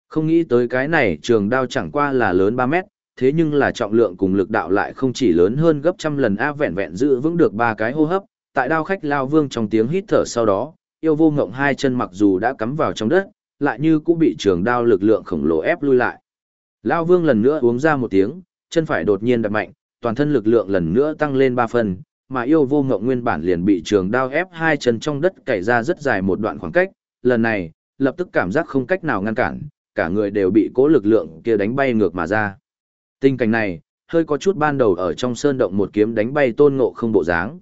Không nghĩ tới cái này trường đao chẳng qua là lớn 3 mét, thế nhưng là trọng lượng cùng lực đạo lại không chỉ lớn hơn gấp trăm lần A vẹn vẹn giữ vững được ba cái hô hấp, tại đao khách lao vương trong tiếng hít thở sau đó, yêu vô ngộng hai chân mặc dù đã cắm vào trong đất, lại như cũng bị trường đao lực lượng khổng lồ ép lui lại. Lao vương lần nữa uống ra một tiếng, chân phải đột nhiên đập mạnh, toàn thân lực lượng lần nữa tăng lên ba phần, mà yêu vô ngộng nguyên bản liền bị trường đao ép hai chân trong đất cày ra rất dài một đoạn khoảng cách, lần này, lập tức cảm giác không cách nào ngăn cản, cả người đều bị cố lực lượng kia đánh bay ngược mà ra. Tình cảnh này, hơi có chút ban đầu ở trong sơn động một kiếm đánh bay tôn ngộ không bộ dáng.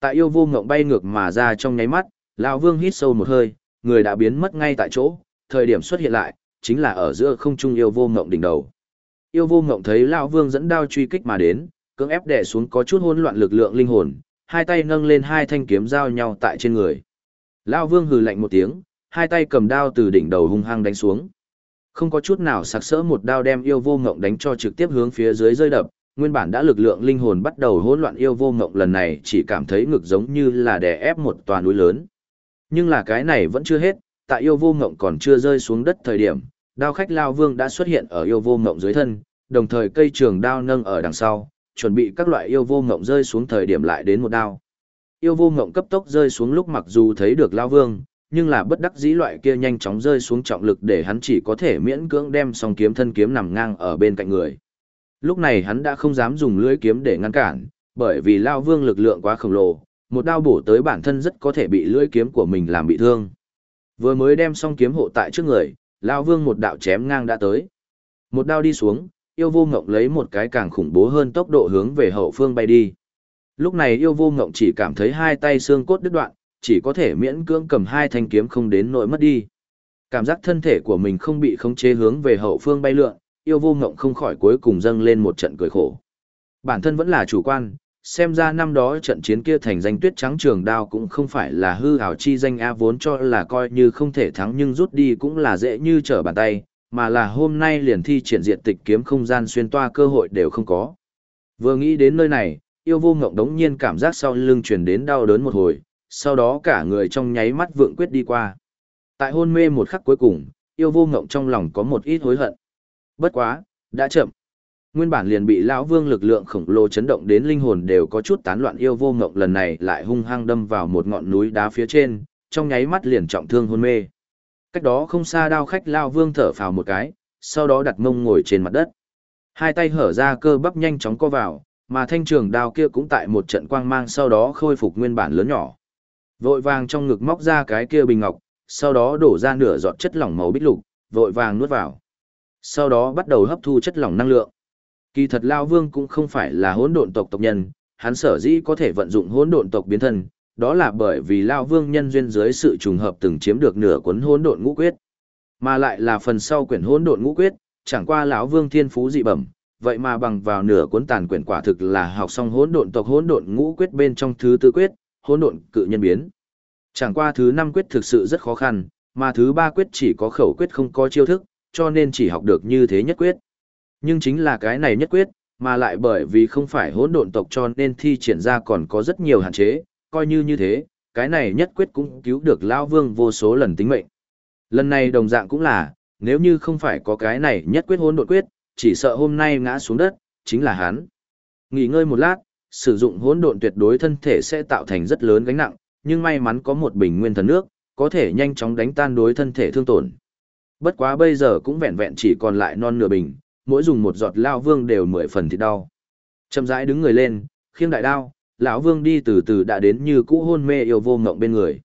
Tại yêu vô ngộng bay ngược mà ra trong nháy mắt, lão vương hít sâu một hơi, người đã biến mất ngay tại chỗ, thời điểm xuất hiện lại, chính là ở giữa không trung yêu vô ngộng đỉnh đầu. Yêu vô ngộng thấy lão vương dẫn đao truy kích mà đến, cưỡng ép đè xuống có chút hỗn loạn lực lượng linh hồn, hai tay nâng lên hai thanh kiếm giao nhau tại trên người. Lão vương hừ lạnh một tiếng, hai tay cầm đao từ đỉnh đầu hung hăng đánh xuống. Không có chút nào sặc sỡ một đao đem yêu vô ngộng đánh cho trực tiếp hướng phía dưới rơi đập, nguyên bản đã lực lượng linh hồn bắt đầu hỗn loạn yêu vô ngộng lần này chỉ cảm thấy ngực giống như là đè ép một tòa núi lớn. Nhưng là cái này vẫn chưa hết, tại yêu vô ngộng còn chưa rơi xuống đất thời điểm, đao khách lao vương đã xuất hiện ở yêu vô ngộng dưới thân, đồng thời cây trường đao nâng ở đằng sau, chuẩn bị các loại yêu vô ngộng rơi xuống thời điểm lại đến một đao. Yêu vô ngộng cấp tốc rơi xuống lúc mặc dù thấy được lao vương, nhưng là bất đắc dĩ loại kia nhanh chóng rơi xuống trọng lực để hắn chỉ có thể miễn cưỡng đem song kiếm thân kiếm nằm ngang ở bên cạnh người. Lúc này hắn đã không dám dùng lưỡi kiếm để ngăn cản, bởi vì Lao Vương lực lượng quá khổng lồ, một đao bổ tới bản thân rất có thể bị lưỡi kiếm của mình làm bị thương. Vừa mới đem xong kiếm hộ tại trước người, Lao Vương một đạo chém ngang đã tới. Một đao đi xuống, yêu vô ngộng lấy một cái càng khủng bố hơn tốc độ hướng về hậu phương bay đi. Lúc này yêu vô ngộng chỉ cảm thấy hai tay xương cốt đứt đoạn, chỉ có thể miễn cưỡng cầm hai thanh kiếm không đến nỗi mất đi. Cảm giác thân thể của mình không bị khống chế hướng về hậu phương bay lượn, yêu vô ngộng không khỏi cuối cùng dâng lên một trận cười khổ. Bản thân vẫn là chủ quan, xem ra năm đó trận chiến kia thành danh tuyết trắng trường đao cũng không phải là hư hảo chi danh A vốn cho là coi như không thể thắng nhưng rút đi cũng là dễ như trở bàn tay, mà là hôm nay liền thi triển diện tịch kiếm không gian xuyên toa cơ hội đều không có. Vừa nghĩ đến nơi này, yêu vô ngộng đống nhiên cảm giác sau lưng truyền đến đau đớn một hồi, sau đó cả người trong nháy mắt vượng quyết đi qua. Tại hôn mê một khắc cuối cùng, yêu vô ngộng trong lòng có một ít hối hận. Bất quá, đã chậm. Nguyên bản liền bị lão vương lực lượng khổng lồ chấn động đến linh hồn đều có chút tán loạn yêu vô ngộng lần này lại hung hăng đâm vào một ngọn núi đá phía trên, trong nháy mắt liền trọng thương hôn mê. Cách đó không xa đao khách lao vương thở phào một cái, sau đó đặt mông ngồi trên mặt đất. Hai tay hở ra cơ bắp nhanh chóng co vào, mà thanh trường đao kia cũng tại một trận quang mang sau đó khôi phục nguyên bản lớn nhỏ. Vội vàng trong ngực móc ra cái kia bình ngọc, sau đó đổ ra nửa giọt chất lỏng màu bích lục, vội vàng nuốt vào. Sau đó bắt đầu hấp thu chất lỏng năng lượng. Kỳ thật Lao Vương cũng không phải là hỗn độn tộc tộc nhân, hắn sở dĩ có thể vận dụng hỗn độn tộc biến thân, đó là bởi vì Lao Vương nhân duyên dưới sự trùng hợp từng chiếm được nửa cuốn hỗn độn ngũ quyết. Mà lại là phần sau quyển hỗn độn ngũ quyết, chẳng qua lão Vương thiên phú dị bẩm, vậy mà bằng vào nửa cuốn tàn quyển quả thực là học xong hỗn độn tộc hỗn độn ngũ quyết bên trong thứ tư quyết, hỗn độn cự nhân biến. Chẳng qua thứ năm quyết thực sự rất khó khăn, mà thứ ba quyết chỉ có khẩu quyết không có chiêu thức, cho nên chỉ học được như thế nhất quyết. Nhưng chính là cái này nhất quyết, mà lại bởi vì không phải hỗn độn tộc cho nên thi triển ra còn có rất nhiều hạn chế, coi như như thế, cái này nhất quyết cũng cứu được Lao Vương vô số lần tính mệnh. Lần này đồng dạng cũng là, nếu như không phải có cái này nhất quyết hôn đột quyết, chỉ sợ hôm nay ngã xuống đất, chính là hắn. Nghỉ ngơi một lát, sử dụng hỗn độn tuyệt đối thân thể sẽ tạo thành rất lớn gánh nặng, nhưng may mắn có một bình nguyên thần nước, có thể nhanh chóng đánh tan đối thân thể thương tổn. Bất quá bây giờ cũng vẹn vẹn chỉ còn lại non nửa bình, mỗi dùng một giọt lao vương đều mười phần thịt đau. Chậm rãi đứng người lên, khiêng đại đao, lão vương đi từ từ đã đến như cũ hôn mê yêu vô ngộng bên người.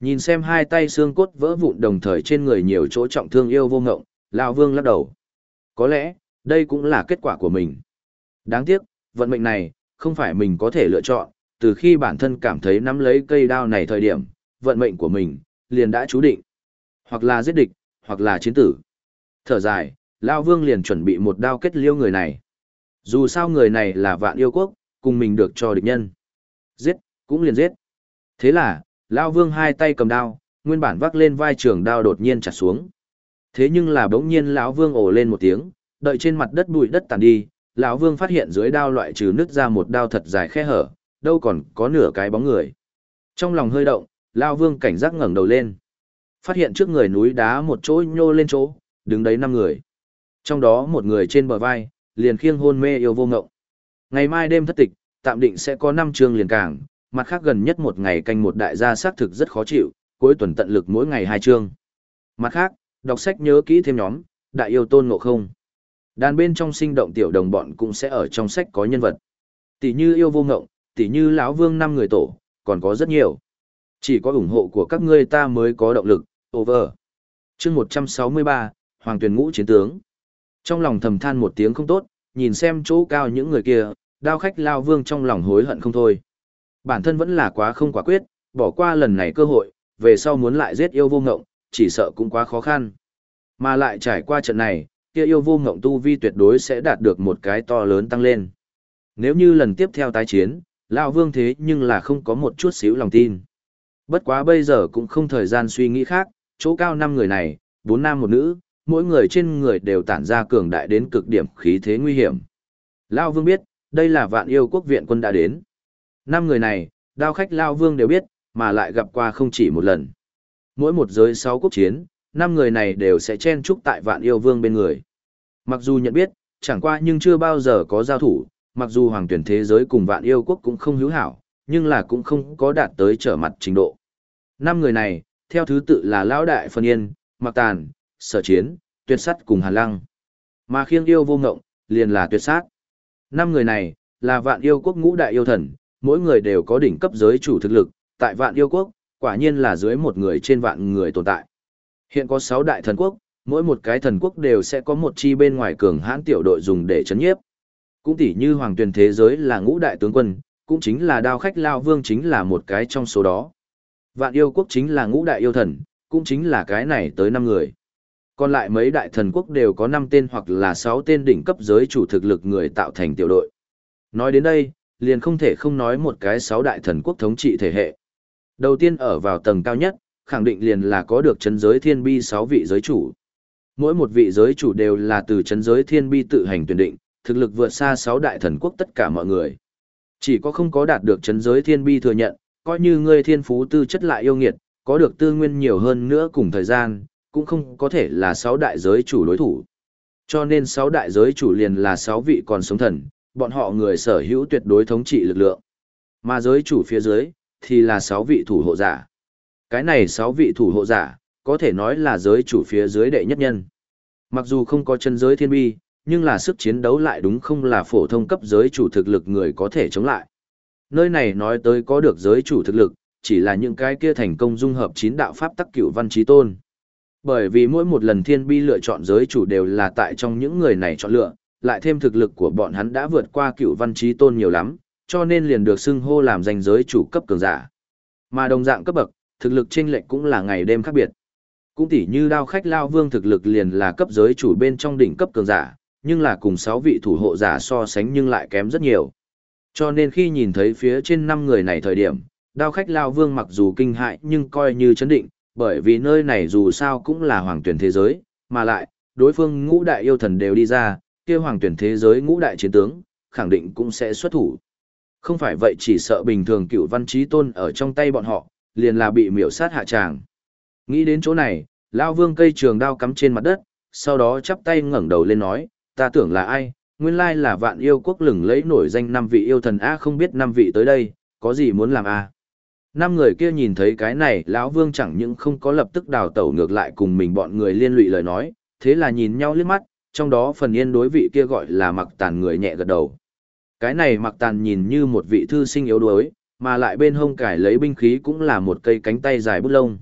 Nhìn xem hai tay xương cốt vỡ vụn đồng thời trên người nhiều chỗ trọng thương yêu vô ngộng, lão vương lắc đầu. Có lẽ, đây cũng là kết quả của mình. Đáng tiếc, vận mệnh này, không phải mình có thể lựa chọn, từ khi bản thân cảm thấy nắm lấy cây đao này thời điểm, vận mệnh của mình, liền đã chú định. Hoặc là giết địch, hoặc là chiến tử. Thở dài, Lão Vương liền chuẩn bị một đao kết liêu người này. Dù sao người này là vạn yêu quốc, cùng mình được cho địch nhân. Giết, cũng liền giết. Thế là, Lao Vương hai tay cầm đao, nguyên bản vác lên vai trường đao đột nhiên chặt xuống. Thế nhưng là bỗng nhiên lão Vương ồ lên một tiếng, đợi trên mặt đất bụi đất tàn đi, lão Vương phát hiện dưới đao loại trừ nứt ra một đao thật dài khe hở, đâu còn có nửa cái bóng người. Trong lòng hơi động, Lao Vương cảnh giác ngẩng đầu lên. Phát hiện trước người núi đá một chỗ nhô lên chỗ, đứng đấy năm người. Trong đó một người trên bờ vai, liền khiêng hôn mê yêu vô ngộng. Ngày mai đêm thất tịch, tạm định sẽ có năm chương liền cảng, mặt khác gần nhất một ngày canh một đại gia xác thực rất khó chịu, cuối tuần tận lực mỗi ngày hai chương. Mặt khác, đọc sách nhớ kỹ thêm nhóm, đại yêu tôn ngộ không. Đàn bên trong sinh động tiểu đồng bọn cũng sẽ ở trong sách có nhân vật. Tỷ như yêu vô ngộng, tỷ như lão vương năm người tổ, còn có rất nhiều. Chỉ có ủng hộ của các ngươi ta mới có động lực, over. chương 163, Hoàng tuyển ngũ chiến tướng. Trong lòng thầm than một tiếng không tốt, nhìn xem chỗ cao những người kia, đao khách lao vương trong lòng hối hận không thôi. Bản thân vẫn là quá không quả quyết, bỏ qua lần này cơ hội, về sau muốn lại giết yêu vô ngộng, chỉ sợ cũng quá khó khăn. Mà lại trải qua trận này, kia yêu vô ngộng tu vi tuyệt đối sẽ đạt được một cái to lớn tăng lên. Nếu như lần tiếp theo tái chiến, Lão Vương thế nhưng là không có một chút xíu lòng tin. Bất quá bây giờ cũng không thời gian suy nghĩ khác, chỗ cao năm người này, bốn nam một nữ, mỗi người trên người đều tản ra cường đại đến cực điểm khí thế nguy hiểm. Lão Vương biết, đây là vạn yêu quốc viện quân đã đến. Năm người này, đao khách Lão Vương đều biết, mà lại gặp qua không chỉ một lần. Mỗi một giới sáu quốc chiến, năm người này đều sẽ chen chúc tại vạn yêu vương bên người. Mặc dù nhận biết, chẳng qua nhưng chưa bao giờ có giao thủ, mặc dù hoàng tuyển thế giới cùng vạn yêu quốc cũng không hữu hảo, nhưng là cũng không có đạt tới trở mặt trình độ. Năm người này, theo thứ tự là Lão Đại Phân Yên, Mặc Tàn, Sở Chiến, Tuyệt Sắt cùng Hàn Lăng. Mà khiêng yêu vô ngộng, liền là tuyệt sát. Năm người này, là vạn yêu quốc ngũ đại yêu thần, mỗi người đều có đỉnh cấp giới chủ thực lực, tại vạn yêu quốc, quả nhiên là dưới một người trên vạn người tồn tại. Hiện có 6 đại thần quốc, mỗi một cái thần quốc đều sẽ có một chi bên ngoài cường hãn tiểu đội dùng để chấn nhiếp. Cũng tỉ như hoàng tuyển thế giới là ngũ đại tướng quân, cũng chính là đao khách lao vương chính là một cái trong số đó. Vạn yêu quốc chính là ngũ đại yêu thần, cũng chính là cái này tới năm người. Còn lại mấy đại thần quốc đều có 5 tên hoặc là 6 tên đỉnh cấp giới chủ thực lực người tạo thành tiểu đội. Nói đến đây, liền không thể không nói một cái 6 đại thần quốc thống trị thể hệ. Đầu tiên ở vào tầng cao nhất, khẳng định liền là có được chấn giới thiên bi 6 vị giới chủ. Mỗi một vị giới chủ đều là từ chấn giới thiên bi tự hành tuyển định, thực lực vượt xa 6 đại thần quốc tất cả mọi người. Chỉ có không có đạt được chấn giới thiên bi thừa nhận, coi như ngươi thiên phú tư chất lại yêu nghiệt, có được tư nguyên nhiều hơn nữa cùng thời gian, cũng không có thể là sáu đại giới chủ đối thủ. Cho nên sáu đại giới chủ liền là sáu vị còn sống thần, bọn họ người sở hữu tuyệt đối thống trị lực lượng. Mà giới chủ phía dưới, thì là sáu vị thủ hộ giả. Cái này sáu vị thủ hộ giả, có thể nói là giới chủ phía dưới đệ nhất nhân. Mặc dù không có chân giới thiên bi, nhưng là sức chiến đấu lại đúng không là phổ thông cấp giới chủ thực lực người có thể chống lại. Nơi này nói tới có được giới chủ thực lực, chỉ là những cái kia thành công dung hợp chín đạo pháp tắc cửu văn trí tôn. Bởi vì mỗi một lần thiên bi lựa chọn giới chủ đều là tại trong những người này chọn lựa, lại thêm thực lực của bọn hắn đã vượt qua cửu văn trí tôn nhiều lắm, cho nên liền được xưng hô làm danh giới chủ cấp cường giả. Mà đồng dạng cấp bậc, thực lực chênh lệch cũng là ngày đêm khác biệt. Cũng tỉ như đao khách Lao Vương thực lực liền là cấp giới chủ bên trong đỉnh cấp cường giả, nhưng là cùng 6 vị thủ hộ giả so sánh nhưng lại kém rất nhiều. Cho nên khi nhìn thấy phía trên 5 người này thời điểm, đao khách Lao Vương mặc dù kinh hại nhưng coi như chấn định, bởi vì nơi này dù sao cũng là hoàng tuyển thế giới, mà lại, đối phương ngũ đại yêu thần đều đi ra, kia hoàng tuyển thế giới ngũ đại chiến tướng, khẳng định cũng sẽ xuất thủ. Không phải vậy chỉ sợ bình thường cựu văn trí tôn ở trong tay bọn họ, liền là bị miểu sát hạ tràng. Nghĩ đến chỗ này, Lao Vương cây trường đao cắm trên mặt đất, sau đó chắp tay ngẩng đầu lên nói, ta tưởng là ai, nguyên lai là vạn yêu quốc lừng lấy nổi danh năm vị yêu thần A không biết năm vị tới đây, có gì muốn làm A. Năm người kia nhìn thấy cái này, lão Vương chẳng những không có lập tức đào tẩu ngược lại cùng mình bọn người liên lụy lời nói, thế là nhìn nhau liếc mắt, trong đó phần yên đối vị kia gọi là mặc tàn người nhẹ gật đầu. Cái này mặc tàn nhìn như một vị thư sinh yếu đuối, mà lại bên hông cải lấy binh khí cũng là một cây cánh tay dài bút lông.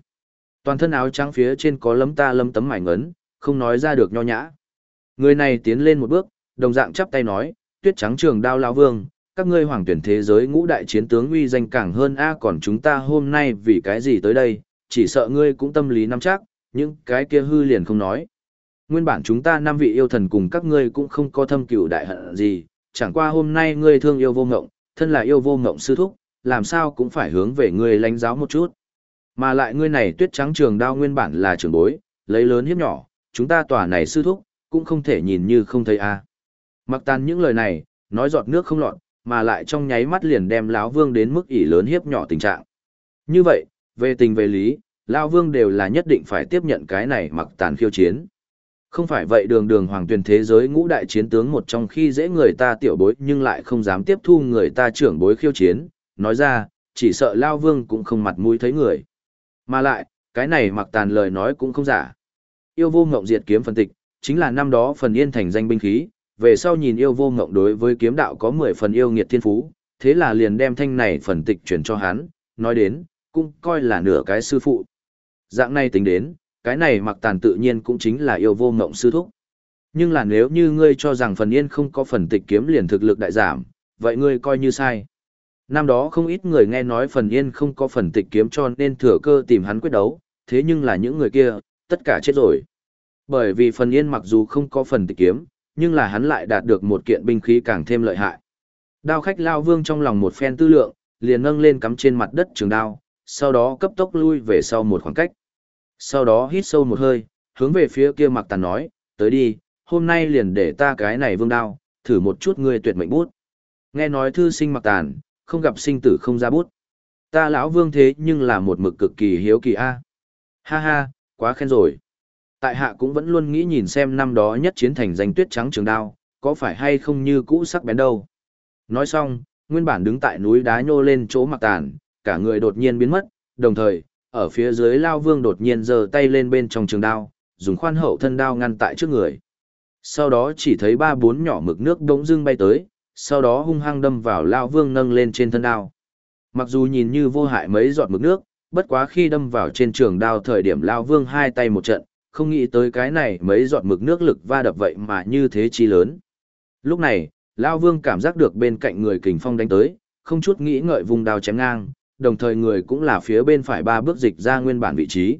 Toàn thân áo trắng phía trên có lấm ta lấm tấm mảnh ngấn, không nói ra được nho nhã. Người này tiến lên một bước, đồng dạng chắp tay nói, tuyết trắng trường đao Lão vương, các ngươi hoàng tuyển thế giới ngũ đại chiến tướng uy danh càng hơn a còn chúng ta hôm nay vì cái gì tới đây, chỉ sợ ngươi cũng tâm lý nắm chắc, những cái kia hư liền không nói. Nguyên bản chúng ta năm vị yêu thần cùng các ngươi cũng không có thâm cửu đại hận gì, chẳng qua hôm nay ngươi thương yêu vô ngộng, thân là yêu vô ngộng sư thúc, làm sao cũng phải hướng về ngươi lãnh giáo một chút. Mà lại ngươi này tuyết trắng trường đao nguyên bản là trường bối, lấy lớn hiếp nhỏ, chúng ta tòa này sư thúc, cũng không thể nhìn như không thấy a. Mặc tàn những lời này, nói giọt nước không lọt, mà lại trong nháy mắt liền đem lão vương đến mức ỷ lớn hiếp nhỏ tình trạng. Như vậy, về tình về lý, lão vương đều là nhất định phải tiếp nhận cái này mặc tàn khiêu chiến. Không phải vậy đường đường hoàng tuyển thế giới ngũ đại chiến tướng một trong khi dễ người ta tiểu bối nhưng lại không dám tiếp thu người ta trưởng bối khiêu chiến, nói ra, chỉ sợ Lao Vương cũng không mặt mũi thấy người. Mà lại, cái này mặc tàn lời nói cũng không giả. Yêu vô ngộng diệt kiếm phân tịch, chính là năm đó phần yên thành danh binh khí, về sau nhìn yêu vô ngộng đối với kiếm đạo có 10 phần yêu nghiệt thiên phú, thế là liền đem thanh này phần tịch chuyển cho hắn, nói đến, cũng coi là nửa cái sư phụ. Dạng này tính đến, cái này mặc tàn tự nhiên cũng chính là yêu vô ngộng sư thúc. Nhưng là nếu như ngươi cho rằng phần yên không có phần tịch kiếm liền thực lực đại giảm, vậy ngươi coi như sai. Năm đó không ít người nghe nói phần yên không có phần tịch kiếm cho nên thừa cơ tìm hắn quyết đấu, thế nhưng là những người kia, tất cả chết rồi. Bởi vì phần yên mặc dù không có phần tịch kiếm, nhưng là hắn lại đạt được một kiện binh khí càng thêm lợi hại. Đao khách lao vương trong lòng một phen tư lượng, liền nâng lên cắm trên mặt đất trường đao, sau đó cấp tốc lui về sau một khoảng cách. Sau đó hít sâu một hơi, hướng về phía kia mặc tàn nói, tới đi, hôm nay liền để ta cái này vương đao, thử một chút ngươi tuyệt mệnh bút. Nghe nói thư sinh mặc tàn, không gặp sinh tử không ra bút. Ta lão vương thế nhưng là một mực cực kỳ hiếu kỳ a. Ha ha, quá khen rồi. Tại hạ cũng vẫn luôn nghĩ nhìn xem năm đó nhất chiến thành danh tuyết trắng trường đao, có phải hay không như cũ sắc bén đâu. Nói xong, nguyên bản đứng tại núi đá nhô lên chỗ mặc tàn, cả người đột nhiên biến mất, đồng thời, ở phía dưới lao vương đột nhiên giơ tay lên bên trong trường đao, dùng khoan hậu thân đao ngăn tại trước người. Sau đó chỉ thấy ba bốn nhỏ mực nước đống dưng bay tới, sau đó hung hăng đâm vào lao vương nâng lên trên thân đao. Mặc dù nhìn như vô hại mấy giọt mực nước, bất quá khi đâm vào trên trường đao thời điểm lao vương hai tay một trận, không nghĩ tới cái này mấy giọt mực nước lực va đập vậy mà như thế chi lớn. Lúc này, lao vương cảm giác được bên cạnh người kình phong đánh tới, không chút nghĩ ngợi vùng đao chém ngang, đồng thời người cũng là phía bên phải ba bước dịch ra nguyên bản vị trí.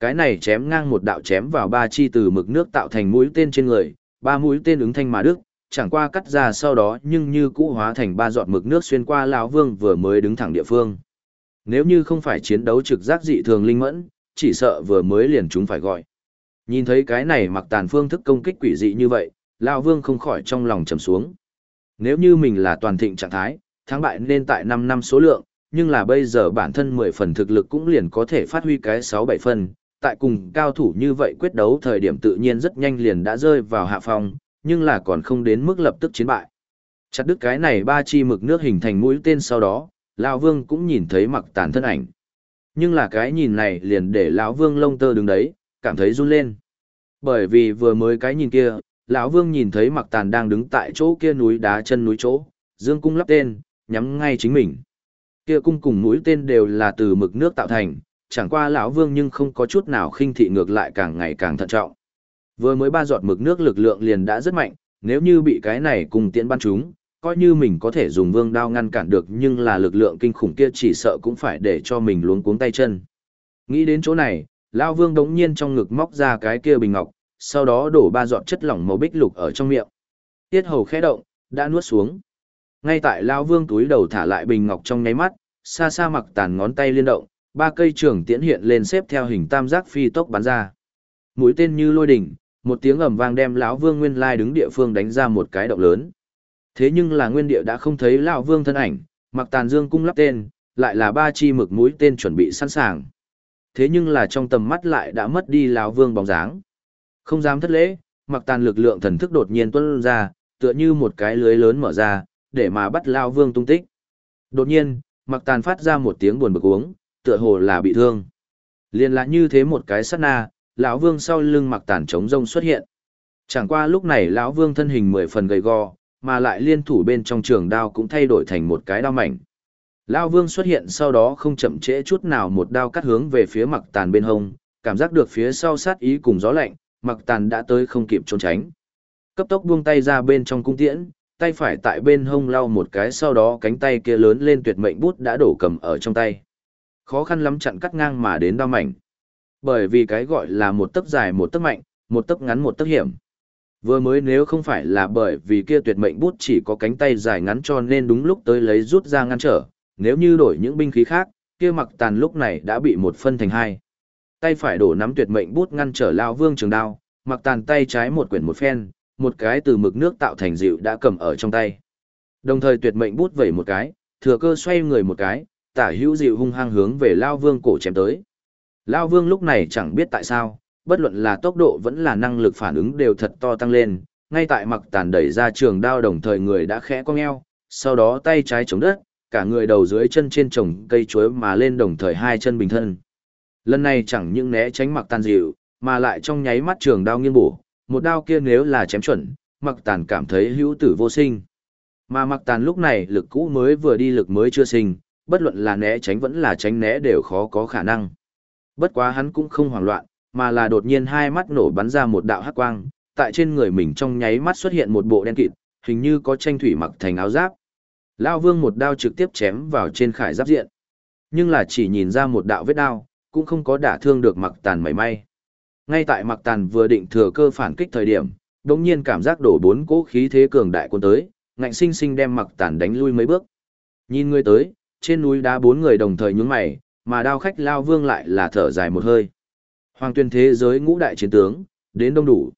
Cái này chém ngang một đạo chém vào ba chi từ mực nước tạo thành mũi tên trên người, ba mũi tên ứng thanh mà đức, chẳng qua cắt ra sau đó nhưng như cũ hóa thành ba giọt mực nước xuyên qua lão vương vừa mới đứng thẳng địa phương. Nếu như không phải chiến đấu trực giác dị thường linh mẫn, chỉ sợ vừa mới liền chúng phải gọi. Nhìn thấy cái này mặc tàn phương thức công kích quỷ dị như vậy, lão vương không khỏi trong lòng trầm xuống. Nếu như mình là toàn thịnh trạng thái, thắng bại nên tại 5 năm số lượng, nhưng là bây giờ bản thân 10 phần thực lực cũng liền có thể phát huy cái 6-7 phần, tại cùng cao thủ như vậy quyết đấu thời điểm tự nhiên rất nhanh liền đã rơi vào hạ phong, nhưng là còn không đến mức lập tức chiến bại. Chặt đứt cái này ba chi mực nước hình thành mũi tên sau đó, lão Vương cũng nhìn thấy mặc tàn thân ảnh. Nhưng là cái nhìn này liền để lão Vương lông tơ đứng đấy, cảm thấy run lên. Bởi vì vừa mới cái nhìn kia, lão Vương nhìn thấy mặc tàn đang đứng tại chỗ kia núi đá chân núi chỗ, dương cung lắp tên, nhắm ngay chính mình kia cung cùng mũi tên đều là từ mực nước tạo thành, chẳng qua lão vương nhưng không có chút nào khinh thị ngược lại càng ngày càng thận trọng. Vừa mới ba giọt mực nước lực lượng liền đã rất mạnh, nếu như bị cái này cùng tiễn ban chúng, coi như mình có thể dùng vương đao ngăn cản được nhưng là lực lượng kinh khủng kia chỉ sợ cũng phải để cho mình luống cuống tay chân. Nghĩ đến chỗ này, Lao Vương đống nhiên trong ngực móc ra cái kia bình ngọc, sau đó đổ ba giọt chất lỏng màu bích lục ở trong miệng. Tiết hầu khẽ động, đã nuốt xuống. Ngay tại Lao Vương túi đầu thả lại bình ngọc trong nháy mắt, xa xa mặc tàn ngón tay liên động, ba cây trường tiễn hiện lên xếp theo hình tam giác phi tốc bắn ra. Mũi tên như lôi đỉnh, một tiếng ầm vang đem lão Vương Nguyên Lai đứng địa phương đánh ra một cái động lớn. Thế nhưng là nguyên địa đã không thấy lão Vương thân ảnh, mặc tàn dương cung lắp tên, lại là ba chi mực mũi tên chuẩn bị sẵn sàng. Thế nhưng là trong tầm mắt lại đã mất đi lão Vương bóng dáng. Không dám thất lễ, mặc tàn lực lượng thần thức đột nhiên tuôn ra, tựa như một cái lưới lớn mở ra, để mà bắt lão Vương tung tích. Đột nhiên, mặc tàn phát ra một tiếng buồn bực uống, tựa hồ là bị thương. Liên lại như thế một cái sát na, lão vương sau lưng mặc tàn trống rông xuất hiện. Chẳng qua lúc này lão vương thân hình mười phần gầy gò, mà lại liên thủ bên trong trường đao cũng thay đổi thành một cái đao mảnh. Lão vương xuất hiện sau đó không chậm trễ chút nào một đao cắt hướng về phía mặc tàn bên hông, cảm giác được phía sau sát ý cùng gió lạnh, mặc tàn đã tới không kịp trốn tránh. Cấp tốc buông tay ra bên trong cung tiễn, tay phải tại bên hông lau một cái sau đó cánh tay kia lớn lên tuyệt mệnh bút đã đổ cầm ở trong tay. Khó khăn lắm chặn cắt ngang mà đến đao mảnh. Bởi vì cái gọi là một tấc dài một tấc mạnh, một tấc ngắn một tấc hiểm. Vừa mới nếu không phải là bởi vì kia tuyệt mệnh bút chỉ có cánh tay dài ngắn cho nên đúng lúc tới lấy rút ra ngăn trở, nếu như đổi những binh khí khác, kia mặc tàn lúc này đã bị một phân thành hai. Tay phải đổ nắm tuyệt mệnh bút ngăn trở lao vương trường đao, mặc tàn tay trái một quyển một phen, một cái từ mực nước tạo thành dịu đã cầm ở trong tay. Đồng thời tuyệt mệnh bút vẩy một cái, thừa cơ xoay người một cái, tả hữu dịu hung hăng hướng về lao vương cổ chém tới. Lao vương lúc này chẳng biết tại sao, bất luận là tốc độ vẫn là năng lực phản ứng đều thật to tăng lên, ngay tại mặc tàn đẩy ra trường đao đồng thời người đã khẽ cong eo, sau đó tay trái chống đất, cả người đầu dưới chân trên trồng cây chuối mà lên đồng thời hai chân bình thân. Lần này chẳng những né tránh mặc tàn dịu, mà lại trong nháy mắt trường đao nghiêng bổ, một đao kia nếu là chém chuẩn, mặc tàn cảm thấy hữu tử vô sinh. Mà mặc tàn lúc này lực cũ mới vừa đi lực mới chưa sinh, bất luận là né tránh vẫn là tránh né đều khó có khả năng. Bất quá hắn cũng không hoảng loạn, mà là đột nhiên hai mắt nổ bắn ra một đạo hắc quang, tại trên người mình trong nháy mắt xuất hiện một bộ đen kịt, hình như có tranh thủy mặc thành áo giáp. Lao Vương một đao trực tiếp chém vào trên khải giáp diện. Nhưng là chỉ nhìn ra một đạo vết đao, cũng không có đả thương được mặc tàn mảy may. Ngay tại mặc tàn vừa định thừa cơ phản kích thời điểm, đống nhiên cảm giác đổ bốn cỗ khí thế cường đại quân tới, ngạnh sinh sinh đem mặc tàn đánh lui mấy bước. Nhìn người tới, trên núi đá bốn người đồng thời nhướng mày, mà đao khách lao vương lại là thở dài một hơi. Hoàng tuyên thế giới ngũ đại chiến tướng, đến đông đủ.